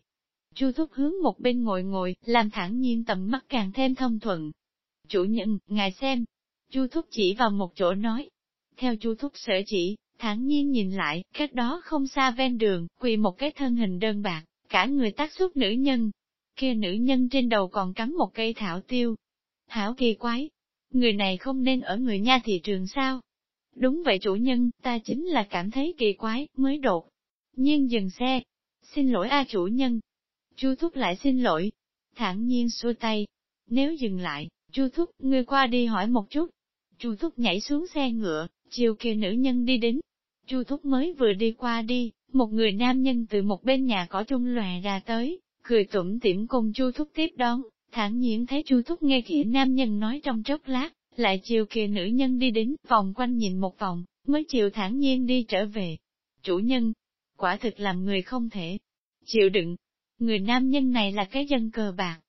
Chu thúc hướng một bên ngồi ngồi, làm thản nhiên tầm mắt càng thêm thông thuận, Chủ nhân, ngài xem. Chu Thúc chỉ vào một chỗ nói. Theo Chu Thúc sở chỉ, thản nhiên nhìn lại, cách đó không xa ven đường, quỳ một cái thân hình đơn bạc, cả người tác xuất nữ nhân. Kia nữ nhân trên đầu còn cắm một cây thảo tiêu. Thảo kỳ quái. Người này không nên ở người nha thị trường sao? Đúng vậy chủ nhân, ta chính là cảm thấy kỳ quái, mới đột. nhiên dừng xe. Xin lỗi a chủ nhân. Chu Thúc lại xin lỗi. Thản nhiên xua tay. Nếu dừng lại, Chu Thúc, ngươi qua đi hỏi một chút. Chu Thúc nhảy xuống xe ngựa, chiều kia nữ nhân đi đến. Chu Thúc mới vừa đi qua đi, một người nam nhân từ một bên nhà cỏ chung lòe ra tới, cười tủm tỉm cùng Chu Thúc tiếp đón, thản nhiên thấy Chu Thúc nghe kỹ nam nhân nói trong chốc lát, lại chiều kia nữ nhân đi đến, vòng quanh nhìn một vòng, mới chiều thản nhiên đi trở về. Chủ nhân, quả thực làm người không thể chịu đựng. Người nam nhân này là cái dân cờ bạc,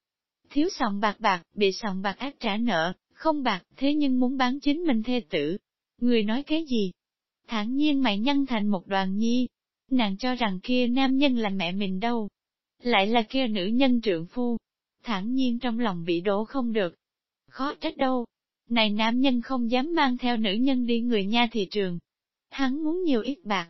thiếu sòng bạc bạc, bị sòng bạc ác trả nợ, không bạc, thế nhưng muốn bán chính mình thê tử. Người nói cái gì? Thản nhiên mày nhân thành một đoàn nhi. Nàng cho rằng kia nam nhân là mẹ mình đâu. Lại là kia nữ nhân trượng phu. Thản nhiên trong lòng bị đổ không được. Khó trách đâu. Này nam nhân không dám mang theo nữ nhân đi người nha thị trường. Hắn muốn nhiều ít bạc.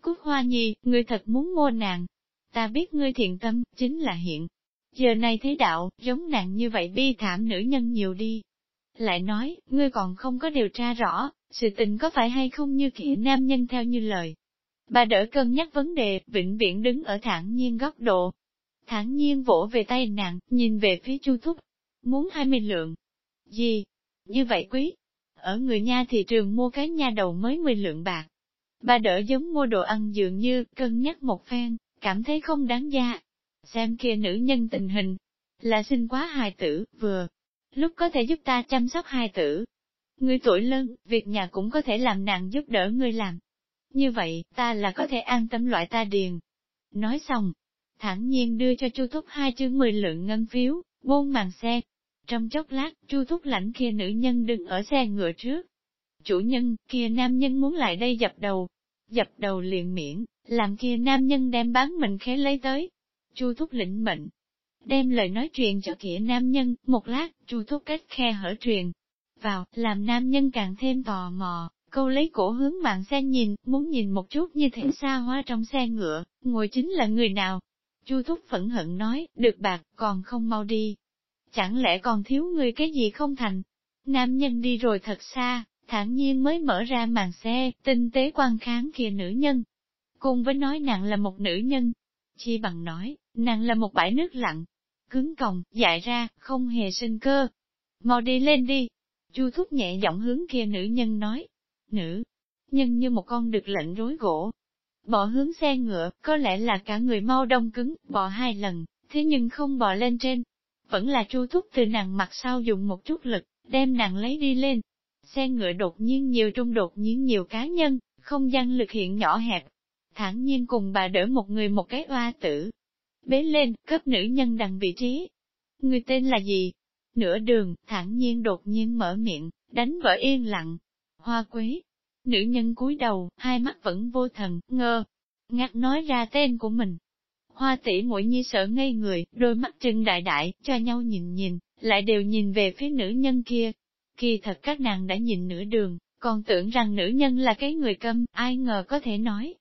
Cúc hoa nhi, người thật muốn mua nàng. Ta biết ngươi thiện tâm, chính là hiện. Giờ này thế đạo, giống nàng như vậy bi thảm nữ nhân nhiều đi. Lại nói, ngươi còn không có điều tra rõ, sự tình có phải hay không như kỹ nam nhân theo như lời. Bà đỡ cân nhắc vấn đề, vĩnh viễn đứng ở thản nhiên góc độ. Thản nhiên vỗ về tay nàng, nhìn về phía chu thúc. Muốn hai mươi lượng. Gì? Như vậy quý. Ở người nha thị trường mua cái nha đầu mới 10 lượng bạc. Bà đỡ giống mua đồ ăn dường như, cân nhắc một phen, cảm thấy không đáng giá. Xem kia nữ nhân tình hình, là sinh quá hài tử, vừa, lúc có thể giúp ta chăm sóc hài tử. Ngươi tuổi lớn, việc nhà cũng có thể làm nàng giúp đỡ ngươi làm. Như vậy, ta là có thể an tâm loại ta điền. Nói xong, thản nhiên đưa cho Chu Thúc hai chương mười lượng ngân phiếu, buông màn xe. Trong chốc lát, Chu Thúc lãnh kia nữ nhân đứng ở xe ngựa trước. Chủ nhân, kia nam nhân muốn lại đây dập đầu. Dập đầu liền miễn, làm kia nam nhân đem bán mình khế lấy tới. Chu Thúc lĩnh mệnh, đem lời nói truyền cho kia nam nhân, một lát, Chu Thúc cách khe hở truyền vào, làm nam nhân càng thêm tò mò, câu lấy cổ hướng mạng xe nhìn, muốn nhìn một chút như thế xa hoa trong xe ngựa, ngồi chính là người nào. Chu Thúc phẫn hận nói, được bạc, còn không mau đi. Chẳng lẽ còn thiếu người cái gì không thành? Nam nhân đi rồi thật xa, thản nhiên mới mở ra màn xe, tinh tế quan kháng kia nữ nhân. Cùng với nói nàng là một nữ nhân. Chi bằng nói, nàng là một bãi nước lặng. Cứng còng, dại ra, không hề sinh cơ. Mau đi lên đi. Chu thúc nhẹ giọng hướng kia nữ nhân nói. Nữ nhân như một con được lệnh rối gỗ. Bỏ hướng xe ngựa, có lẽ là cả người mau đông cứng, bò hai lần, thế nhưng không bò lên trên. Vẫn là chu thúc từ nàng mặt sau dùng một chút lực, đem nàng lấy đi lên, Xe ngựa đột nhiên nhiều trung đột nhiên nhiều cá nhân, không gian lực hiện nhỏ hẹp. Thẳng nhiên cùng bà đỡ một người một cái oa tử. Bế lên, cấp nữ nhân đằng vị trí. Người tên là gì? Nửa đường, thản nhiên đột nhiên mở miệng, đánh vỡ yên lặng. Hoa quế. Nữ nhân cúi đầu, hai mắt vẫn vô thần, ngơ. Ngắt nói ra tên của mình. Hoa tỷ mũi nhi sợ ngây người, đôi mắt trừng đại đại, cho nhau nhìn nhìn, lại đều nhìn về phía nữ nhân kia, Kỳ thật các nàng đã nhìn nửa đường, còn tưởng rằng nữ nhân là cái người câm, ai ngờ có thể nói.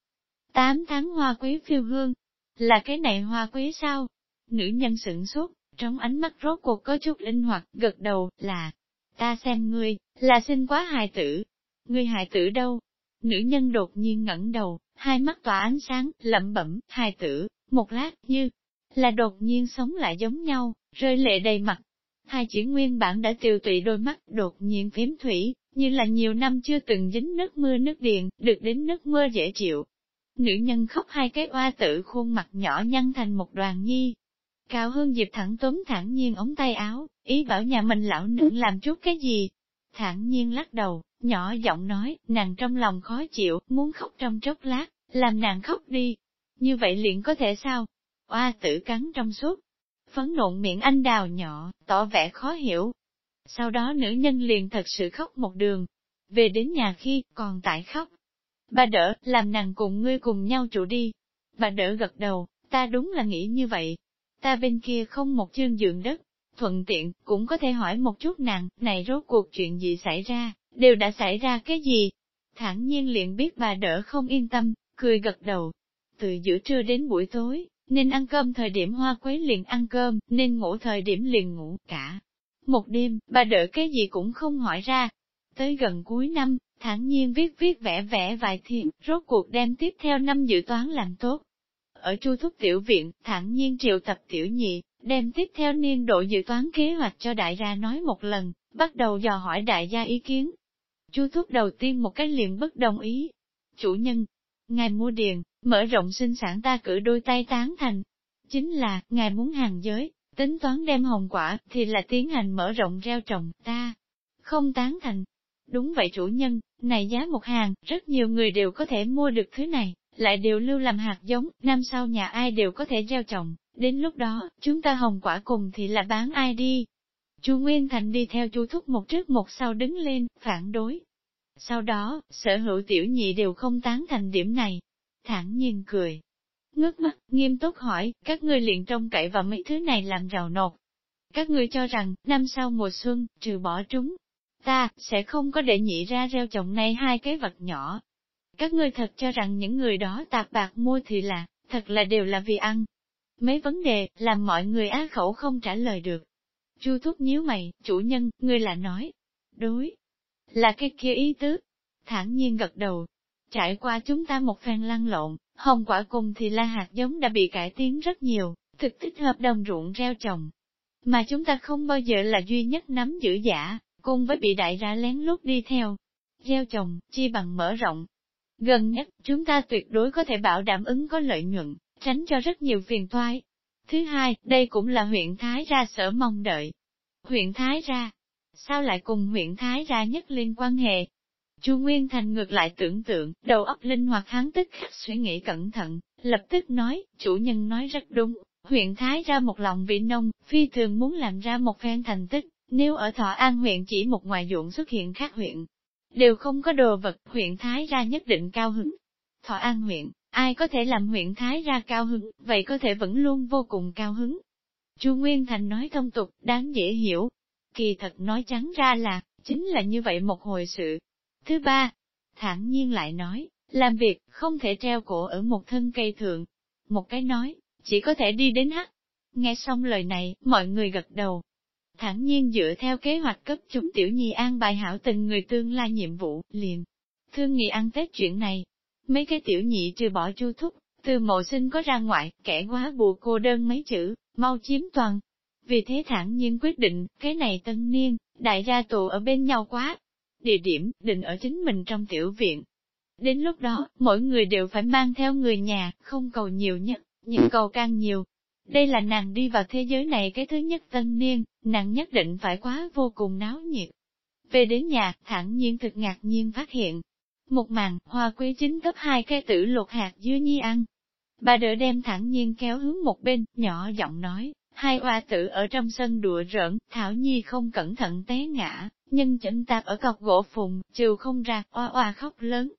Tám tháng hoa quý phiêu hương, là cái này hoa quý sao? Nữ nhân sửng sốt, trong ánh mắt rốt cuộc có chút linh hoạt, gật đầu, là, ta xem ngươi, là sinh quá hài tử. Ngươi hài tử đâu? Nữ nhân đột nhiên ngẩng đầu, hai mắt tỏa ánh sáng, lẩm bẩm, hài tử, một lát, như, là đột nhiên sống lại giống nhau, rơi lệ đầy mặt, Hai chỉ nguyên bản đã tiêu tụy đôi mắt đột nhiên phím thủy, như là nhiều năm chưa từng dính nước mưa nước điện, được đến nước mưa dễ chịu. Nữ nhân khóc hai cái oa tử khuôn mặt nhỏ nhăn thành một đoàn nhi. Cao Hương dịp thẳng tóm thẳng nhiên ống tay áo, ý bảo nhà mình lão nương làm chút cái gì. Thẳng nhiên lắc đầu, nhỏ giọng nói, nàng trong lòng khó chịu, muốn khóc trong chốc lát, làm nàng khóc đi. Như vậy liền có thể sao? Oa tử cắn trong suốt, phấn nộn miệng anh đào nhỏ, tỏ vẻ khó hiểu. Sau đó nữ nhân liền thật sự khóc một đường. Về đến nhà khi, còn tại khóc. Bà đỡ, làm nàng cùng ngươi cùng nhau trụ đi. Bà đỡ gật đầu, ta đúng là nghĩ như vậy. Ta bên kia không một chương giường đất. Thuận tiện, cũng có thể hỏi một chút nàng, này rốt cuộc chuyện gì xảy ra, đều đã xảy ra cái gì. Thẳng nhiên liền biết bà đỡ không yên tâm, cười gật đầu. Từ giữa trưa đến buổi tối, nên ăn cơm thời điểm hoa quế liền ăn cơm, nên ngủ thời điểm liền ngủ cả. Một đêm, bà đỡ cái gì cũng không hỏi ra. Tới gần cuối năm, thản nhiên viết viết vẽ vẽ vài thiện, rốt cuộc đem tiếp theo năm dự toán làm tốt. Ở chu thúc tiểu viện, thẳng nhiên triệu tập tiểu nhị, đem tiếp theo niên độ dự toán kế hoạch cho đại gia nói một lần, bắt đầu dò hỏi đại gia ý kiến. Chu thúc đầu tiên một cái liền bất đồng ý. Chủ nhân, ngài mua điền, Mở rộng sinh sản ta cử đôi tay tán thành. Chính là, ngài muốn hàng giới, tính toán đem hồng quả, thì là tiến hành mở rộng gieo trồng, ta không tán thành. Đúng vậy chủ nhân, này giá một hàng, rất nhiều người đều có thể mua được thứ này, lại đều lưu làm hạt giống, năm sau nhà ai đều có thể gieo trồng, Đến lúc đó, chúng ta hồng quả cùng thì là bán ai đi? Chu Nguyên Thành đi theo Chu Thúc một trước một sau đứng lên, phản đối. Sau đó, sở hữu tiểu nhị đều không tán thành điểm này. Thẳng nhiên cười. Ngước mắt, nghiêm túc hỏi, các ngươi liền trông cậy vào mấy thứ này làm rào nột. Các ngươi cho rằng, năm sau mùa xuân, trừ bỏ chúng, ta, sẽ không có để nhị ra reo chồng này hai cái vật nhỏ. Các ngươi thật cho rằng những người đó tạp bạc mua thì là, thật là đều là vì ăn. Mấy vấn đề, làm mọi người á khẩu không trả lời được. Chu thúc nhíu mày, chủ nhân, ngươi là nói. Đối. Là cái kia ý tứ. Thẳng nhiên gật đầu. Trải qua chúng ta một phen lăn lộn, hồng quả cùng thì la hạt giống đã bị cải tiến rất nhiều, thực thích hợp đồng ruộng reo trồng. Mà chúng ta không bao giờ là duy nhất nắm giữ giả, cùng với bị đại ra lén lút đi theo. Gieo trồng, chi bằng mở rộng. Gần nhất, chúng ta tuyệt đối có thể bảo đảm ứng có lợi nhuận, tránh cho rất nhiều phiền toái. Thứ hai, đây cũng là huyện Thái ra sở mong đợi. Huyện Thái ra, sao lại cùng huyện Thái ra nhất liên quan hệ? Chu Nguyên Thành ngược lại tưởng tượng, đầu óc linh hoạt hắn tức khắc suy nghĩ cẩn thận, lập tức nói, chủ nhân nói rất đúng, huyện Thái ra một lòng vị nông, phi thường muốn làm ra một phen thành tích, nếu ở Thọ An huyện chỉ một ngoài ruộng xuất hiện khác huyện, đều không có đồ vật, huyện Thái ra nhất định cao hứng. Thọ An huyện, ai có thể làm huyện Thái ra cao hứng, vậy có thể vẫn luôn vô cùng cao hứng. Chu Nguyên Thành nói thông tục, đáng dễ hiểu. Kỳ thật nói trắng ra là, chính là như vậy một hồi sự. Thứ ba, thản nhiên lại nói, làm việc không thể treo cổ ở một thân cây thượng. Một cái nói, chỉ có thể đi đến hắc. Nghe xong lời này, mọi người gật đầu, thẳng nhiên dựa theo kế hoạch cấp chúng tiểu nhi an bài hảo tình người tương lai nhiệm vụ, liền. Thương nghị ăn Tết chuyện này, mấy cái tiểu nhị trừ bỏ chu thúc, từ mộ sinh có ra ngoại, kẻ quá bù cô đơn mấy chữ, mau chiếm toàn. Vì thế thẳng nhiên quyết định, cái này tân niên, đại gia tù ở bên nhau quá. Địa điểm, định ở chính mình trong tiểu viện. Đến lúc đó, mỗi người đều phải mang theo người nhà, không cầu nhiều nhất, nhưng cầu càng nhiều, đây là nàng đi vào thế giới này cái thứ nhất tân niên, nàng nhất định phải quá vô cùng náo nhiệt. Về đến nhà, thẳng nhiên thực ngạc nhiên phát hiện. Một màn, hoa quý chính cấp hai cái tử lột hạt dưa nhi ăn. Bà đỡ đem thẳng nhiên kéo hướng một bên, nhỏ giọng nói, hai oa tử ở trong sân đùa rỡn, Thảo Nhi không cẩn thận té ngã, nhân chỉnh tạp ở cọc gỗ phùng, trừ không ra, oa oa khóc lớn.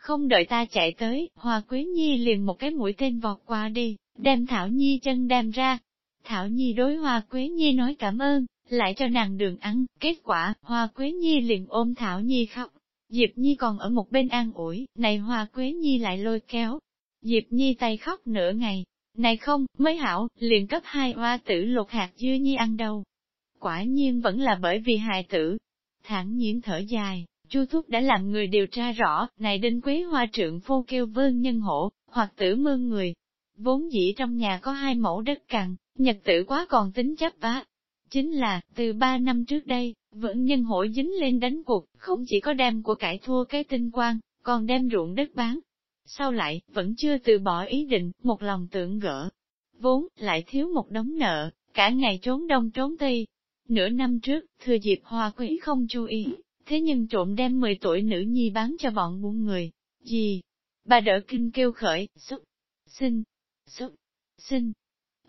Không đợi ta chạy tới, Hoa Quế Nhi liền một cái mũi tên vọt qua đi, đem Thảo Nhi chân đem ra. Thảo Nhi đối Hoa Quế Nhi nói cảm ơn, lại cho nàng đường ăn, kết quả, Hoa Quế Nhi liền ôm Thảo Nhi khóc. Diệp Nhi còn ở một bên an ủi, này Hoa Quế Nhi lại lôi kéo. Diệp Nhi tay khóc nửa ngày, này không, mới hảo, liền cấp hai hoa tử lột hạt dưa Nhi ăn đâu. Quả nhiên vẫn là bởi vì hài tử. Thẳng nhiên thở dài, Chu Thúc đã làm người điều tra rõ, này đinh quý hoa trượng phu kêu vương nhân hổ, hoặc tử mương người, Vốn dĩ trong nhà có hai mẫu đất cằn, nhật tử quá còn tính chấp vá. Chính là, từ ba năm trước đây, vẫn nhân hội dính lên đánh cuộc, không chỉ có đem của cải thua cái tinh quang, còn đem ruộng đất bán. Sau lại, vẫn chưa từ bỏ ý định, một lòng tưởng gỡ. Vốn, lại thiếu một đống nợ, cả ngày trốn đông trốn tây. Nửa năm trước, thừa dịp hoa quý không chú ý, thế nhưng trộm đem 10 tuổi nữ nhi bán cho bọn buôn người. Gì? Bà đỡ kinh kêu khởi, xúc, xin, xúc xin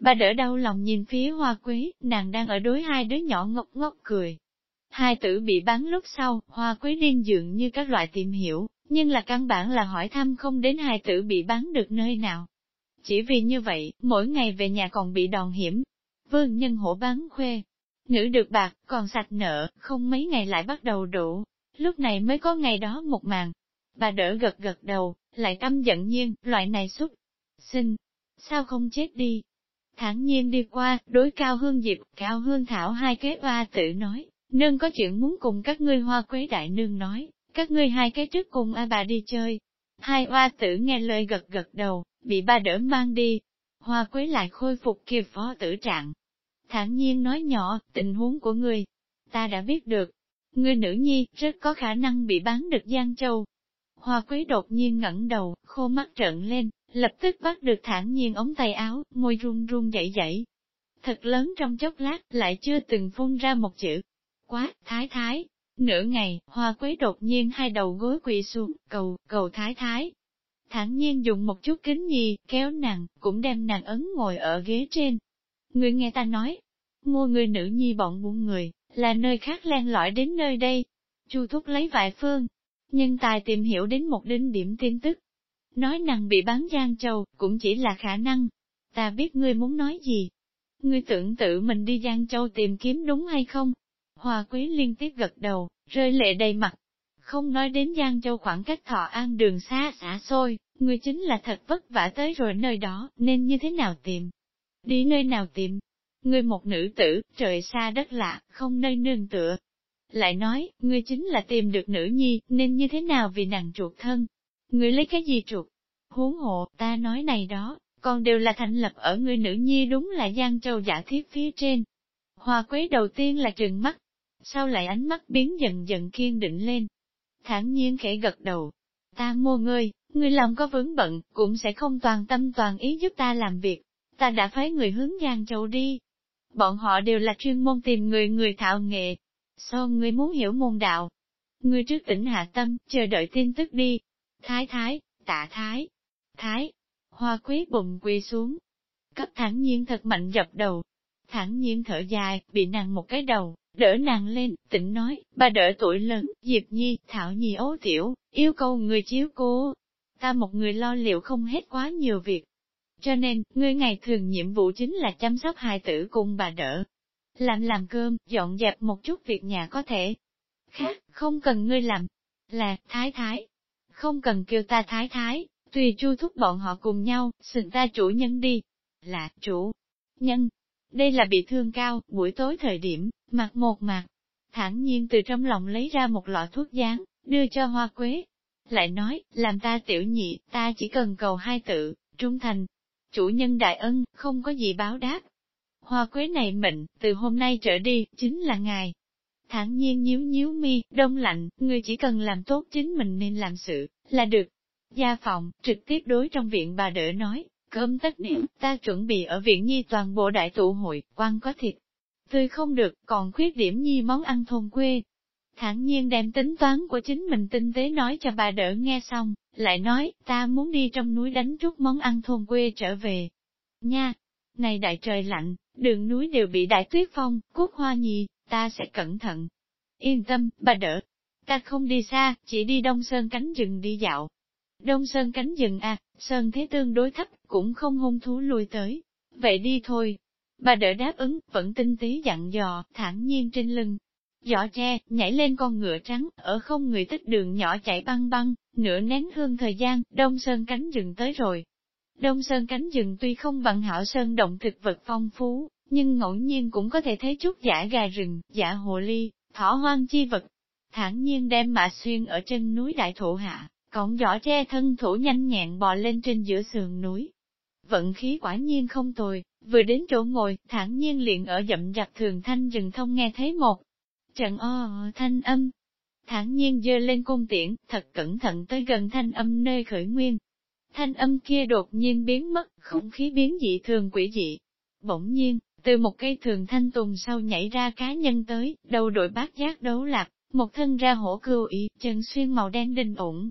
Bà đỡ đau lòng nhìn phía hoa quế, nàng đang ở đối hai đứa nhỏ ngốc ngốc cười. Hai tử bị bán lúc sau, hoa quế điên dường như các loại tìm hiểu, nhưng là căn bản là hỏi thăm không đến hai tử bị bán được nơi nào. Chỉ vì như vậy, mỗi ngày về nhà còn bị đòn hiểm. Vương nhân hổ bán khuê. Nữ được bạc, còn sạch nợ, không mấy ngày lại bắt đầu đủ. Lúc này mới có ngày đó một màn. Bà đỡ gật gật đầu, lại căm giận nhiên, loại này xúc, Xin, sao không chết đi? Thẳng nhiên đi qua, đối cao hương diệp, cao hương thảo hai kế oa tự nói, nương có chuyện muốn cùng các ngươi hoa quế đại nương nói, các ngươi hai cái trước cùng a bà đi chơi. Hai oa tử nghe lời gật gật đầu, bị ba đỡ mang đi. Hoa quế lại khôi phục kịp phó tử trạng. Thản nhiên nói nhỏ, tình huống của ngươi, ta đã biết được. Ngươi nữ nhi, rất có khả năng bị bán được Giang Châu. Hoa quý đột nhiên ngẩng đầu, khô mắt trợn lên, lập tức bắt được thản nhiên ống tay áo, môi run run dậy dậy. Thật lớn trong chốc lát, lại chưa từng phun ra một chữ. Quá, thái thái. Nửa ngày, hoa quế đột nhiên hai đầu gối quỳ xuống, cầu, cầu thái thái. thản nhiên dùng một chút kính nhi, kéo nàng, cũng đem nàng ấn ngồi ở ghế trên. Người nghe ta nói, ngôi người nữ nhi bọn buôn người, là nơi khác len lỏi đến nơi đây. Chu thúc lấy vài phương, nhân tài tìm hiểu đến một đinh điểm tin tức. Nói nàng bị bán Giang Châu, cũng chỉ là khả năng. Ta biết ngươi muốn nói gì. Ngươi tưởng tự mình đi Giang Châu tìm kiếm đúng hay không? Hòa quý liên tiếp gật đầu, rơi lệ đầy mặt. Không nói đến Giang Châu khoảng cách thọ an đường xa xả xôi, ngươi chính là thật vất vả tới rồi nơi đó, nên như thế nào tìm? Đi nơi nào tìm? Ngươi một nữ tử, trời xa đất lạ, không nơi nương tựa. Lại nói, ngươi chính là tìm được nữ nhi, nên như thế nào vì nàng chuột thân? Ngươi lấy cái gì chuột? Huống hộ, ta nói này đó, còn đều là thành lập ở ngươi nữ nhi đúng là Giang Châu giả thiết phía trên. Hoa quế đầu tiên là trừng mắt, sau lại ánh mắt biến dần dần kiên định lên. thản nhiên khẽ gật đầu. Ta mua ngươi, ngươi lòng có vướng bận, cũng sẽ không toàn tâm toàn ý giúp ta làm việc. Ta đã phái người hướng Giang Châu đi, Bọn họ đều là chuyên môn tìm người người thạo nghệ. Sao ngươi muốn hiểu môn đạo? Ngươi trước tỉnh hạ tâm, chờ đợi tin tức đi. Thái thái, tạ thái, thái, hoa quý bụng quỳ xuống. Cấp thẳng nhiên thật mạnh dập đầu. Thẳng nhiên thở dài, bị nàng một cái đầu, đỡ nàng lên, tỉnh nói, bà đỡ tuổi lớn, Diệp Nhi, Thảo Nhi ố tiểu, yêu cầu người chiếu cố. Ta một người lo liệu không hết quá nhiều việc, cho nên, ngươi ngày thường nhiệm vụ chính là chăm sóc hài tử cùng bà đỡ. Làm làm cơm, dọn dẹp một chút việc nhà có thể. Khác, không cần ngươi làm. Là, thái thái. Không cần kêu ta thái thái, tùy chu thúc bọn họ cùng nhau, xin ta chủ nhân đi. Là, chủ nhân. Đây là bị thương cao, buổi tối thời điểm, mặt một mặt. thản nhiên từ trong lòng lấy ra một lọ thuốc dán, đưa cho hoa quế. Lại nói, làm ta tiểu nhị, ta chỉ cần cầu hai tự, trung thành, chủ nhân đại ân, không có gì báo đáp. Hoa quế này mệnh, từ hôm nay trở đi, chính là ngài. Thẳng nhiên nhíu nhíu mi, đông lạnh, người chỉ cần làm tốt chính mình nên làm sự, là được. Gia phòng, trực tiếp đối trong viện bà đỡ nói, cơm tất niệm, ta chuẩn bị ở viện nhi toàn bộ đại tụ hội, quan có thịt. Tươi không được, còn khuyết điểm nhi món ăn thôn quê, thản nhiên đem tính toán của chính mình tinh tế nói cho bà đỡ nghe xong, lại nói, ta muốn đi trong núi đánh chút món ăn thôn quê trở về. Nha! Này đại trời lạnh, đường núi đều bị đại tuyết phong, cốt hoa nhì, ta sẽ cẩn thận. Yên tâm, bà đỡ. Ta không đi xa, chỉ đi đông sơn cánh rừng đi dạo. Đông sơn cánh rừng à, sơn thế tương đối thấp, cũng không hung thú lui tới. Vậy đi thôi. Bà đỡ đáp ứng, vẫn tinh tí dặn dò, thản nhiên trên lưng, Giỏ tre, nhảy lên con ngựa trắng, ở không người tích đường nhỏ chạy băng băng, nửa nén hương thời gian, đông sơn cánh rừng tới rồi. Đông sơn cánh rừng tuy không bằng hảo sơn động thực vật phong phú, nhưng ngẫu nhiên cũng có thể thấy chút giả gà rừng, giả hồ ly, thỏ hoang chi vật. thản nhiên đem mạ xuyên ở chân núi đại thụ hạ, cọng giỏ tre thân thủ nhanh nhẹn bò lên trên giữa sườn núi. Vận khí quả nhiên không tồi, vừa đến chỗ ngồi, thản nhiên liền ở dậm rạp thường thanh rừng thông nghe thấy một chẳng o thanh âm. thản nhiên dơ lên cung tiễn, thật cẩn thận tới gần thanh âm nơi khởi nguyên. Thanh âm kia đột nhiên biến mất, không khí biến dị thường quỷ dị. Bỗng nhiên, từ một cây thường thanh tùng sau nhảy ra cá nhân tới, đầu đội bát giác đấu lạc, một thân ra hổ cưu ý, chân xuyên màu đen đinh ủng.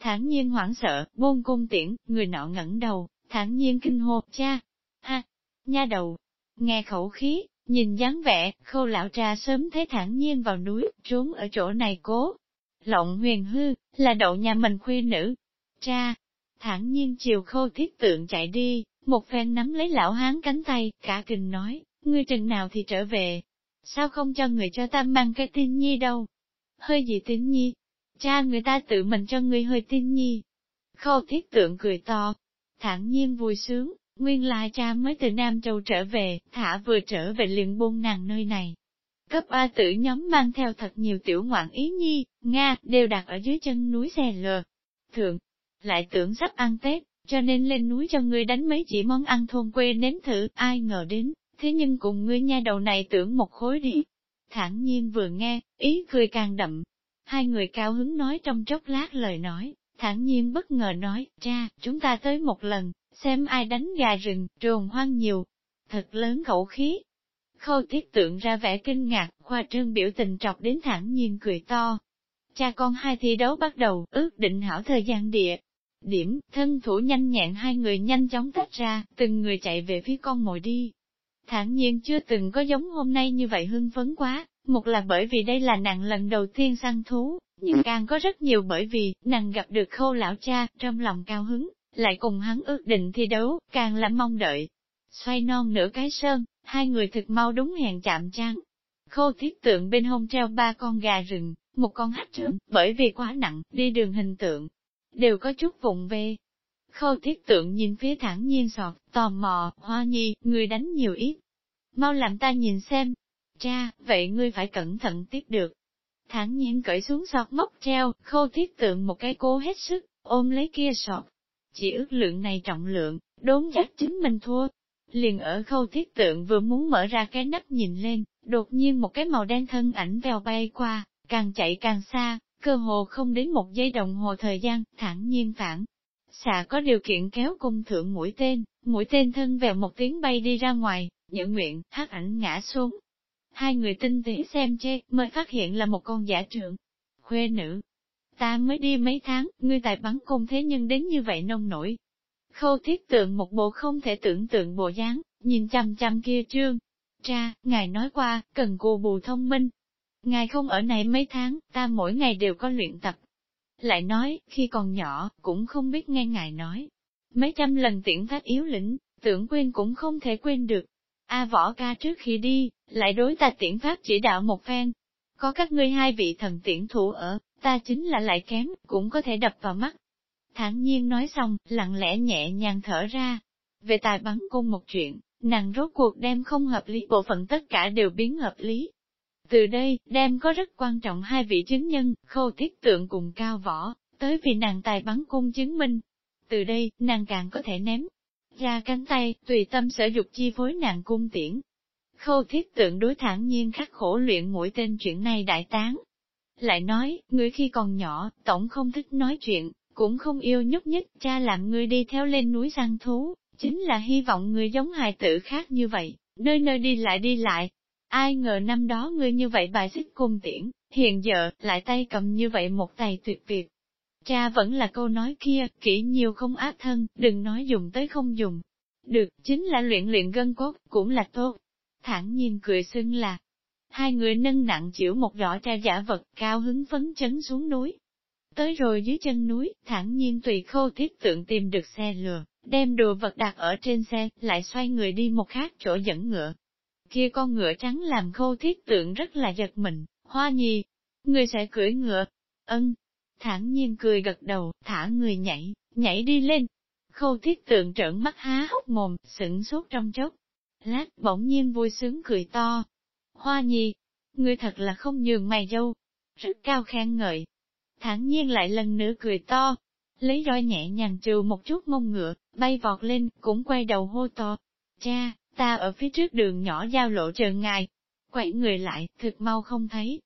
Thản nhiên hoảng sợ, buông cung tiễn, người nọ ngẩng đầu, thản nhiên kinh hô, cha, ha, nha đầu, nghe khẩu khí, Nhìn dáng vẻ, khâu lão trà sớm thấy thản nhiên vào núi, trốn ở chỗ này cố. Lộng huyền hư, là đậu nhà mình khuya nữ. Cha, thản nhiên chiều khâu thiết tượng chạy đi, một phen nắm lấy lão hán cánh tay, cả kinh nói, ngươi chừng nào thì trở về. Sao không cho người cho ta mang cái tin nhi đâu? Hơi gì tin nhi? Cha người ta tự mình cho người hơi tin nhi. Khâu thiết tượng cười to, thản nhiên vui sướng, Nguyên lai cha mới từ Nam Châu trở về, thả vừa trở về liền buông nàng nơi này. Cấp A tử nhóm mang theo thật nhiều tiểu ngoạn ý nhi, Nga, đều đặt ở dưới chân núi xe lờ. Thượng, lại tưởng sắp ăn Tết, cho nên lên núi cho ngươi đánh mấy chỉ món ăn thôn quê nếm thử, ai ngờ đến, thế nhưng cùng ngươi nha đầu này tưởng một khối đi. Thản nhiên vừa nghe, ý cười càng đậm. Hai người cao hứng nói trong chốc lát lời nói, Thản nhiên bất ngờ nói, cha, chúng ta tới một lần, xem ai đánh gà rừng, trồn hoang nhiều. Thật lớn khẩu khí. Khâu thiết tượng ra vẻ kinh ngạc, khoa trương biểu tình trọc đến thẳng nhiên cười to. Cha con hai thi đấu bắt đầu, ước định hảo thời gian địa. Điểm, thân thủ nhanh nhẹn hai người nhanh chóng tách ra, từng người chạy về phía con mồi đi. Thản nhiên chưa từng có giống hôm nay như vậy hưng phấn quá, một là bởi vì đây là nàng lần đầu tiên săn thú, nhưng càng có rất nhiều bởi vì, nàng gặp được khâu lão cha, trong lòng cao hứng, lại cùng hắn ước định thi đấu, càng là mong đợi. Xoay non nửa cái sơn, hai người thực mau đúng hẹn chạm trang. Khô thiết tượng bên hông treo ba con gà rừng, một con hách trưởng, bởi vì quá nặng, đi đường hình tượng, đều có chút vụng về. Khâu thiết tượng nhìn phía thẳng nhiên sọt, tò mò, hoa nhi, người đánh nhiều ít. Mau làm ta nhìn xem. Cha, vậy ngươi phải cẩn thận tiếp được. Thẳng nhiên cởi xuống sọt móc treo, khâu thiết tượng một cái cố hết sức, ôm lấy kia sọt. Chỉ ước lượng này trọng lượng, đốn giác chính mình thua. Liền ở khâu thiết tượng vừa muốn mở ra cái nắp nhìn lên, đột nhiên một cái màu đen thân ảnh vèo bay qua, càng chạy càng xa, cơ hồ không đến một giây đồng hồ thời gian, thẳng nhiên phản. Xạ có điều kiện kéo cung thượng mũi tên, mũi tên thân vèo một tiếng bay đi ra ngoài, nhẫn nguyện, hát ảnh ngã xuống. Hai người tinh tế xem chê, mới phát hiện là một con giả trượng. Khuê nữ, ta mới đi mấy tháng, ngươi tài bắn cung thế nhưng đến như vậy nông nổi. Khâu thiết tượng một bộ không thể tưởng tượng bộ dáng, nhìn chằm chằm kia trương. Cha, ngài nói qua, cần cô bù thông minh, Ngài không ở này mấy tháng, ta mỗi ngày đều có luyện tập. Lại nói, khi còn nhỏ, cũng không biết nghe ngài nói. Mấy trăm lần tiễn phát yếu lĩnh, tưởng quên cũng không thể quên được. A võ ca trước khi đi, lại đối ta tiễn pháp chỉ đạo một phen. Có các ngươi hai vị thần tiễn thủ ở, ta chính là lại kém, cũng có thể đập vào mắt. Thản nhiên nói xong, lặng lẽ nhẹ nhàng thở ra. Về tài bắn cung một chuyện, nàng rốt cuộc đem không hợp lý bộ phận tất cả đều biến hợp lý. Từ đây, đem có rất quan trọng hai vị chứng nhân, khâu thiết tượng cùng cao võ, tới vì nàng tài bắn cung chứng minh. Từ đây, nàng càng có thể ném ra cánh tay, tùy tâm sở dục chi phối nàng cung tiễn. Khâu thiết tượng đối thản nhiên khắc khổ luyện mũi tên chuyện này đại tán. Lại nói, người khi còn nhỏ, tổng không thích nói chuyện, cũng không yêu nhúc nhích, cha làm ngươi đi theo lên núi săn thú, chính là hy vọng người giống hài tử khác như vậy, nơi nơi đi lại đi lại, Ai ngờ năm đó ngươi như vậy bài xích cung tiễn, hiện giờ, lại tay cầm như vậy một tay tuyệt việt Cha vẫn là câu nói kia, kỹ nhiều không ác thân, đừng nói dùng tới không dùng. Được, chính là luyện luyện gân cốt, cũng là tốt. Thẳng nhiên cười xưng là, hai người nâng nặng chịu một giỏ tra giả vật cao hứng phấn chấn xuống núi. Tới rồi dưới chân núi, thẳng nhiên tùy khô thiết tượng tìm được xe lừa, đem đồ vật đặt ở trên xe, lại xoay người đi một khác chỗ dẫn ngựa, Kia con ngựa trắng làm khâu thiết tượng rất là giật mình, hoa nhi, người sẽ cưỡi ngựa. Ân, thản nhiên cười gật đầu, thả người nhảy, nhảy đi lên. Khâu thiết tượng trợn mắt há hốc mồm, sững sốt trong chốc. Lát bỗng nhiên vui sướng cười to. Hoa nhi, ngươi thật là không nhường mày dâu. Rất cao khen ngợi. Thẳng nhiên lại lần nữa cười to. Lấy roi nhẹ nhàng trừ một chút mông ngựa, bay vọt lên, cũng quay đầu hô to. Cha, ta ở phía trước đường nhỏ giao lộ chờ ngài. quậy người lại, thực mau không thấy.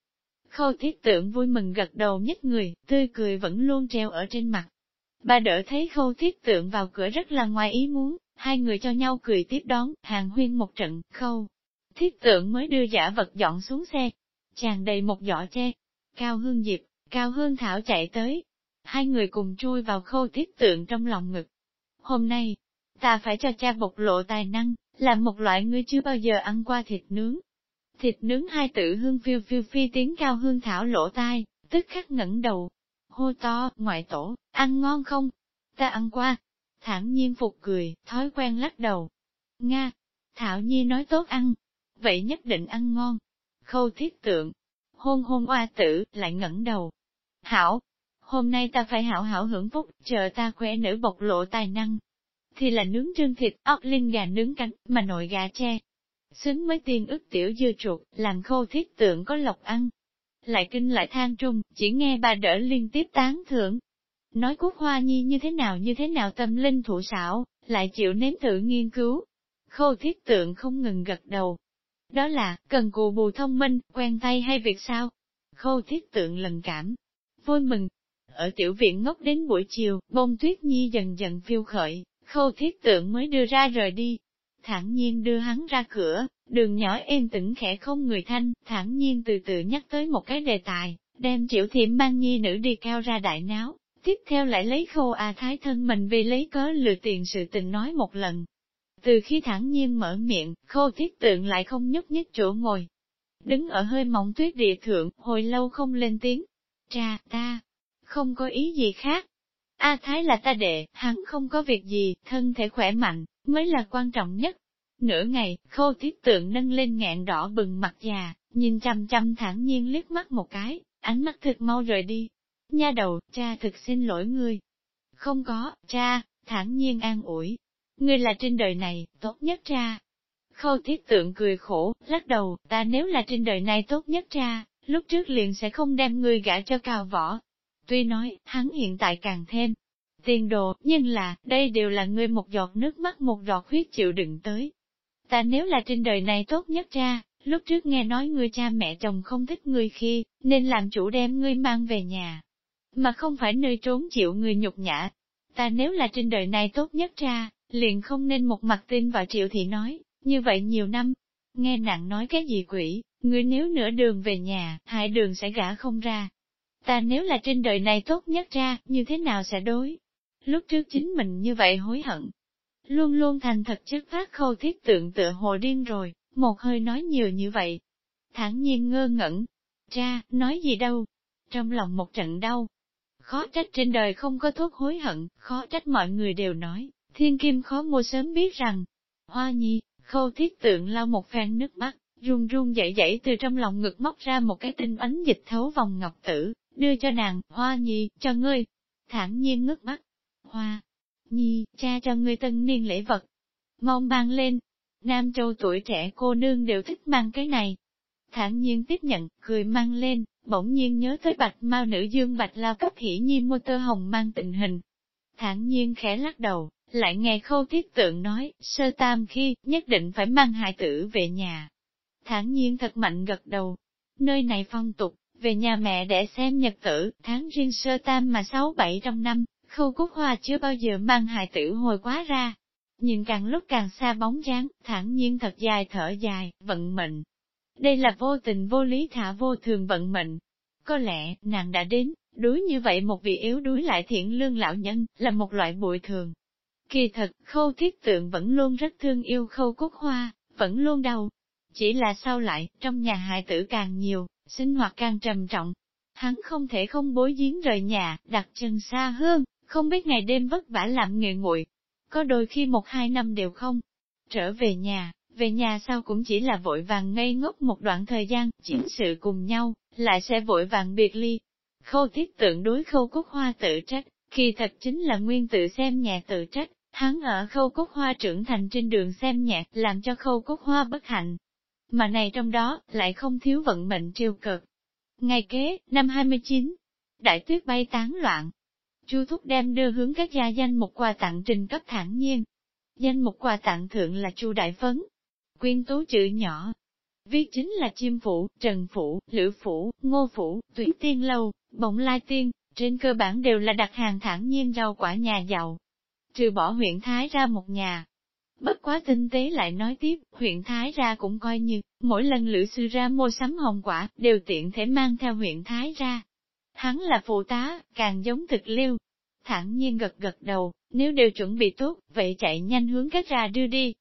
Khâu thiết tượng vui mừng gật đầu nhất người, tươi cười vẫn luôn treo ở trên mặt. Bà đỡ thấy khâu thiết tượng vào cửa rất là ngoài ý muốn, hai người cho nhau cười tiếp đón, hàng huyên một trận, khâu. Thiết tượng mới đưa giả vật dọn xuống xe, tràn đầy một giỏ tre. Cao Hương Diệp, Cao Hương Thảo chạy tới. Hai người cùng chui vào khâu thiết tượng trong lòng ngực. Hôm nay, ta phải cho cha bộc lộ tài năng, làm một loại ngươi chưa bao giờ ăn qua thịt nướng. Thịt nướng hai tự hương phiêu phiêu phi tiếng cao hương thảo lỗ tai, tức khắc ngẩng đầu. Hô to, ngoại tổ, ăn ngon không? Ta ăn qua. Thản nhiên phục cười, thói quen lắc đầu. Nga, Thảo Nhi nói tốt ăn, vậy nhất định ăn ngon. Khâu thiết tượng, hôn hôn oa tử, lại ngẩng đầu. Hảo, hôm nay ta phải hảo hảo hưởng phúc, chờ ta khỏe nữ bộc lộ tài năng, thì là nướng trương thịt, ốc linh gà nướng cánh, mà nội gà tre. Xứng mới tiên ức tiểu dưa chuột, làm khâu thiết tượng có lộc ăn. Lại kinh lại than trung, chỉ nghe bà đỡ liên tiếp tán thưởng. Nói cúc hoa nhi như thế nào như thế nào tâm linh thủ xảo, lại chịu nếm thử nghiên cứu. Khô thiết tượng không ngừng gật đầu. Đó là, cần cù bù thông minh, quen tay hay việc sao? Khô thiết tượng lần cảm, vui mừng. Ở tiểu viện ngốc đến buổi chiều, bông tuyết nhi dần dần phiêu khởi, khâu thiết tượng mới đưa ra rời đi. Thẳng nhiên đưa hắn ra cửa, đường nhỏ êm tĩnh khẽ không người thanh, thẳng nhiên từ từ nhắc tới một cái đề tài, đem triệu thiểm mang nhi nữ đi cao ra đại náo, Tiếp theo lại lấy khô A Thái thân mình vì lấy cớ lừa tiền sự tình nói một lần. Từ khi thẳng nhiên mở miệng, khô thiết tượng lại không nhúc nhích chỗ ngồi. Đứng ở hơi mỏng tuyết địa thượng, hồi lâu không lên tiếng. Cha, ta, không có ý gì khác. A Thái là ta đệ, hắn không có việc gì, thân thể khỏe mạnh, mới là quan trọng nhất. Nửa ngày, khô thiết tượng nâng lên ngạn đỏ bừng mặt già, nhìn chăm chăm thẳng nhiên liếc mắt một cái, ánh mắt thực mau rời đi. Nha đầu, cha thực xin lỗi ngươi. Không có, cha, thản nhiên an ủi. Ngươi là trên đời này, tốt nhất cha. Khâu thiết tượng cười khổ, lắc đầu, ta nếu là trên đời này tốt nhất cha, lúc trước liền sẽ không đem ngươi gả cho cao võ. Tuy nói, hắn hiện tại càng thêm tiền đồ, nhưng là, đây đều là ngươi một giọt nước mắt một giọt huyết chịu đựng tới. Ta nếu là trên đời này tốt nhất cha, lúc trước nghe nói ngươi cha mẹ chồng không thích ngươi khi, nên làm chủ đem ngươi mang về nhà, mà không phải nơi trốn chịu người nhục nhã. Ta nếu là trên đời này tốt nhất ra, liền không nên một mặt tin vào triệu thị nói, như vậy nhiều năm. Nghe nặng nói cái gì quỷ, ngươi nếu nửa đường về nhà, hại đường sẽ gã không ra. Ta nếu là trên đời này tốt nhất ra, như thế nào sẽ đối? Lúc trước chính mình như vậy hối hận. Luôn luôn thành thật chất phát khâu thiết tượng tựa hồ điên rồi, một hơi nói nhiều như vậy. thản nhiên ngơ ngẩn. Cha, nói gì đâu? Trong lòng một trận đau. Khó trách trên đời không có thuốc hối hận, khó trách mọi người đều nói, thiên kim khó mua sớm biết rằng. Hoa nhi, khâu thiết tượng lau một phen nước mắt, run run dậy dậy từ trong lòng ngực móc ra một cái tinh ánh dịch thấu vòng ngọc tử, đưa cho nàng, hoa nhi, cho ngươi. thản nhiên ngước mắt, hoa, nhi, cha cho ngươi tân niên lễ vật. Mong mang lên, Nam Châu tuổi trẻ cô nương đều thích mang cái này. Thản nhiên tiếp nhận, cười mang lên, bỗng nhiên nhớ tới bạch mao nữ dương bạch lao cấp hỉ nhi mô tơ hồng mang tình hình. Thản nhiên khẽ lắc đầu, lại nghe khâu thiết tượng nói, sơ tam khi, nhất định phải mang hài tử về nhà. Thản nhiên thật mạnh gật đầu. Nơi này phong tục, về nhà mẹ để xem nhật tử, tháng riêng sơ tam mà sáu bảy trong năm, khâu cúc hoa chưa bao giờ mang hài tử hồi quá ra. Nhìn càng lúc càng xa bóng dáng, thản nhiên thật dài thở dài, vận mệnh. Đây là vô tình vô lý thả vô thường vận mệnh. Có lẽ, nàng đã đến, đối như vậy một vị yếu đuối lại thiện lương lão nhân, là một loại bụi thường. Kỳ thật, khâu thiết tượng vẫn luôn rất thương yêu khâu cúc hoa, vẫn luôn đau. Chỉ là sau lại, trong nhà hại tử càng nhiều, sinh hoạt càng trầm trọng. Hắn không thể không bối giếng rời nhà, đặt chân xa hơn, không biết ngày đêm vất vả làm nghề nguội. Có đôi khi một hai năm đều không. Trở về nhà, về nhà sau cũng chỉ là vội vàng ngây ngốc một đoạn thời gian, chiến sự cùng nhau, lại sẽ vội vàng biệt ly. Khâu thiết tượng đối khâu cúc hoa tự trách, khi thật chính là nguyên tự xem nhạc tự trách, hắn ở khâu cúc hoa trưởng thành trên đường xem nhạc làm cho khâu cúc hoa bất hạnh. Mà này trong đó, lại không thiếu vận mệnh triều cực. Ngày kế, năm 29, đại tuyết bay tán loạn, Chu Thúc đem đưa hướng các gia danh một quà tặng trình cấp thản nhiên. Danh một quà tặng thượng là Chu Đại Phấn. Quyên tố chữ nhỏ. Viết chính là Chim Phủ, Trần Phủ, Lữ Phủ, Ngô Phủ, Tuyển Tiên Lâu, Bỗng Lai Tiên, trên cơ bản đều là đặt hàng thản nhiên rau quả nhà giàu. Trừ bỏ huyện Thái ra một nhà. Bất quá tinh tế lại nói tiếp, huyện Thái ra cũng coi như, mỗi lần lữ sư ra mua sắm hồng quả, đều tiện thể mang theo huyện Thái ra. Hắn là phụ tá, càng giống thực liêu. Thẳng nhiên gật gật đầu, nếu đều chuẩn bị tốt, vậy chạy nhanh hướng cách ra đưa đi.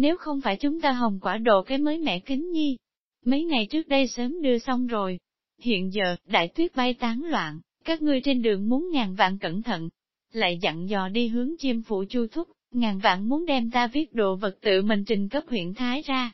Nếu không phải chúng ta hồng quả đồ cái mới mẹ kính nhi. Mấy ngày trước đây sớm đưa xong rồi. Hiện giờ, đại tuyết bay tán loạn, các ngươi trên đường muốn ngàn vạn cẩn thận. Lại dặn dò đi hướng chim phụ chu thúc, ngàn vạn muốn đem ta viết đồ vật tự mình trình cấp huyện Thái ra.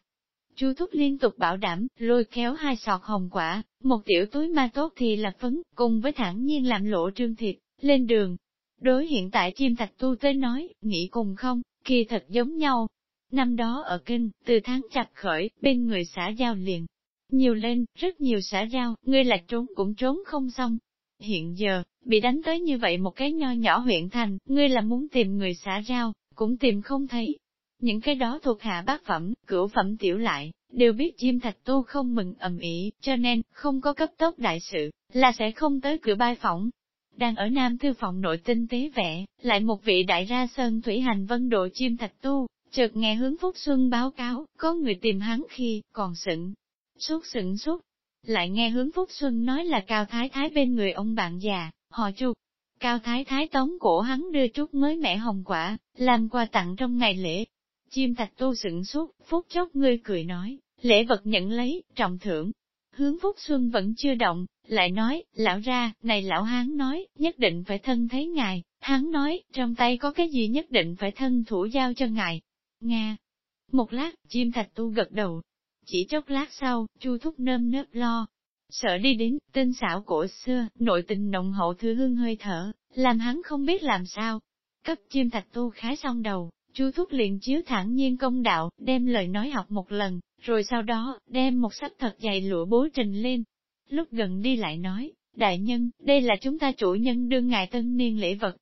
Chu Thúc liên tục bảo đảm, lôi kéo hai sọt hồng quả, một tiểu túi ma tốt thì là phấn, cùng với thản nhiên làm lộ trương thịt, lên đường. Đối hiện tại chim thạch tu tới nói, nghĩ cùng không, kỳ thật giống nhau. Năm đó ở kinh, từ tháng chặt khởi, bên người xã giao liền. Nhiều lên, rất nhiều xã giao, ngươi là trốn cũng trốn không xong. Hiện giờ, bị đánh tới như vậy một cái nho nhỏ huyện thành, ngươi là muốn tìm người xã giao, cũng tìm không thấy. Những cái đó thuộc hạ bác phẩm, cửu phẩm tiểu lại, đều biết chim thạch tu không mừng ầm ĩ, cho nên, không có cấp tốc đại sự, là sẽ không tới cửa bai phỏng. Đang ở Nam Thư Phòng nội tinh tế vẽ, lại một vị đại ra sơn thủy hành vân độ chim thạch tu, chợt nghe hướng Phúc Xuân báo cáo, có người tìm hắn khi, còn sững, suốt sững suốt. Lại nghe hướng Phúc Xuân nói là Cao Thái Thái bên người ông bạn già, họ chụp. Cao Thái Thái tống cổ hắn đưa chút mới mẻ hồng quả, làm quà tặng trong ngày lễ. Chim thạch tu sửng suốt, phút chốc ngươi cười nói, lễ vật nhận lấy, trọng thưởng. Hướng Phúc Xuân vẫn chưa động, lại nói, lão ra, này lão hán nói, nhất định phải thân thấy ngài, hắn nói, trong tay có cái gì nhất định phải thân thủ giao cho ngài. Nga. Một lát, chim thạch tu gật đầu. Chỉ chốc lát sau, chu thúc nơm nớp lo, Sợ đi đến, tên xảo cổ xưa, nội tình nồng hậu thư hương hơi thở, làm hắn không biết làm sao. Cấp chim thạch tu khái xong đầu, chu thúc liền chiếu thẳng nhiên công đạo, đem lời nói học một lần, rồi sau đó, đem một sách thật dày lụa bố trình lên. Lúc gần đi lại nói, đại nhân, đây là chúng ta chủ nhân đương ngài tân niên lễ vật.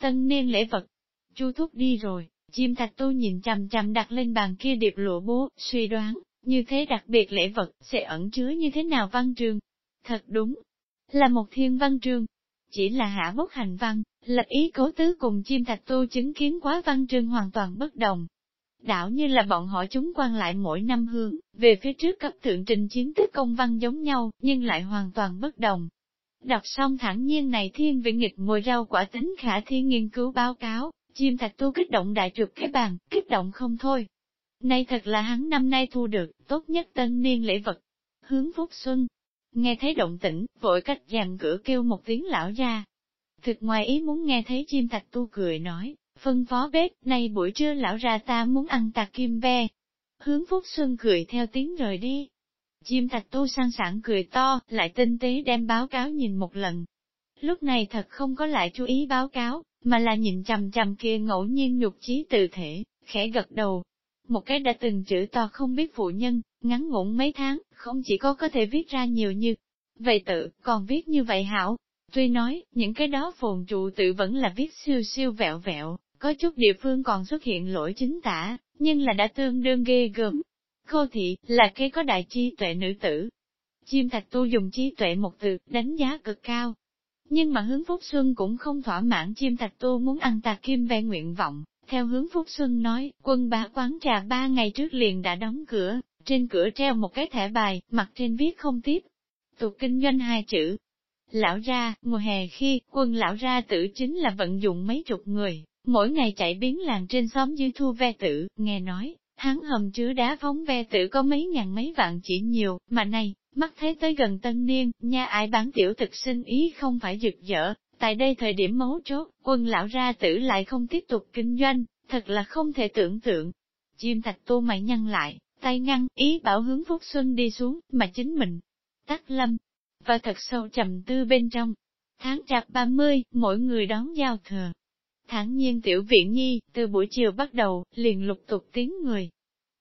Tân niên lễ vật. Chu thúc đi rồi, chim thạch tu nhìn chằm chằm đặt lên bàn kia điệp lụa bố, suy đoán, như thế đặc biệt lễ vật, sẽ ẩn chứa như thế nào văn trường? Thật đúng, là một thiên văn trường. Chỉ là hạ bốc hành văn, lập ý cố tứ cùng chim thạch tu chứng kiến quá văn trường hoàn toàn bất đồng. Đảo như là bọn họ chúng quan lại mỗi năm hương, về phía trước cấp thượng trình chiến tích công văn giống nhau, nhưng lại hoàn toàn bất đồng. Đọc xong thẳng nhiên này thiên vị nghịch mùi rau quả tính khả thi nghiên cứu báo cáo, chim thạch tu kích động đại trượt cái bàn, kích động không thôi, Nay thật là hắn năm nay thu được, tốt nhất tân niên lễ vật. Hướng Phúc Xuân, nghe thấy động tĩnh, vội cách dàn cửa kêu một tiếng lão gia. Thực ngoài ý muốn nghe thấy chim thạch tu cười nói, phân phó bếp, nay buổi trưa lão ra ta muốn ăn tạc kim be. Hướng Phúc Xuân cười theo tiếng rời đi. Chim thạch tu sang sảng cười to, lại tinh tế đem báo cáo nhìn một lần. Lúc này thật không có lại chú ý báo cáo, mà là nhìn chằm chằm kia ngẫu nhiên nhục trí từ thể, khẽ gật đầu, một cái đã từng chữ to không biết phụ nhân, ngắn ngủn mấy tháng, không chỉ có có thể viết ra nhiều như vậy tự, còn viết như vậy hảo. Tuy nói, những cái đó phồn trụ tự vẫn là viết siêu siêu vẹo vẹo, có chút địa phương còn xuất hiện lỗi chính tả, nhưng là đã tương đương ghê gớm. Khô thị, là cái có đại chi tuệ nữ tử. Chim thạch tu dùng trí tuệ một từ, đánh giá cực cao. Nhưng mà hướng Phúc Xuân cũng không thỏa mãn chim tạch tu muốn ăn tạc kim ve nguyện vọng, theo hướng Phúc Xuân nói, quân bá quán trà ba ngày trước liền đã đóng cửa, trên cửa treo một cái thẻ bài, mặt trên viết không tiếp. Tục kinh doanh hai chữ. Lão ra, mùa hè khi, quân lão ra tử chính là vận dụng mấy chục người, mỗi ngày chạy biến làng trên xóm dư thu ve tử, nghe nói, hắn hầm chứa đá phóng ve tử có mấy ngàn mấy vạn chỉ nhiều, mà này, mắt thấy tới gần tân niên, nha ải bán tiểu thực sinh ý không phải rực rỡ, Tại đây thời điểm mấu chốt, quân lão ra tử lại không tiếp tục kinh doanh, thật là không thể tưởng tượng. Chim thạch tô mày nhăn lại, tay ngăn, ý bảo hướng Phúc Xuân đi xuống, mà chính mình, tắt lâm, và thật sâu trầm tư bên trong. Tháng chạp 30, mỗi người đón giao thừa. Tháng nhiên tiểu viện nhi, từ buổi chiều bắt đầu, liền lục tục tiếng người.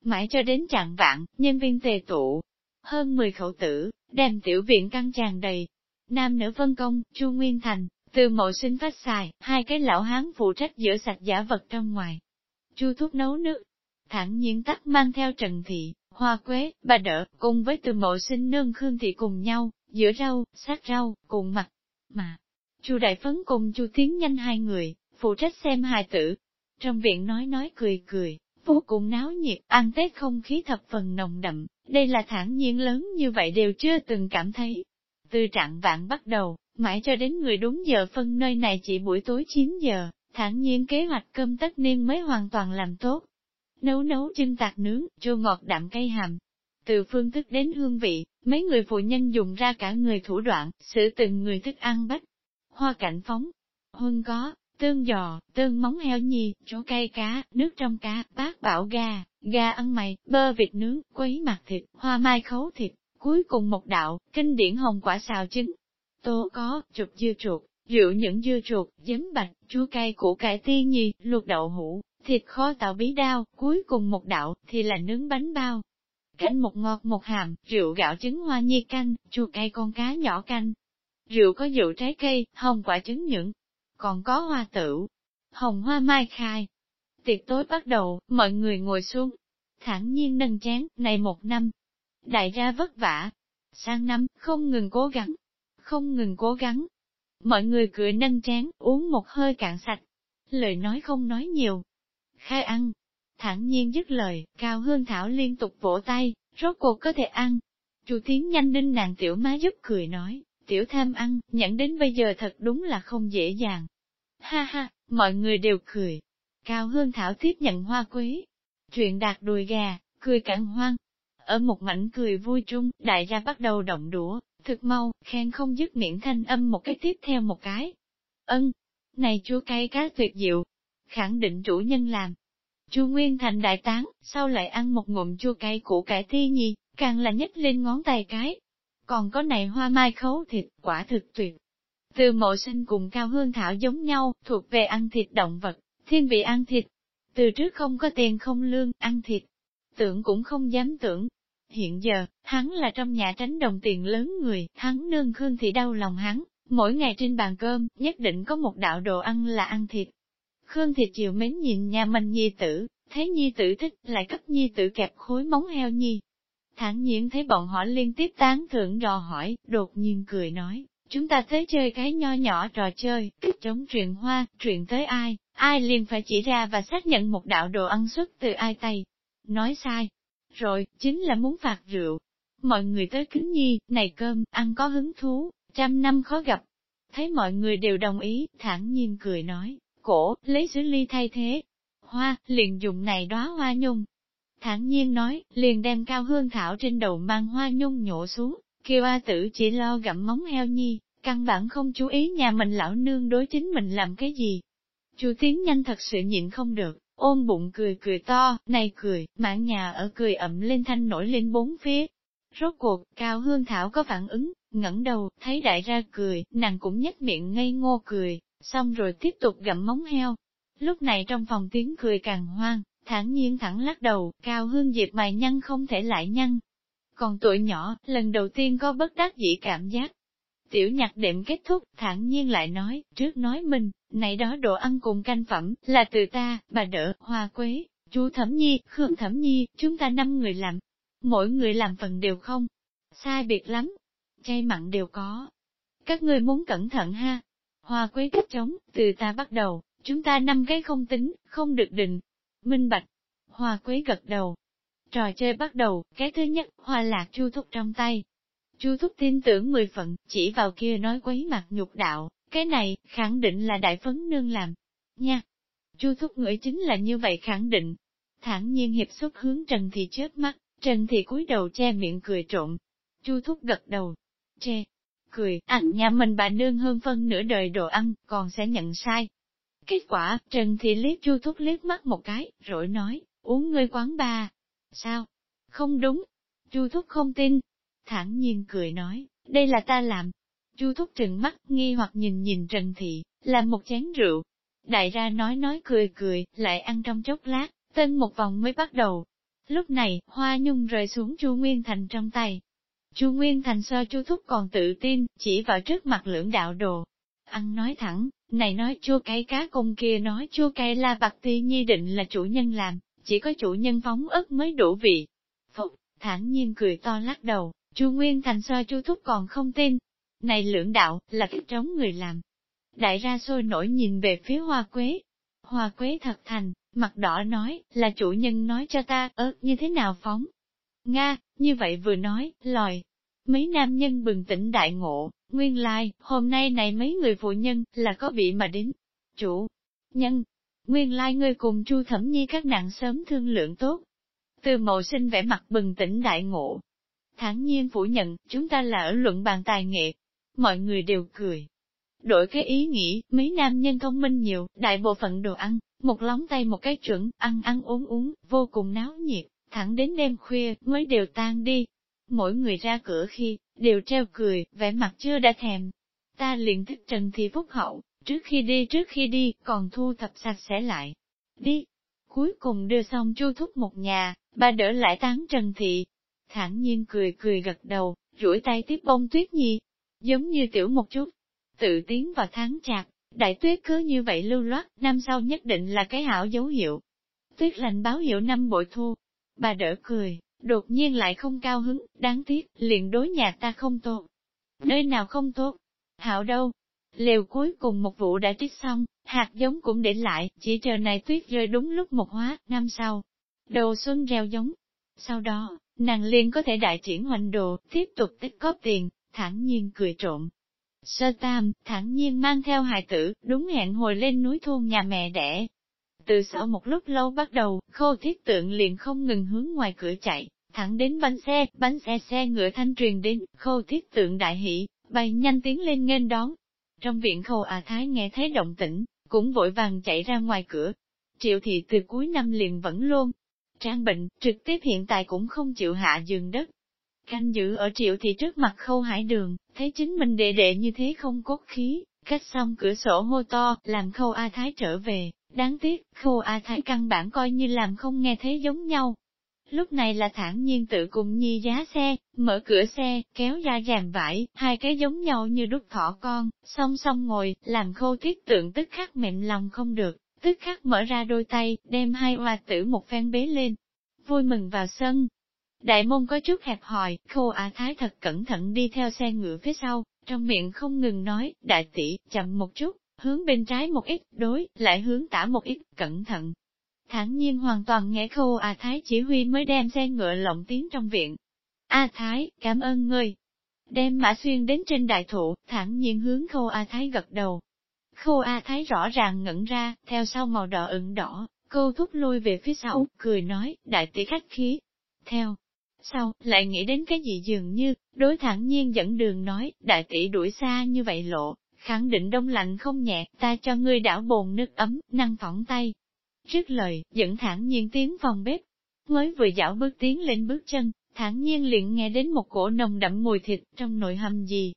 Mãi cho đến trạng vạn, nhân viên tề tụ. Hơn 10 khẩu tử, đem tiểu viện căng tràn đầy. Nam nữ phân công, Chu Nguyên Thành, từ mộ sinh phát xài, hai cái lão hán phụ trách giữa sạch giả vật trong ngoài. Chu thuốc nấu nước, thẳng nhiên tắc mang theo Trần Thị, Hoa Quế, bà đỡ, cùng với từ mộ sinh nương Khương Thị cùng nhau, giữa rau, sát rau, cùng mặt. Mà, Chu Đại Phấn cùng Chu Tiến Nhanh hai người, phụ trách xem hài tử. Trong viện nói nói cười cười, vô cùng náo nhiệt, ăn Tết không khí thập phần nồng đậm, đây là thản nhiên lớn như vậy đều chưa từng cảm thấy. Từ trạng vạn bắt đầu, Mãi cho đến người đúng giờ phân nơi này chỉ buổi tối 9 giờ, thản nhiên kế hoạch cơm tất niên mới hoàn toàn làm tốt. Nấu nấu chân tạc nướng, chua ngọt đậm cây hàm. Từ phương thức đến hương vị, mấy người phụ nhân dùng ra cả người thủ đoạn, xử từng người thức ăn bách. Hoa cảnh phóng, huân có, tương giò, tương móng heo nhì, chỗ cay cá, nước trong cá, bát bảo gà, gà ăn mày, bơ vịt nướng, quấy mặt thịt, hoa mai khấu thịt, cuối cùng một đạo, kinh điển hồng quả xào trứng, tô có, chụp dưa chuột, rượu những dưa chuột, giấm bạch, chua cay củ cải tiên nhì, luộc đậu hũ, thịt kho tạo bí đao, cuối cùng một đạo, thì là nướng bánh bao. Canh một ngọt một hàm, rượu gạo trứng hoa nhi canh, chua cay con cá nhỏ canh. Rượu có rượu trái cây, hồng quả trứng những, còn có hoa tửu, hồng hoa mai khai. Tiệc tối bắt đầu, mọi người ngồi xuống, thản nhiên nâng chén, này một năm. Đại gia vất vả, sang năm, không ngừng cố gắng, không ngừng cố gắng. Mọi người cười nâng chén, uống một hơi cạn sạch. Lời nói không nói nhiều. Khai ăn. Thản nhiên dứt lời, Cao Hương Thảo liên tục vỗ tay, rốt cuộc có thể ăn. Chủ tiến nhanh ninh nàng tiểu má giúp cười nói, tiểu tham ăn, nhận đến bây giờ thật đúng là không dễ dàng. Ha ha, mọi người đều cười. Cao Hương Thảo tiếp nhận hoa quế. Chuyện đạt đùi gà, cười cạn hoang. Ở một mảnh cười vui chung đại gia bắt đầu động đũa, thực mau, khen không dứt miệng thanh âm một cái tiếp theo một cái. Ân, này chua cay cá tuyệt diệu, khẳng định chủ nhân làm. Chu Nguyên Thành đại tán, sau lại ăn một ngụm chua cay củ cải thi nhi, càng là nhếch lên ngón tay cái. Còn có này hoa mai khấu thịt, quả thực tuyệt. Từ mộ sinh cùng cao hương thảo giống nhau, thuộc về ăn thịt động vật, thiên vị ăn thịt. Từ trước không có tiền không lương, ăn thịt. Tưởng cũng không dám tưởng. Hiện giờ, hắn là trong nhà tránh đồng tiền lớn người, hắn nương Khương thì đau lòng hắn, mỗi ngày trên bàn cơm, nhất định có một đạo đồ ăn là ăn thịt. Khương thì chịu mến nhìn nhà mình nhi tử, thấy nhi tử thích, lại cấp nhi tử kẹp khối móng heo nhi. Thẳng nhiên thấy bọn họ liên tiếp tán thưởng dò hỏi, đột nhiên cười nói, chúng ta tới chơi cái nho nhỏ trò chơi, kích trống truyền hoa, truyền tới ai, ai liền phải chỉ ra và xác nhận một đạo đồ ăn xuất từ ai tay. Nói sai, rồi, chính là muốn phạt rượu. Mọi người tới kính nhi, này cơm, ăn có hứng thú, trăm năm khó gặp. Thấy mọi người đều đồng ý, thản nhiên cười nói, cổ, lấy sứ ly thay thế. Hoa, liền dùng này đóa hoa nhung. Thản nhiên nói, liền đem cao hương thảo trên đầu mang hoa nhung nhổ xuống, kêu A tử chỉ lo gặm móng heo nhi, căn bản không chú ý nhà mình lão nương đối chính mình làm cái gì. Chu Tiến nhanh thật sự nhịn không được, ôm bụng cười cười to, này cười, mãn nhà ở cười ẩm lên thanh nổi lên bốn phía. Rốt cuộc, Cao Hương Thảo có phản ứng, ngẩng đầu, thấy đại ra cười, nàng cũng nhếch miệng ngây ngô cười, xong rồi tiếp tục gặm móng heo. Lúc này trong phòng tiếng cười càng hoang, thản nhiên thẳng lắc đầu, cao hương diệp mày nhăn không thể lại nhăn. Còn tuổi nhỏ, lần đầu tiên có bất đắc dĩ cảm giác. Tiểu nhạc đệm kết thúc, thản nhiên lại nói, trước nói mình, này đó đồ ăn cùng canh phẩm, là từ ta, bà đỡ, hoa quế, chú Thẩm Nhi, Khương Thẩm Nhi, chúng ta năm người làm. Mỗi người làm phần đều không. Sai biệt lắm. Chay mặn đều có. Các người muốn cẩn thận ha, Hoa quế cách chống, từ ta bắt đầu, chúng ta năm cái không tính, không được định. Minh bạch. Hoa quế gật đầu. Trò chơi bắt đầu, cái thứ nhất, hoa lạc chu thúc trong tay. Chu thúc tin tưởng mười phận, chỉ vào kia nói quấy mặt nhục đạo, cái này, khẳng định là đại phấn nương làm. Nha! Chu thúc ngửi chính là như vậy khẳng định. Thẳng nhiên hiệp xuất hướng Trần Thị chớp mắt, Trần Thị cúi đầu che miệng cười trộn. Chu thúc gật đầu. Che, cười, ảnh nhà mình bà nương hơn phân nửa đời đồ ăn, còn sẽ nhận sai. Kết quả, Trần Thị liếc chu thúc liếc mắt một cái, rồi nói, uống ngươi quán ba. Sao? Không đúng. Chu thúc không tin. Thẳng nhiên cười nói, đây là ta làm. Chu thúc trừng mắt, nghi hoặc nhìn nhìn Trần Thị, làm một chén rượu. Đại ra nói nói cười cười, lại ăn trong chốc lát, tên một vòng mới bắt đầu. Lúc này, hoa nhung rơi xuống Chu Nguyên Thành trong tay, Chu Nguyên Thành so Chu Thúc còn tự tin, chỉ vào trước mặt lưỡng đạo đồ. Ăn nói thẳng, này nói chua cay cá công kia nói chua cay la bạc ti nhi định là chủ nhân làm, chỉ có chủ nhân phóng ớt mới đủ vị. Phục, thản nhiên cười to lắc đầu, Chu Nguyên Thành so Chu Thúc còn không tin. Này lưỡng đạo, là cái trống người làm. Đại ra sôi nổi nhìn về phía hoa quế. Hoa quế thật thành, mặt đỏ nói, là chủ nhân nói cho ta, ớt như thế nào phóng. Nga, như vậy vừa nói, lòi. Mấy nam nhân bừng tỉnh đại ngộ, nguyên lai, hôm nay này mấy người phụ nhân, là có bị mà đến. Chủ, nhân, nguyên lai ngươi cùng chu thẩm nhi các nạn sớm thương lượng tốt. Từ mộ sinh vẻ mặt bừng tỉnh đại ngộ. Thẳng nhiên phủ nhận, chúng ta là ở luận bàn tài nghệ. Mọi người đều cười. Đổi cái ý nghĩ, mấy nam nhân thông minh nhiều, đại bộ phận đồ ăn, một lóng tay một cái chuẩn, ăn ăn uống uống, vô cùng náo nhiệt thẳng đến đêm khuya mới đều tan đi. Mỗi người ra cửa khi, đều treo cười, vẻ mặt chưa đã thèm. Ta liền thích Trần Thị Phúc Hậu, trước khi đi trước khi đi, còn thu thập sạch sẽ lại. Đi! Cuối cùng đưa xong chu thúc một nhà, bà đỡ lại tán Trần Thị. Thẳng nhiên cười cười gật đầu, duỗi tay tiếp bông tuyết nhi, giống như tiểu một chút. Tự tiến vào tháng chạc, đại tuyết cứ như vậy lưu loát, năm sau nhất định là cái hảo dấu hiệu. Tuyết lạnh báo hiệu năm bội thu, Bà đỡ cười, đột nhiên lại không cao hứng, đáng tiếc, liền đối nhà ta không tốt. Nơi nào không tốt? Hảo đâu? Lều cuối cùng một vụ đã trích xong, hạt giống cũng để lại, chỉ chờ này tuyết rơi đúng lúc một hóa, năm sau. Đầu xuân gieo giống. Sau đó, nàng liền có thể đại triển hoành đồ, tiếp tục tích góp tiền, thẳng nhiên cười trộm, Sơ tam, thẳng nhiên mang theo hài tử, đúng hẹn hồi lên núi thôn nhà mẹ đẻ. Từ sau một lúc lâu bắt đầu, khô thiết tượng liền không ngừng hướng ngoài cửa chạy, thẳng đến bánh xe, bánh xe xe ngựa thanh truyền đến, khô thiết tượng đại hỷ, bay nhanh tiến lên nghênh đón. Trong viện khâu à thái nghe thấy động tĩnh, cũng vội vàng chạy ra ngoài cửa. Triệu thị từ cuối năm liền vẫn luôn trang bệnh, trực tiếp hiện tại cũng không chịu hạ giường đất. Canh giữ ở triệu thị trước mặt khâu hải đường, thấy chính mình đệ đệ như thế không cốt khí, cách xong cửa sổ hô to, làm khâu A Thái trở về, đáng tiếc, Khô A Thái căn bản coi như làm không nghe thấy giống nhau. Lúc này là thản nhiên tự cùng nhi giá xe, mở cửa xe, kéo ra rèm vải, hai cái giống nhau như đúc thỏ con, song song ngồi, làm Khô thiết tượng tức khắc mềm lòng không được, tức khắc mở ra đôi tay, đem hai hoa tử một phen bế lên, vui mừng vào sân. Đại môn có chút hẹp hòi, khô á thái thật cẩn thận đi theo xe ngựa phía sau, trong miệng không ngừng nói, đại tỷ, chậm một chút, hướng bên trái một ít, đối, lại hướng tả một ít, cẩn thận. Thẳng nhiên hoàn toàn nghe khô A Thái chỉ huy mới đem xe ngựa lộng tiến trong viện. A Thái, cảm ơn ngươi. Đem mã xuyên đến trên đại thụ, thẳng nhiên hướng khô A Thái gật đầu. Khô A Thái rõ ràng ngẩn ra, theo sau màu đỏ ửng đỏ, cô thúc lui về phía sau, cười nói, đại tỷ khách khí. Theo, sau, lại nghĩ đến cái gì dường như, đối thẳng nhiên dẫn đường nói, đại tỷ đuổi xa như vậy lộ, khẳng định đông lạnh không nhẹ, ta cho ngươi đảo bồn nước ấm, năng phỏng tay. Trước lời, dẫn thẳng nhiên tiến phòng bếp, mới vừa dạo bước tiến lên bước chân, thẳng nhiên liền nghe đến một cổ nồng đậm mùi thịt trong nội hầm gì,